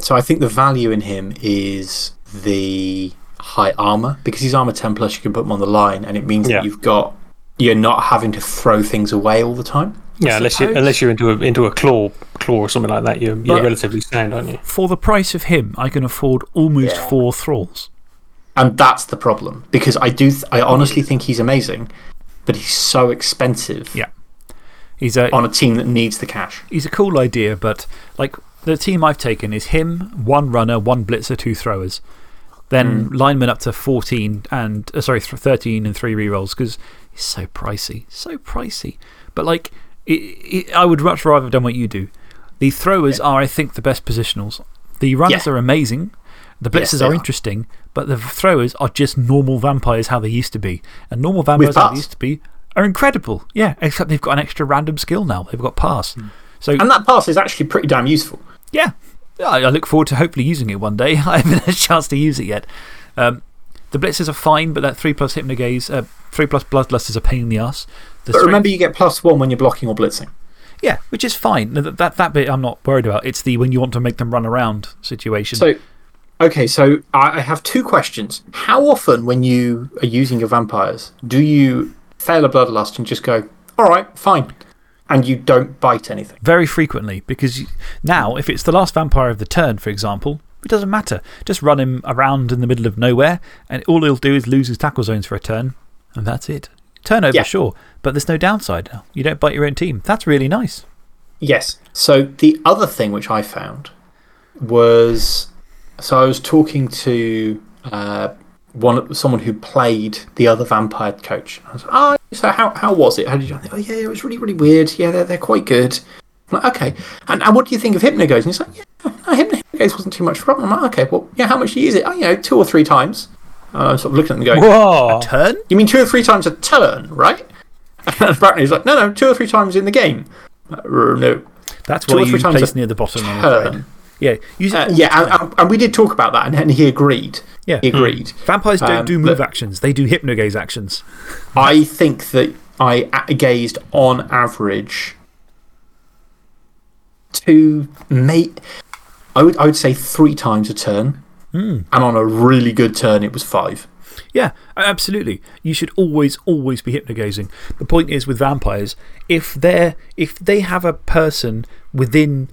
So I think the value in him is the high armor because he's armor 10 plus, you can put him on the line, and it means Yeah. that you've got. You're not having to throw things away all the time. Yeah, unless, you, unless you're into a, into a claw, claw or something like that, you're, you're But- relatively sound, aren't you? For the price of him, I can afford almost Yeah. four thralls. And that's the problem because I, do th I honestly think he's amazing, but he's so expensive Yeah. He's a, on a team that needs the cash. he's a cool idea, but like the team I've taken is him, one runner, one blitzer, two throwers. Then lineman up to 14 and, uh, sorry, 13 and three rerolls because he's so pricey. So pricey. But like, it, it, I would much rather have done what you do. The throwers are, I think, the best positionals. The runners Yeah. are amazing. The blitzers they are are. interesting, but the throwers are just normal vampires how they used to be. And normal vampires how they used to be are incredible. Yeah, except they've got an extra random skill now. They've got pass. So, And that pass is actually pretty damn useful. yeah, I I look forward to hopefully using it one day. *laughs* I haven't had a chance to use it yet. Um, the blitzes are fine, but that 3 plus hypnogaze, uh, 3 plus bloodlust is a pain in the ass. The But remember, you get plus one when you're blocking or blitzing. yeah, which is fine. That, that, that bit I'm not worried about. It's the when you want to make them run around situation. So Okay, so I I have two questions. How often, when you are using your vampires, do you fail a bloodlust and just go, all right, fine, and you don't bite anything? Very frequently, because you, now, if it's the last vampire of the turn, for example, it doesn't matter. Just run him around in the middle of nowhere, and all he'll do is lose his tackle zones for a turn, and that's it. Turnover, Yeah. sure, but there's no downside now. You don't bite your own team. That's really nice. Yes. So the other thing which I found was so I was talking to uh, one, someone who played the other vampire coach. I was like, oh, so how, how was it? How did you? Oh, yeah, it was really, really weird. Yeah, they're, they're quite good. I'm like, okay. And, and what do you think of Hypnogaze? And he's like, yeah, no, wasn't too much of a problem. I'm like, okay, well, yeah, how much do you use it? Oh, you know, two or three times. I'm sort of looking at them going, Whoa! Turn? you mean two or three times a turn, right? *laughs* And apparently he's like, no, no, two or three times in the game. Uh, no, That's Two why or three you times place near the bottom. Turn. Yeah. Uh, yeah, and, and, we did talk about that, and, and he agreed. Yeah. He agreed. Vampires don't Um, do move actions, they do hypnogaze actions. I think that I gazed on average two, mate. I would, I would say three times a turn. Hmm. And on a really good turn, it was five. Yeah, absolutely. You should always, always be hypnogazing. The point is with vampires, if, they're, if they have a person within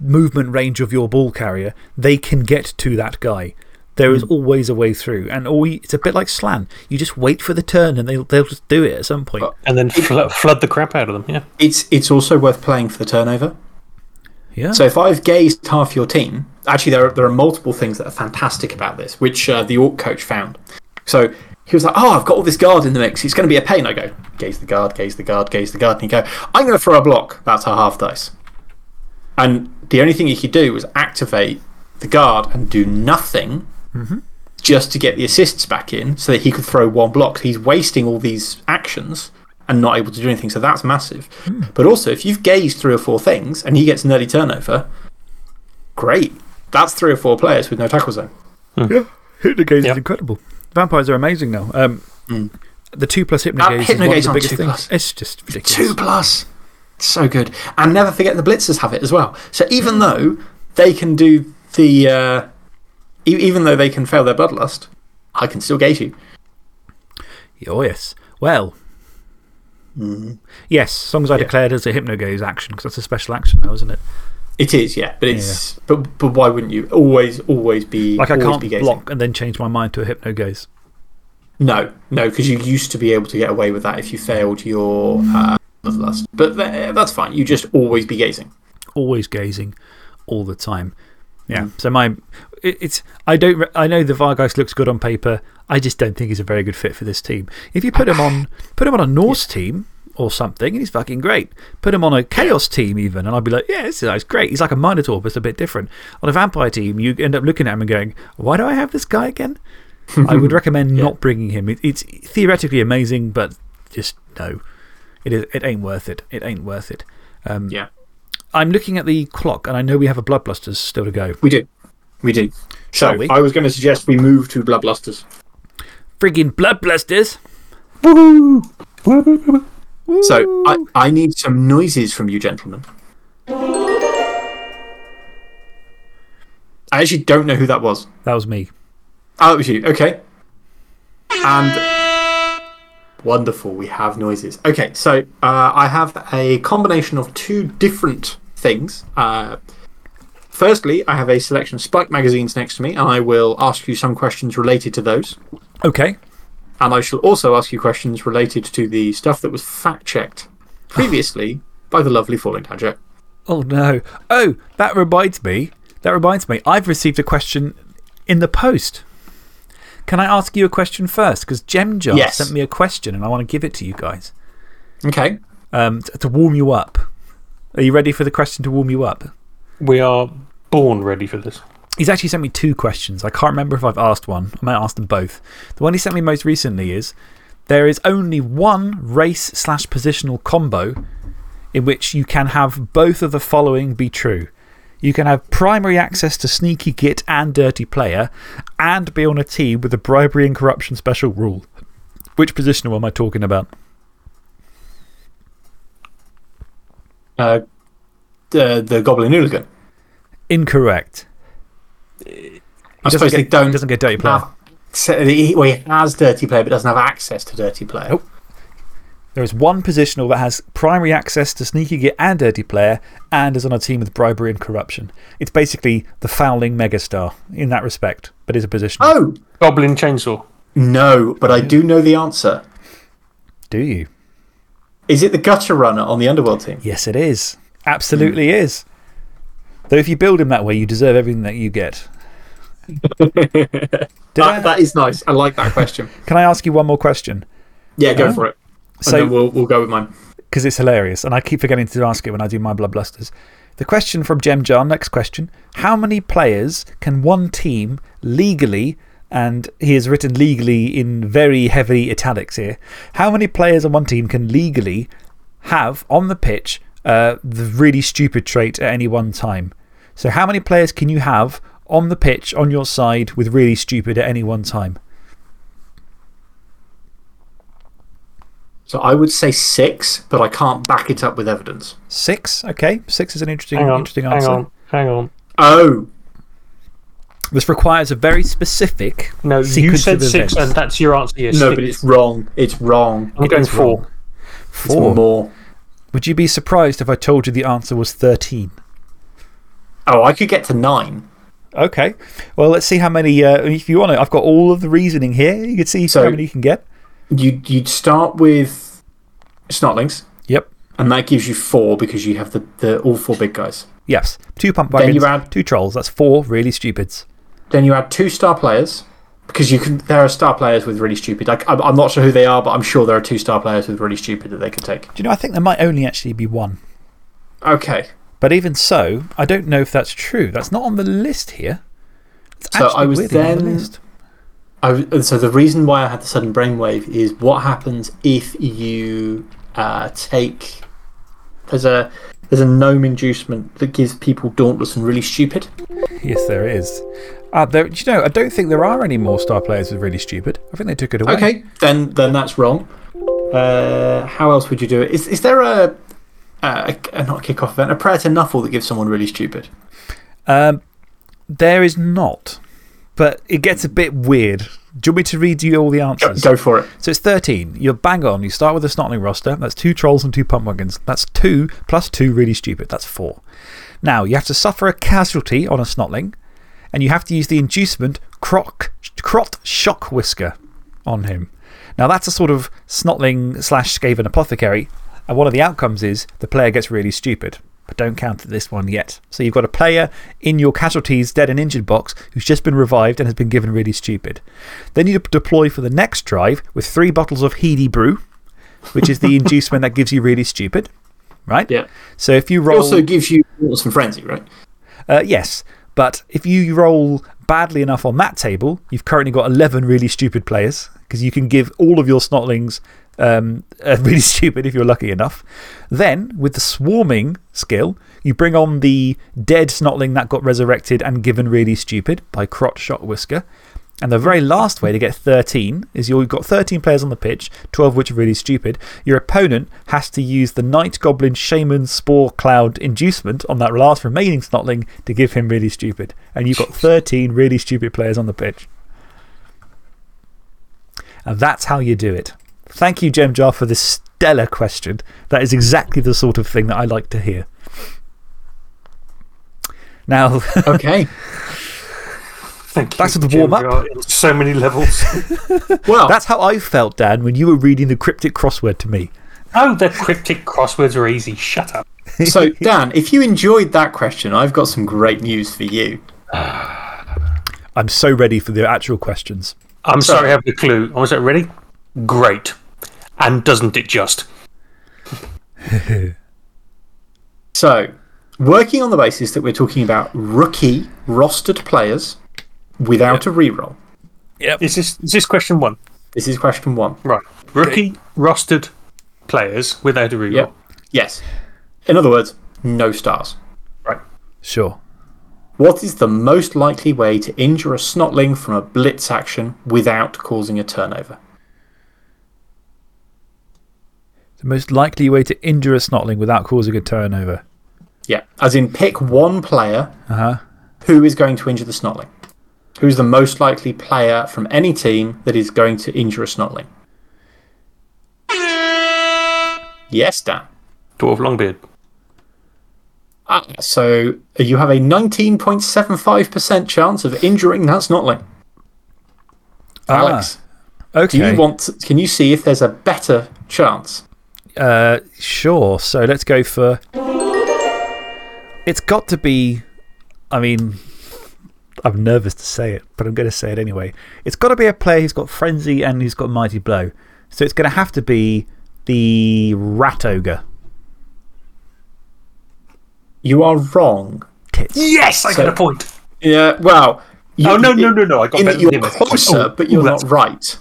movement range of your ball carrier, they can get to that guy. There is always a way through. And all you, it's a bit like Slann. You just wait for the turn and they'll, they'll just do it at some point. And then fl flood the crap out of them, yeah. It's, it's also worth playing for the turnover. yeah. So if I've gazed half your team, actually, there are, there are multiple things that are fantastic about this, which uh, the Orc coach found. So he was like, Oh, I've got all this guard in the mix. It's going to be a pain. I go, Gaze the guard, gaze the guard, gaze the guard. And he go, I'm going to throw a block. That's our half dice. And the only thing he could do was activate the guard and do nothing just to get the assists back in so that he could throw one block. He's wasting all these actions and not able to do anything. So that's massive. But also, if you've gazed three or four things and he gets an early turnover, great. That's three or four players with no tackle zone. Yeah, hypnogaze Yep. is incredible. Vampires are amazing now. Um, The 2 plus hypnogaze, Uh, is one of hypnogaze the on biggest 2 things. plus. It's just ridiculous. Two plus. So good. And never forget the blitzers have it as well. So even though they can do the. Uh, e- even though they can fail their bloodlust, I can still gauge you. Oh, yes. Well, yes, as long as I declared as a hypnogaze action, because that's a special action now, isn't it? It is, yeah. But, it's, but, but why wouldn't you? Always, always be. Like I always can't be block and then change my mind to a hypnogaze. No, no, because you used to be able to get away with that if you failed your uh, But th- that's fine. You just always be gazing. Always gazing all the time. Yeah. Mm. So my. It, it's, I, don't, I know the Vargeist looks good on paper. I just don't think he's a very good fit for this team. If you put him on, put him on a Norse team or something, and he's fucking great. Put him on a Chaos team, even, and I'd be like, yeah, this guy's great. He's like a Minotaur, but it's a bit different. On a Vampire team, you end up looking at him and going, why do I have this guy again? *laughs* I would recommend not bringing him. It, it's theoretically amazing, but just no. It, is, it ain't worth it. It ain't worth it. Um, Yeah, I'm looking at the clock, and I know we have a Bloodblusters still to go. we do. We do. Shall So we? I was going to suggest we move to Bloodlusters. Friggin' Bloodblusters! So I, I need some noises from you, gentlemen. I actually don't know who that was. That was me. Oh, it was you. Okay. And wonderful, we have noises. Okay, so uh, I have a combination of two different things. Uh, firstly, I have a selection of Spike magazines next to me, and I will ask you some questions related to those. Okay. And I shall also ask you questions related to the stuff that was fact checked *sighs* previously by the lovely Falling Down Oh, no. Oh, that reminds me. That reminds me. I've received a question in the post. Can I ask you a question first? Because Gemjar Yes. sent me a question and I want to give it to you guys Okay. um, t- to warm you up. Are you ready for the question to warm you up? We are born ready for this. He's actually sent me two questions. I can't remember if I've asked one. I might ask them both. The one he sent me most recently is there is only one race slash positional combo in which you can have both of the following be true. You can have primary access to sneaky git and dirty player, and be on a team with a bribery and corruption special rule. Which positional am I talking about? Uh, the, the Goblin Hooligan. Incorrect. I suppose they don't he doesn't get dirty player. have- well, he has dirty player, but doesn't have access to dirty player. Nope. There is one positional that has primary access to sneaky git and dirty player and is on a team with bribery and corruption. It's basically the fouling megastar in that respect, but is a position. Oh Goblin Chainsaw. no! But I do know the answer. Do you? Is it the gutter runner on the underworld team? Yes, it is. Absolutely hmm. is. Though if you build him that way, you deserve everything that you get. *laughs* Did I- That, that is nice. I like that question. can I ask you one more question? Yeah, go for it. And So- we'll, we'll go with mine. because it's hilarious, and I keep forgetting to ask it when I do my Blood Blusters. The question from Jem Jar, next question. How many players can one team legally, and he has written legally in very heavy italics here, how many players on one team can legally have on the pitch uh, the really stupid trait at any one time? So, how many players can you have on the pitch on your side with really stupid at any one time? So I would say six, but I can't back it up with evidence. Six? Okay. Six is an interesting, Hang on. interesting hang answer. on. Hang on. Oh, This requires a very specific No, you said six, and that's your answer. Yes. no, six. but it's wrong. It's wrong. I'm going is four. wrong. It's Four. more. Would you be surprised if I told you the answer was 13? Oh, I could get to nine. Okay. Well, let's see how many. Uh, if you want to, I've got all of the reasoning here. You can see So- how many you can get. You'd, you'd start with Snotlings, Yep. and that gives you four because you have the, the all four big guys. Yes. Two pump Then you add- two trolls. That's four really stupids. Then you add two star players because you can. There are star players with really stupid. I, I'm, I'm not sure who they are, but I'm sure there are two star players with really stupid that they could take. Do you know, I think there might only actually be one. Okay. But even so, I don't know if that's true. That's not on the list here. It's So actually I was the then- list. I, so the reason why I had the sudden brainwave is what happens if you uh, take. There's a, there's a gnome inducement that gives people dauntless and really stupid. Yes, there is. Uh, there, you know, I don't think there are any more star players with really stupid. I think they took it away. Okay, then, then that's wrong. Uh, how else would you do it? Is, is there a, a, a not a kickoff event, a prayer to Nuffle that gives someone really stupid? Um, there is not. But it gets a bit weird. Do you want me to read you all the answers? go for it. So it's 13. You're bang on. You start with a Snotling roster. That's two trolls and two pump wagons. That's two plus two really stupid. That's four. Now, you have to suffer a casualty on a Snotling, and you have to use the inducement croc, Crot Shock Whisker on him. Now, that's a sort of Snotling slash Skaven apothecary, and one of the outcomes is the player gets really stupid. But don't count this one yet. So you've got a player in your casualties dead and injured box who's just been revived and has been given really stupid. Then you deploy for the next drive with three bottles of Heady Brew, which is the *laughs* inducement that gives you really stupid. Right? Yeah. So if you It roll. also gives you some frenzy, right? Uh, yes, but if you roll badly enough on that table, you've currently got 11 really stupid players because you can give all of your snotlings um, *laughs* really stupid if you're lucky enough. Then, with the swarming skill, you bring on the dead snotling that got resurrected and given really stupid by Crotch Shot Whisker. And the very last way to get 13 is you've got 13 players on the pitch, 12 of which are really stupid. Your opponent has to use the Night Goblin Shaman Spore Cloud inducement on that last remaining Snotling to give him really stupid. And you've got 13 really stupid players on the pitch. And that's how you do it. Thank you, Gemjar, for this stellar question. That is exactly the sort of thing that I like to hear. Now, *laughs* Okay. Thank you. That's the warm-up. You are in So many levels. *laughs* Well, that's how I felt, Dan, when you were reading the cryptic crossword to me. oh, the cryptic crosswords are easy. Shut up. so Dan, if you enjoyed that question, I've got some great news for you. *sighs* I'm so ready for the actual questions. I'm sorry, I have the clue. Was that ready? Great. And doesn't it just? *laughs* So, working on the basis that we're talking about rookie rostered players without a reroll. Yep. Is this, is this question one? This is question one. Right. Rookie rostered players without a reroll. Yep. Yes. In other words, no stars. Right. Sure. What is the most likely way to injure a snotling from a blitz action without causing a turnover? The most likely way to injure a snotling without causing a turnover. Yeah. As in, pick one player Uh huh. who is going to injure the snotling. Who's the most likely player from any team that is going to injure a Snotling? Yes, Dan. Dwarf Longbeard. Ah, so you have a 19.75% chance of injuring that Snotling. Alex, Ah, Okay. do you want, can you see if there's a better chance? Uh, sure. So let's go for. It's got to be. I mean, I'm nervous to say it, but I'm going to say it anyway. It's got to be a player who's got Frenzy and who's got Mighty Blow. So it's going to have to be the Rat Ogre. You are wrong. Tits. Yes, I So- get a point. Yeah, well. You, Oh, no, no, no, no. I got in that better you're than closer, Oh, but you're oh, not that's- right.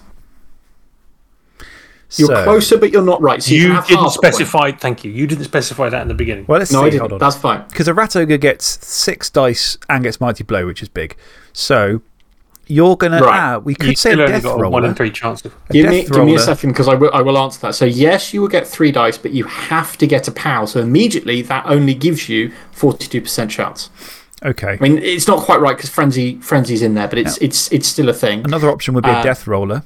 You're So- closer, but you're not right. So you, You have didn't half a point. specify. Thank you. You didn't specify that in the beginning. Well, let's No, see. I didn't. That's fine. Because a Rat Ogre gets six dice and gets Mighty Blow, which is big. So you're going to. Right. Ah, we could you say a only death got one in three chance of. Give me, give me a second because I will, I will answer that. So, yes, you will get three dice, but you have to get a POW. So, immediately, that only gives you 42% chance. Okay. I mean, it's not quite right because Frenzy, Frenzy's in there, but it's, it's, it's still a thing. Another option would be a Uh, death roller.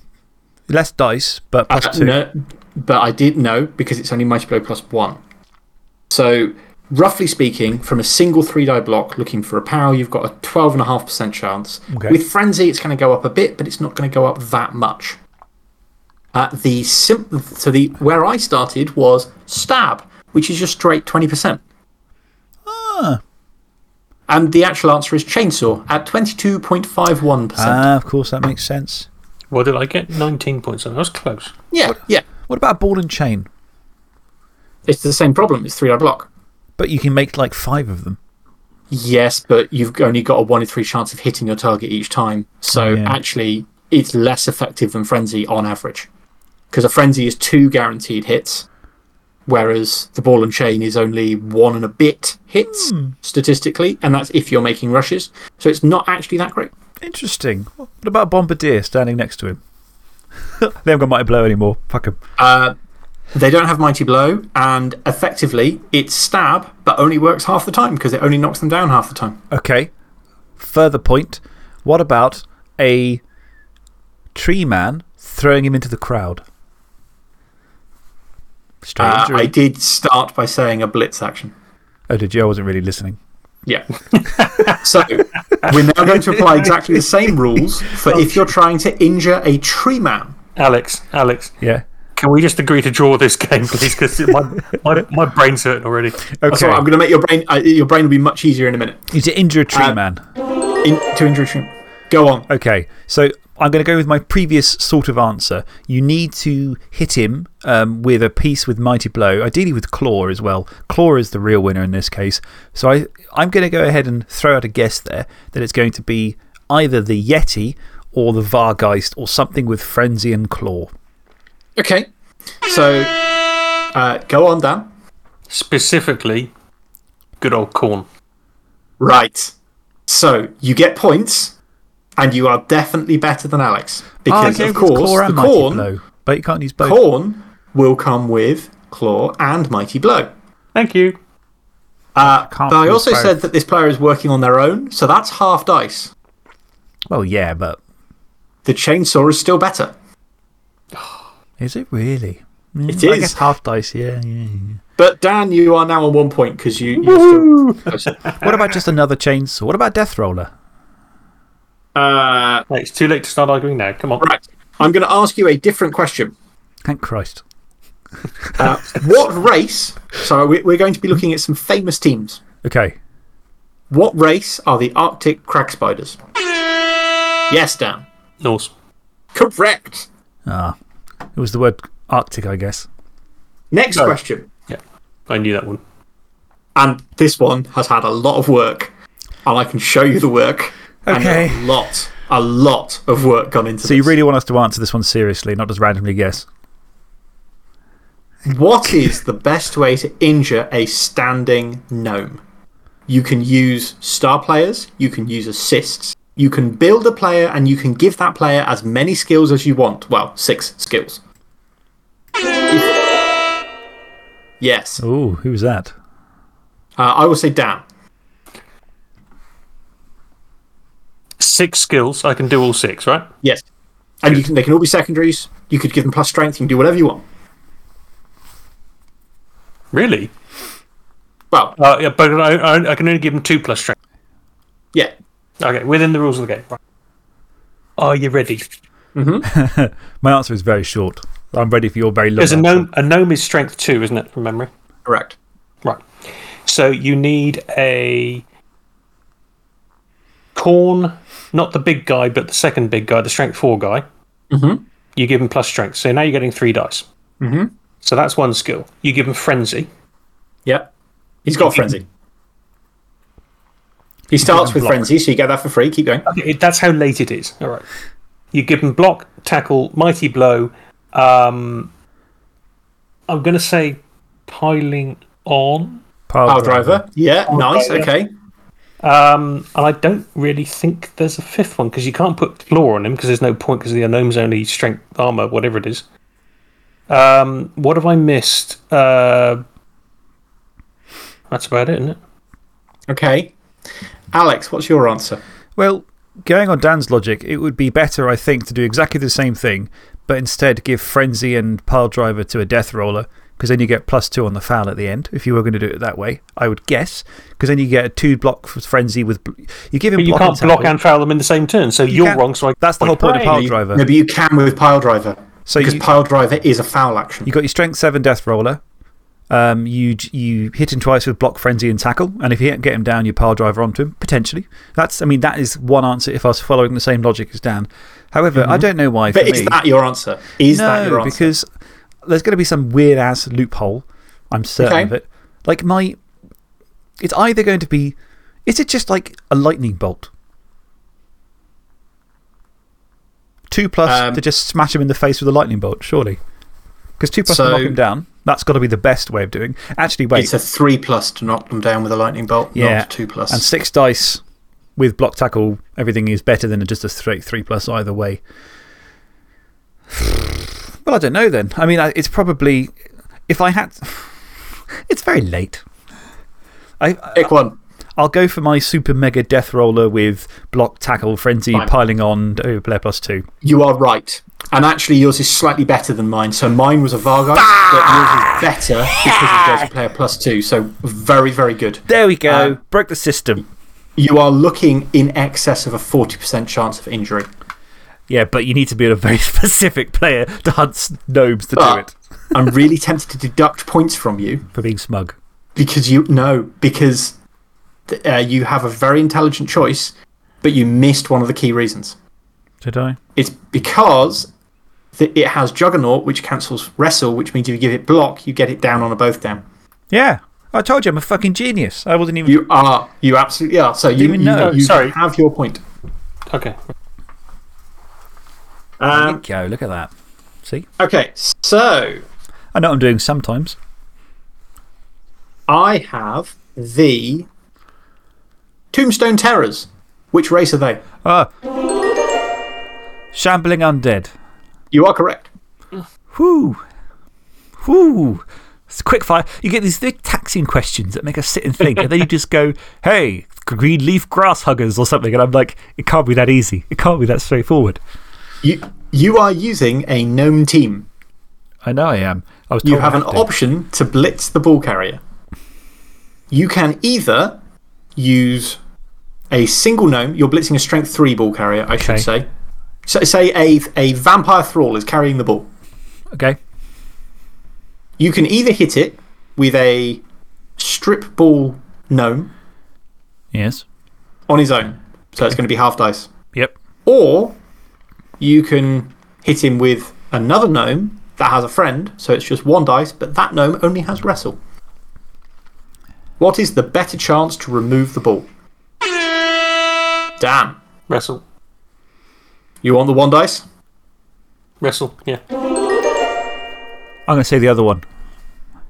Less dice, but plus Uh, two. no, but I did know because it's only Mighty Blow plus one. So, roughly speaking, from a single three die block looking for a POW, you've got a 12.5% chance. Okay. With Frenzy, it's going to go up a bit, but it's not going to go up that much. Uh, the sim so, the, where I started was Stab, which is just straight 20%. Ah. And the actual answer is Chainsaw at 22.51%. Ah, of course, that makes sense. What did I get? 19 points. That was close. yeah, yeah. What about ball and chain? It's the same problem. It's three die block. But you can make like five of them. Yes, but you've only got a one in three chance of hitting your target each time. So yeah. actually, it's less effective than Frenzy on average. Because a Frenzy is two guaranteed hits, whereas the Ball and Chain is only one and a bit hits Hmm. statistically, and that's if you're making rushes. So it's not actually that great. Interesting. What about Bombardier standing next to him? *laughs* they haven't got Mighty Blow anymore. Fuck him. Uh, they don't have Mighty Blow, and effectively, it's Stab, but only works half the time because it only knocks them down half the time. Okay. Further point. What about a tree man throwing him into the crowd? Uh. I did start by saying a blitz action. Oh, did you? I wasn't really listening. Yeah. *laughs* so, we're now going to apply exactly the same rules for if you're trying to injure a tree man. Alex, Alex, Yeah. can we just agree to draw this game, please? Because my, my, my brain's hurting already. That's Okay. all right, I'm going to make your brain, uh, your brain will be much easier in a minute. You to injure a tree Uh, man. In, to injure a tree Go on. Okay, so I'm going to go with my previous sort of answer. You need to hit him um, with a piece with Mighty Blow, ideally with Claw as well. Claw is the real winner in this case. So I, I'm going to go ahead and throw out a guess there that it's going to be either the Yeti or the Vargeist or something with Frenzy and Claw. Okay. So, uh, go on, Dan. Specifically, good old corn. Right. So, you get points, and you are definitely better than Alex. Because, oh, okay, of course, Claw the corn, Blow. But you can't use both. corn will come with Claw and Mighty Blow. Thank you. Uh, Can't but I use also both. said that this player is working on their own, so that's half dice. Well, yeah, but The chainsaw is still better. *gasps* is it really? Mm, It I is. guess half dice, yeah. yeah, yeah. But Dan, you are now on one point because you, still. *laughs* What about just another chainsaw? What about Death Roller? Uh, Hey, it's too late to start arguing now. Come on. right. I'm going to ask you a different question. Thank Christ. Uh, what race? So we- we're going to be looking at some famous teams. Okay. What race are the Arctic crag spiders? Yes, Dan. Norse. Correct. Ah, it was the word Arctic, I guess. Next No. question. Yeah, I knew that one. And this one has had a lot of work, and I can show you the work. And Okay. a lot, a lot of work gone into So you really want us to answer this one seriously, not just randomly guess? What is the best way to injure a standing gnome? You can use star players, you can use assists, you can build a player, and you can give that player as many skills as you want. Well, six skills. Yes. Oh, who's that? Uh, I will say Dan. Six skills. I can do all six, right? Yes. And you can, they can all be secondaries. You could give them plus strength. You can do whatever you want. Really? Well, Uh, yeah, but I, I, I can only give them two plus strength. yeah. Okay, within the rules of the game. Right. Are you ready? *laughs* My answer is very short. I'm ready for your very long There's a gnome. A gnome is strength two, isn't it, from memory? Correct. Right. So you need a corn, not the big guy, but the second big guy, the strength four guy. Mhm. You give him plus strength. So now you're getting three dice. hmm So that's one skill. You give him frenzy. Yep. He's got frenzy. He starts with block. frenzy, so you get that for free. Keep going. Okay, that's how late it is. All right. You give him block, tackle, mighty blow. Um, I'm going to say piling on. Power driver. Yeah, nice. driver. Okay. Um, and I don't really think there's a fifth one because you can't put floor on him because there's no point because the gnome's only strength, armor, whatever it is. Um, what have I missed? Uh, that's about it, isn't it? Okay. Alex, what's your answer? Well, going on Dan's logic, it would be better, I think, to do exactly the same thing, but instead give Frenzy and Pile Driver to a Death Roller, because then you get plus two on the foul at the end, if you were going to do it that way, I would guess. Because then you get a two block Frenzy with. You give him But you can't and block and foul them in the same turn, so you are wrong. So I, That's the whole point of Hooray. Pile Driver. No, but you can with pile driver. So because you- pile driver is a foul action. you got your Strength 7 Death Roller. Um, you, you hit him twice with block, frenzy, and tackle. And if you get him down, you pile driver onto him, potentially. That's, I mean, that is one answer if I was following the same logic as Dan. However, I don't know why. but is me, that your answer? Is no, that your answer? because there's going to be some weird ass loophole. I'm certain Okay. of it. Like, my. It's either going to be. Is it just like a lightning bolt? Two plus Um, to just smash him in the face with a lightning bolt, surely. Because two plus to knock him down. That's got to be the best way of doing. Actually, wait. It's a three plus to knock them down with a lightning bolt, Yeah. not a two plus. And six dice with block tackle, everything is better than just a straight three plus either way. *sighs* *sighs* *sighs* Well, I don't know then. I mean, it's probably. If I had. *sighs* It's very late. I, Pick one. I'll go for my super mega death roller with block, tackle, frenzy, Fine. piling on, over player plus two. You are right. And actually, yours is slightly better than mine. So mine was a Vargas, but yours is better because it does player plus two. So very, very good. There we go. Um, Broke the system. You are looking in excess of a 40% chance of injury. Yeah, but you need to be a very *laughs* specific player to hunt gnomes to do it. I'm really tempted to deduct points from you For being smug. because you. No, because uh, you have a very intelligent choice, but you missed one of the key reasons. Did I? It's because it has Juggernaut, which cancels Wrestle, which means if you give it block, you get it down on a both down. Yeah. I told you I'm a fucking genius. I wasn't even. You are. You absolutely are. So you, you, know. you Sorry. have your point. okay. There Um, you go. Look at that. See? okay, so I know what I'm doing sometimes. I have the Tombstone Terrors. Which race are they? Ah. Shambling undead. You are correct. Whoo. Whoo. It's quick fire. You get these big taxing questions that make us sit and think, and then you just go, hey, green leaf grass huggers or something. And I'm like, it can't be that easy. It can't be that straightforward. You, you are using a gnome team. I know I am. I was You have an to. option to blitz the ball carrier. You can either use a single gnome. You're blitzing a strength 3 ball carrier, I should say. So, say a, a vampire thrall is carrying the ball. Okay. You can either hit it with a strip ball gnome Yes. on his own. So it's going to be half dice. Yep. Or you can hit him with another gnome that has a friend. So it's just one dice, but that gnome only has wrestle. What is the better chance to remove the ball? Damn. Wrestle. you want the one dice? Wrestle. Yeah. I'm going to say the other one.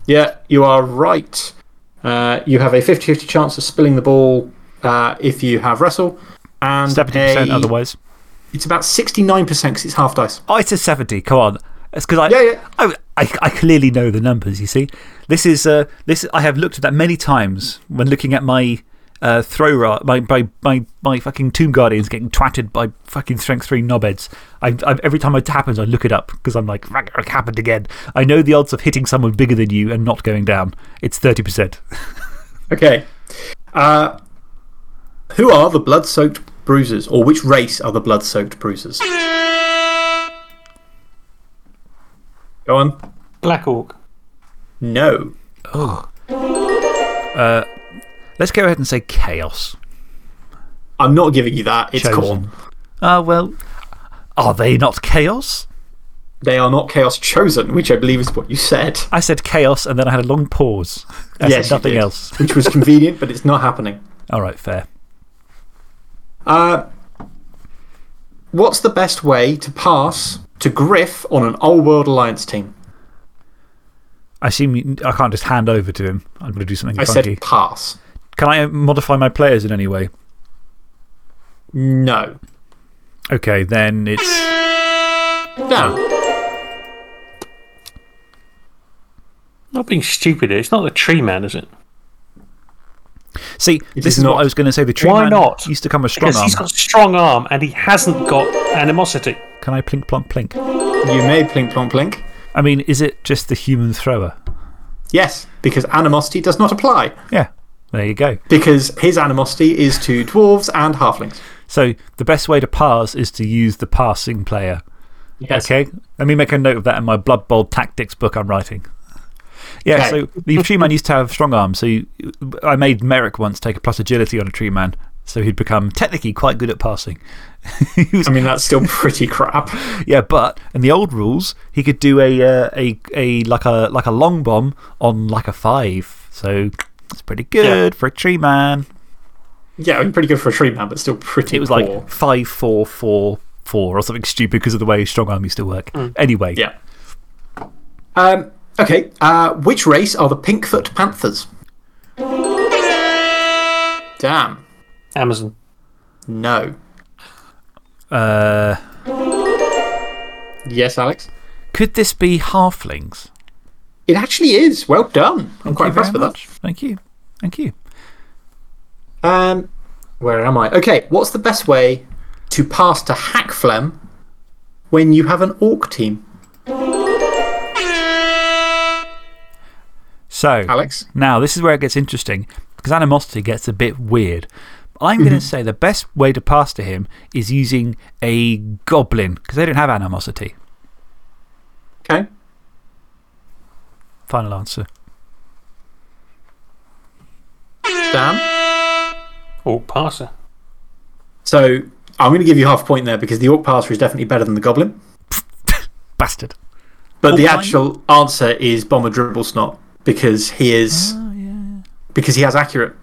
Yeah, you are right. Uh, you have a 50 50 chance of spilling the ball uh, if you have wrestle. And 70% a- otherwise. It's about 69% because it's half dice. Oh, it's a 70. Come on. It's because I, Yeah, yeah. I, I, I clearly know the numbers, you see. This is, uh, this, I have looked at that many times when looking at my uh, throw my, my, my, my fucking Tomb Guardians getting twatted by fucking Strength 3 knobheads. I, I, every time it happens, I look it up because I'm like, it happened again. I know the odds of hitting someone bigger than you and not going down. It's 30%. *laughs* Okay. Uh, who are the blood soaked bruisers, or which race are the blood soaked bruisers? Go on. Black Orc. No. Uh, let's go ahead and say Chaos. I'm not giving you that. It's Chosen. Khorne. Ah, well, are they not Chaos? They are not chaos chosen, which I believe is what you said. I said Chaos and then I had a long pause. I yes, nothing else. Which was convenient, but it's not happening. All right, fair. Uh, what's the best way to pass to Griff on an Old World Alliance team? I assume you, I can't just hand over to him. I'm going to do something I funky. said pass. Can I modify my players in any way? No. Okay, then it's. Down. Not being stupid here. It's not the tree man, is it? See, It this is is what. I was going to say. The tree Why man not? used to come with strong Because arm. he's got strong arm and he hasn't got animosity. Can I plink plonk plink? You may plink plonk plink. I mean, is it just the human thrower? Yes, because animosity does not apply. Yeah, there you go. Because his animosity is to dwarves and halflings. So the best way to pass is to use the passing player. Yes. Okay? Let me make a note of that in my Blood Bowl tactics book I'm writing. Yeah, Okay. so the *laughs* tree man used to have strong arms. So you, I made Merrick once take a plus agility on a tree man. So he'd become technically quite good at passing. *laughs* was, I mean, that's still pretty crap. *laughs* yeah, but in the old rules, he could do a, uh, a, a, like, a, like a long bomb on like a five. So it's pretty good for a tree man. Yeah, I mean, pretty good for a tree man, but still pretty It was poor. like five, four, four, four, or something stupid because of the way strong arm used to work. Anyway, Yeah. Um, okay. Uh, which race are the Pinkfoot Panthers? Damn. Amazon. No. uh, Yes, Alex? could this be halflings? It actually is. Well done. I'm quite impressed with much. Thank you. Thank you. Um, where am I? Okay, what's the best way to pass to Hakflem when you have an orc team? So, Alex? now this is where it gets interesting because animosity gets a bit weird. I'm going Mm-hmm. to say the best way to pass to him is using a goblin because they don't have animosity. Okay. Final answer. Dan? Orc passer. So I'm going to give you half a point there because the orc passer is definitely better than the goblin. *laughs* Bastard. But the Orc actual answer is Bomber Dribblesnot because he is. Because he has accurate.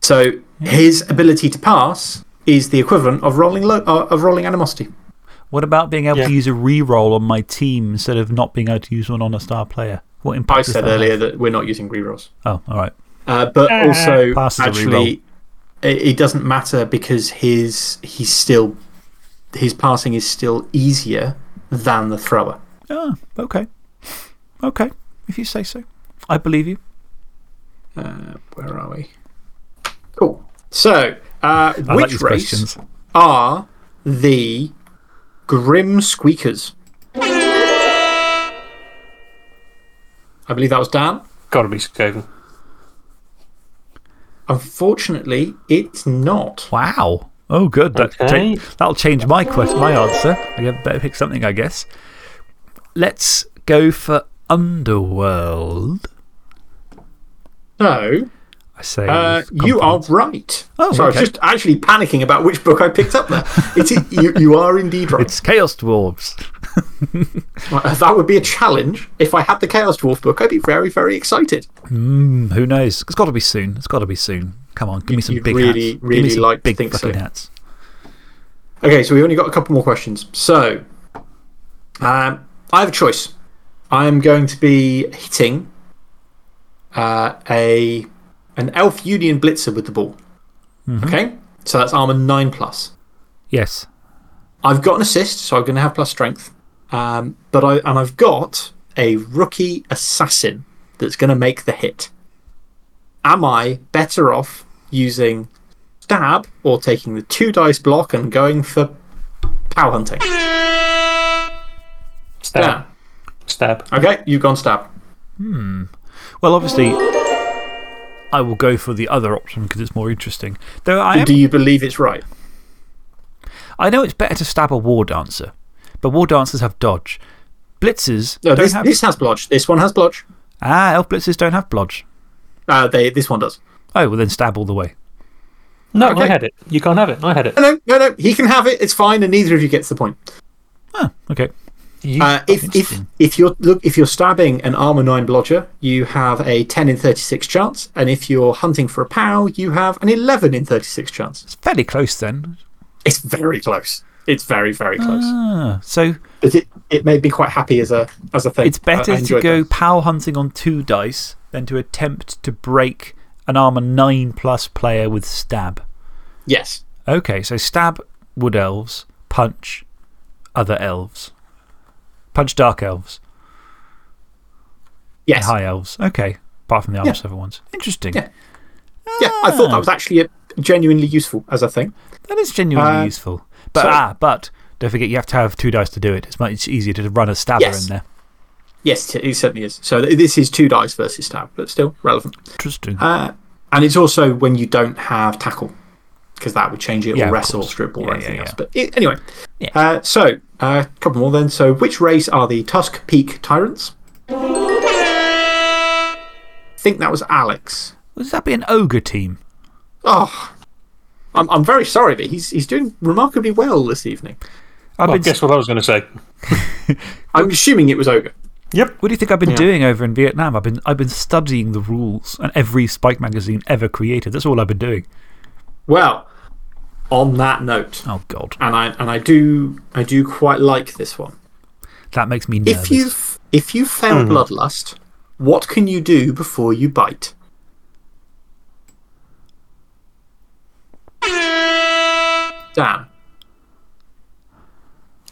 So his ability to pass is the equivalent of rolling, lo uh, of rolling animosity. What about being able Yeah. to use a reroll on my team instead of not being able to use one on a star player? What impact I does said that have? earlier that we're not using rerolls. Oh, all right. Uh, but also, Pass is a actually, it, it doesn't matter because his, he's still, his passing is still easier than the thrower. Ah, okay. Okay, if you say so. I believe you. Uh, where are we? Cool. So, uh, I like which these race questions. are the Grim Squeakers? I believe that was Dan. Gotta be Skaven. Unfortunately, it's not. Wow. Oh, good. That Okay. cha- that'll change my, quest my answer. I better pick something, I guess. Let's go for Underworld. No. I say. uh, you are right. Oh, so I was just actually panicking about which book I picked up there. It's, you, you are indeed right. It's Chaos Dwarves. *laughs* That would be a challenge. If I had the Chaos Dwarf book, I'd be very, very excited. Mm, who knows? It's got to be soon. It's got to be soon. Come on, give me some you'd big really, hats. Really me like big think so. hats. Okay, so we've only got a couple more questions. So, um, I have a choice. I'm going to be hitting uh, a, an Elf Union Blitzer with the ball. Mm-hmm. Okay? So that's armor 9 plus. Yes. I've got an assist, so I'm going to have plus strength. Um, but I, and I've got a rookie assassin that's going to make the hit. am I better off using stab or taking the two dice block and going for power hunting? Stab. Yeah. Stab. Okay, you've gone stab. Hmm. Well, obviously, I will go for the other option because it's more interesting. Though I, am, Do you believe it's right? I know it's better to stab a war dancer, but war dancers have dodge. Blitzers No, don't this, have. this has blodge. This one has blodge. Ah, elf blitzers don't have blodge. Uh, they, this one does. Oh, well, then stab all the way. No, Okay. I had it. You can't have it. I had it. No, no, no, no. He can have it. It's fine, and neither of you gets the point. Ah, okay. You, Uh, if, if, if, you're, look, if you're stabbing an armor 9 blodger, you have a 10 in 36 chance. And if you're hunting for a POW, you have an 11 in 36 chance. It's fairly close then. It's very close. It's very, very close. Ah, so But it, it made me quite happy as a, as a thing. it's better I- I to go that. pow hunting on two dice than to attempt to break an armor 9 plus player with stab. Yes. Okay, so stab wood elves, punch other elves. Punch dark elves, Yes. high elves. Okay, apart from the armor Yeah. 7 ones. Interesting. Yeah. Yeah, I thought that was actually a, genuinely useful as a thing. That is genuinely Uh, useful. But, so- ah, but don't forget you have to have two dice to do it. It's much easier to run a stabber Yes. in there. Yes, it certainly is. So this is two dice versus stab, but still relevant. Interesting. Uh, and it's also when you don't have tackle, because that would change it, Yeah, or of wrestle, course. strip, or Yeah, anything yeah, else. But i anyway, Yeah. uh, so a uh, couple more then. So, which race are the Tusk Peak Tyrants? I think that was Alex. Would that be an ogre team? Oh, I'm, I'm very sorry, but he's, he's doing remarkably well this evening. I've well, been, guess what I was going to say. *laughs* I'm assuming it was Ogre. Yep. what do you think I've been Yeah. doing over in Vietnam? I've been, I've been studying the rules and every Spike magazine ever created. That's all I've been doing. Well, on that note, Oh, God. and I, and I, do, I do quite like this one. That makes me nervous. If you've, if you've fail bloodlust, what can you do before you bite? Dan.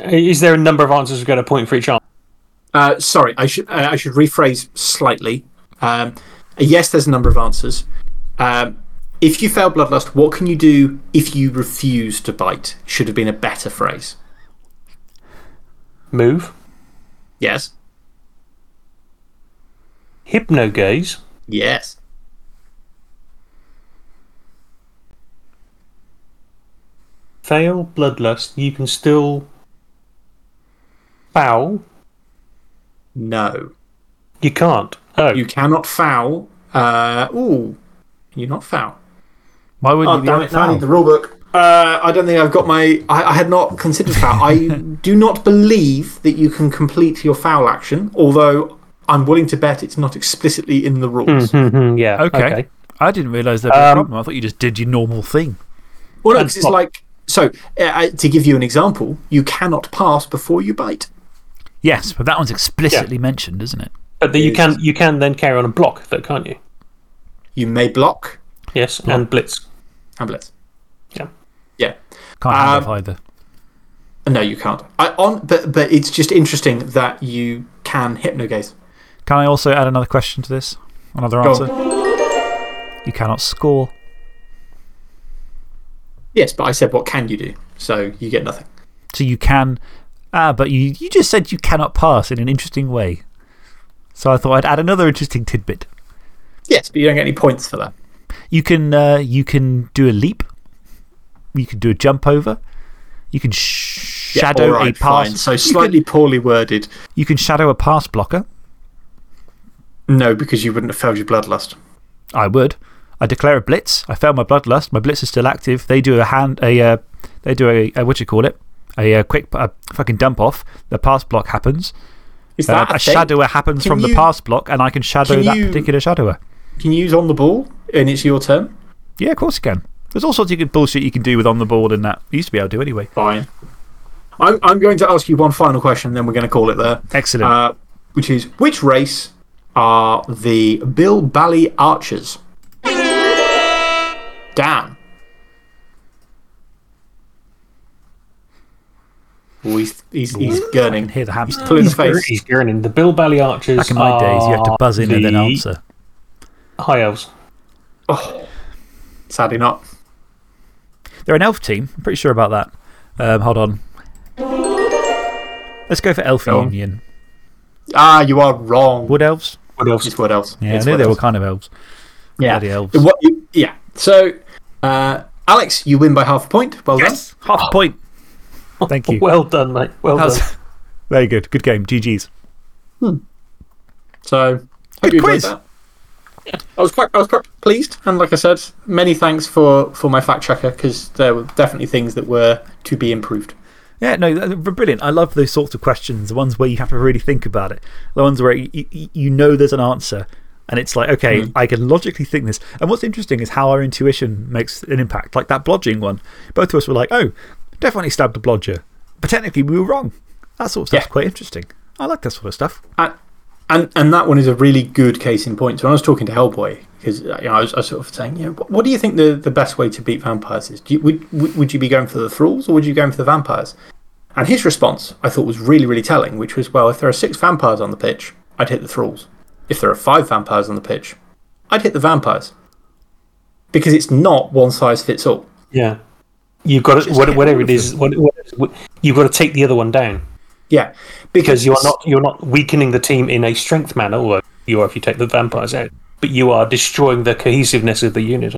Is there a number of answers we've got a point for each answer? Uh, sorry, I should, uh, I should rephrase slightly. Um, yes, there's a number of answers. Um, if you fail bloodlust, what can you do if you refuse to bite? Should have been a better phrase. Move. Yes. Hypnogaze. Yes. Fail bloodlust. You can still. Foul. No. You can't. Oh. You cannot foul. Uh, ooh. Can you not foul? Why would Oh, you be damn it. Now I need the rulebook. Uh, I don't think I've got my. I, I had not considered foul. I *laughs* do not believe that you can complete your foul action, although I'm willing to bet it's not explicitly in the rules. Mhm, yeah. Okay. okay. I didn't realise there was a Um, problem. I thought you just did your normal thing. Well, no, And 'cause it's like. So, uh, to give you an example, you cannot pass before you bite. Yes, but that one's explicitly mentioned, isn't it? But then you Is- can, you can then carry on and block, though, can't you? You may block Yes. And blitz. And blitz. Yeah. Yeah. Can't have Um, either. No, you can't. I, on, but, but it's just interesting that you can hypnogaze. Can I also add another question to this? Another Go answer? You cannot score. Yes, but I said, what can you do? So you get nothing. So you can. Ah, but you, you just said you cannot pass in an interesting way. So I thought I'd add another interesting tidbit. Yes, but you don't get any points for that. You can, uh, you can do a leap. You can do a jump over. You can sh Yeah, shadow right, a pass. fine. So slightly poorly worded. You can shadow a pass blocker. No, because you wouldn't have failed your bloodlust. I would. I declare a blitz. I fail my bloodlust. My blitz is still active. They do a hand, a, uh, they do a, a, what do you call it? A uh, quick uh, fucking dump off. The pass block happens. Is Uh, that a a shadower happens Can from the pass block, and I can shadow can that you- particular shadower. Can you use on the ball and it's your turn? Yeah, of course you can. There's all sorts of good bullshit you can do with on the board and that. You used to be able to do anyway. Fine. I'm, I'm going to ask you one final question, then we're going to call it there. Excellent. Uh, which is which race are the Bill Bally Archers? Dan. Oh, he's, he's, he's I gurning. can hear the hamster. Pulling his He's, gr- face. he's grinning. The Bill Bally Archers. Back in my days, you had to buzz in and then answer. High elves. Oh, sadly not. They're an elf team. I'm pretty sure about that. Um, hold on. Let's go for Elf Go on. Union. Ah, you are wrong. Wood elves? What elves. It's what else? Yeah, it's I knew what they were kind of elves. Yeah. Bloody elves. What you, yeah. So, uh, Alex, you win by half a point. Well Yes! Half a point. Thank you. Well done, mate. Well That done. *laughs* very good. Good game. GG's. done. So, hope Good you enjoyed quiz. that. I was quite, I was quite pleased, and like I said, many thanks for for my fact checker because there were definitely things that were to be improved. Yeah, no, brilliant. I love those sorts of questions, the ones where you have to really think about it, the ones where you, you, know there's an answer. And it's like, okay, Hmm. I can logically think this. And what's interesting is how our intuition makes an impact. Like that blodging one. Both of us were like, oh, definitely stabbed a blodger. But technically, we were wrong. That sort of stuff's Yeah. quite interesting. I like that sort of stuff. And, and, and that one is a really good case in point. So when I was talking to Hellboy, because uh, you know, I, was, I was sort of saying, you know, what, what do you think the, the best way to beat vampires is? Do you, would, would would you be going for the thralls or would you be going for the vampires? And his response I thought was really, really telling, which was, well, if there are six vampires on the pitch, I'd hit the thralls. If there are five vampires on the pitch, I'd hit the vampires. Because it's not one size fits all. Yeah. You've got to, whatever it what, what, you've got to take the other one down Yeah. because you're not, you're not weakening the team in a strength manner, or you are if you take the vampires out, but you are destroying the cohesiveness of the unit.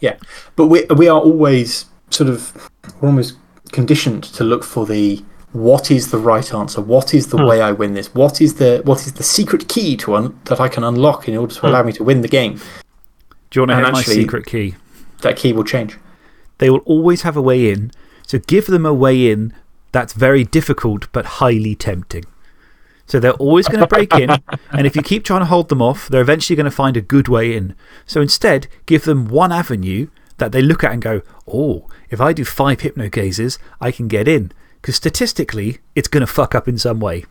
Yeah, but we we are always sort of we're almost conditioned to look for the what is the right answer? What is the hmm. way I win this? What is the what is the secret key to un, that I can unlock in order to hmm. allow me to win the game? Do you want to And hit my secret key? That key will change. They will always have a way in. So give them a way in that's very difficult but highly tempting. So they're always going to break in. And if you keep trying to hold them off, they're eventually going to find a good way in. So instead, give them one avenue that they look at and go, oh, if I do five hypno gazes, I can get in. Because statistically, it's going to fuck up in some way.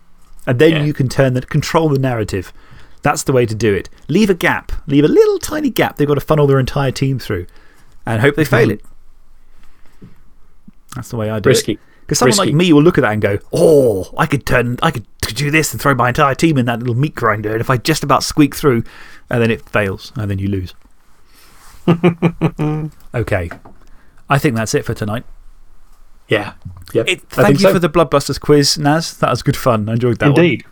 And then Yeah. you can turn the, control the narrative. That's the way to do it. Leave a gap, leave a little tiny gap they've got to funnel their entire team through and hope they fail mm-hmm. it. That's the way I do Risky. it. Because someone like me will look at that and go, oh, I could turn, I could do this and throw my entire team in that little meat grinder. And if I just about squeak through, and then it fails, and then you lose. *laughs* okay. I think that's it for tonight. Yeah. Yep. It, thank think you so. for the Bloodbusters quiz, Naz. That was good fun. I enjoyed that Indeed.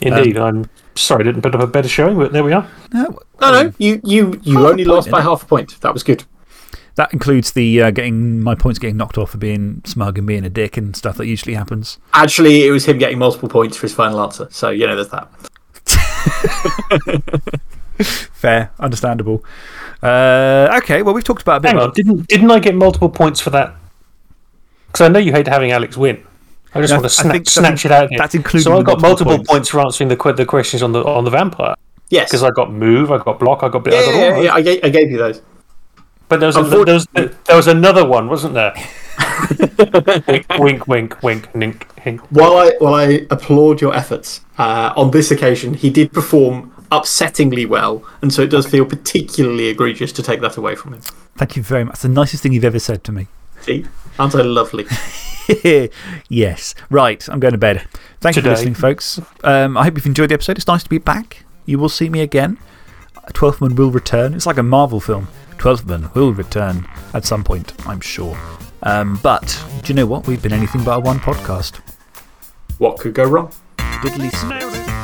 Indeed. Um, I'm sorry I didn't put up a better showing, but there we are. one. No, No, no, um, you, you, you only lost by half a point. That was good. That includes the uh, getting my points getting knocked off for being smug and being a dick and stuff that usually happens. Actually, it was him getting multiple points for his final answer. So, you know, there's that. *laughs* Fair, understandable. Uh, okay, well, we've talked about a bit Hang on, didn't, didn't I get multiple points for that? Because I know you hate having Alex win. I just No, want to I snatch, snatch it out. again. that's including So I the got multiple multiple points. points. for answering the, que- the questions on the, on the vampire. Yes. Because I got move, I got block, I got. I yeah, got all yeah, yeah, I, gave, I gave you those. But there was, a, there, was, there was another one, wasn't there? wink, *laughs* wink, wink, wink, nink, hink. While I, while I applaud your efforts, uh, on this occasion, he did perform upsettingly well, and so it does feel particularly egregious to take that away from him. Thank you very much. It's the nicest thing you've ever said to me. See? Aren't I lovely? *laughs* yes. Right, I'm going to bed. Thank you for listening, folks. Um, I hope you've enjoyed the episode. It's nice to be back. You will see me again. Twelfth Man will return. It's like a Marvel film. Twelfth Man will return at some point, I'm sure. Um, but do you know what? We've been anything but a one podcast. What could go wrong? Diddly Nailed it.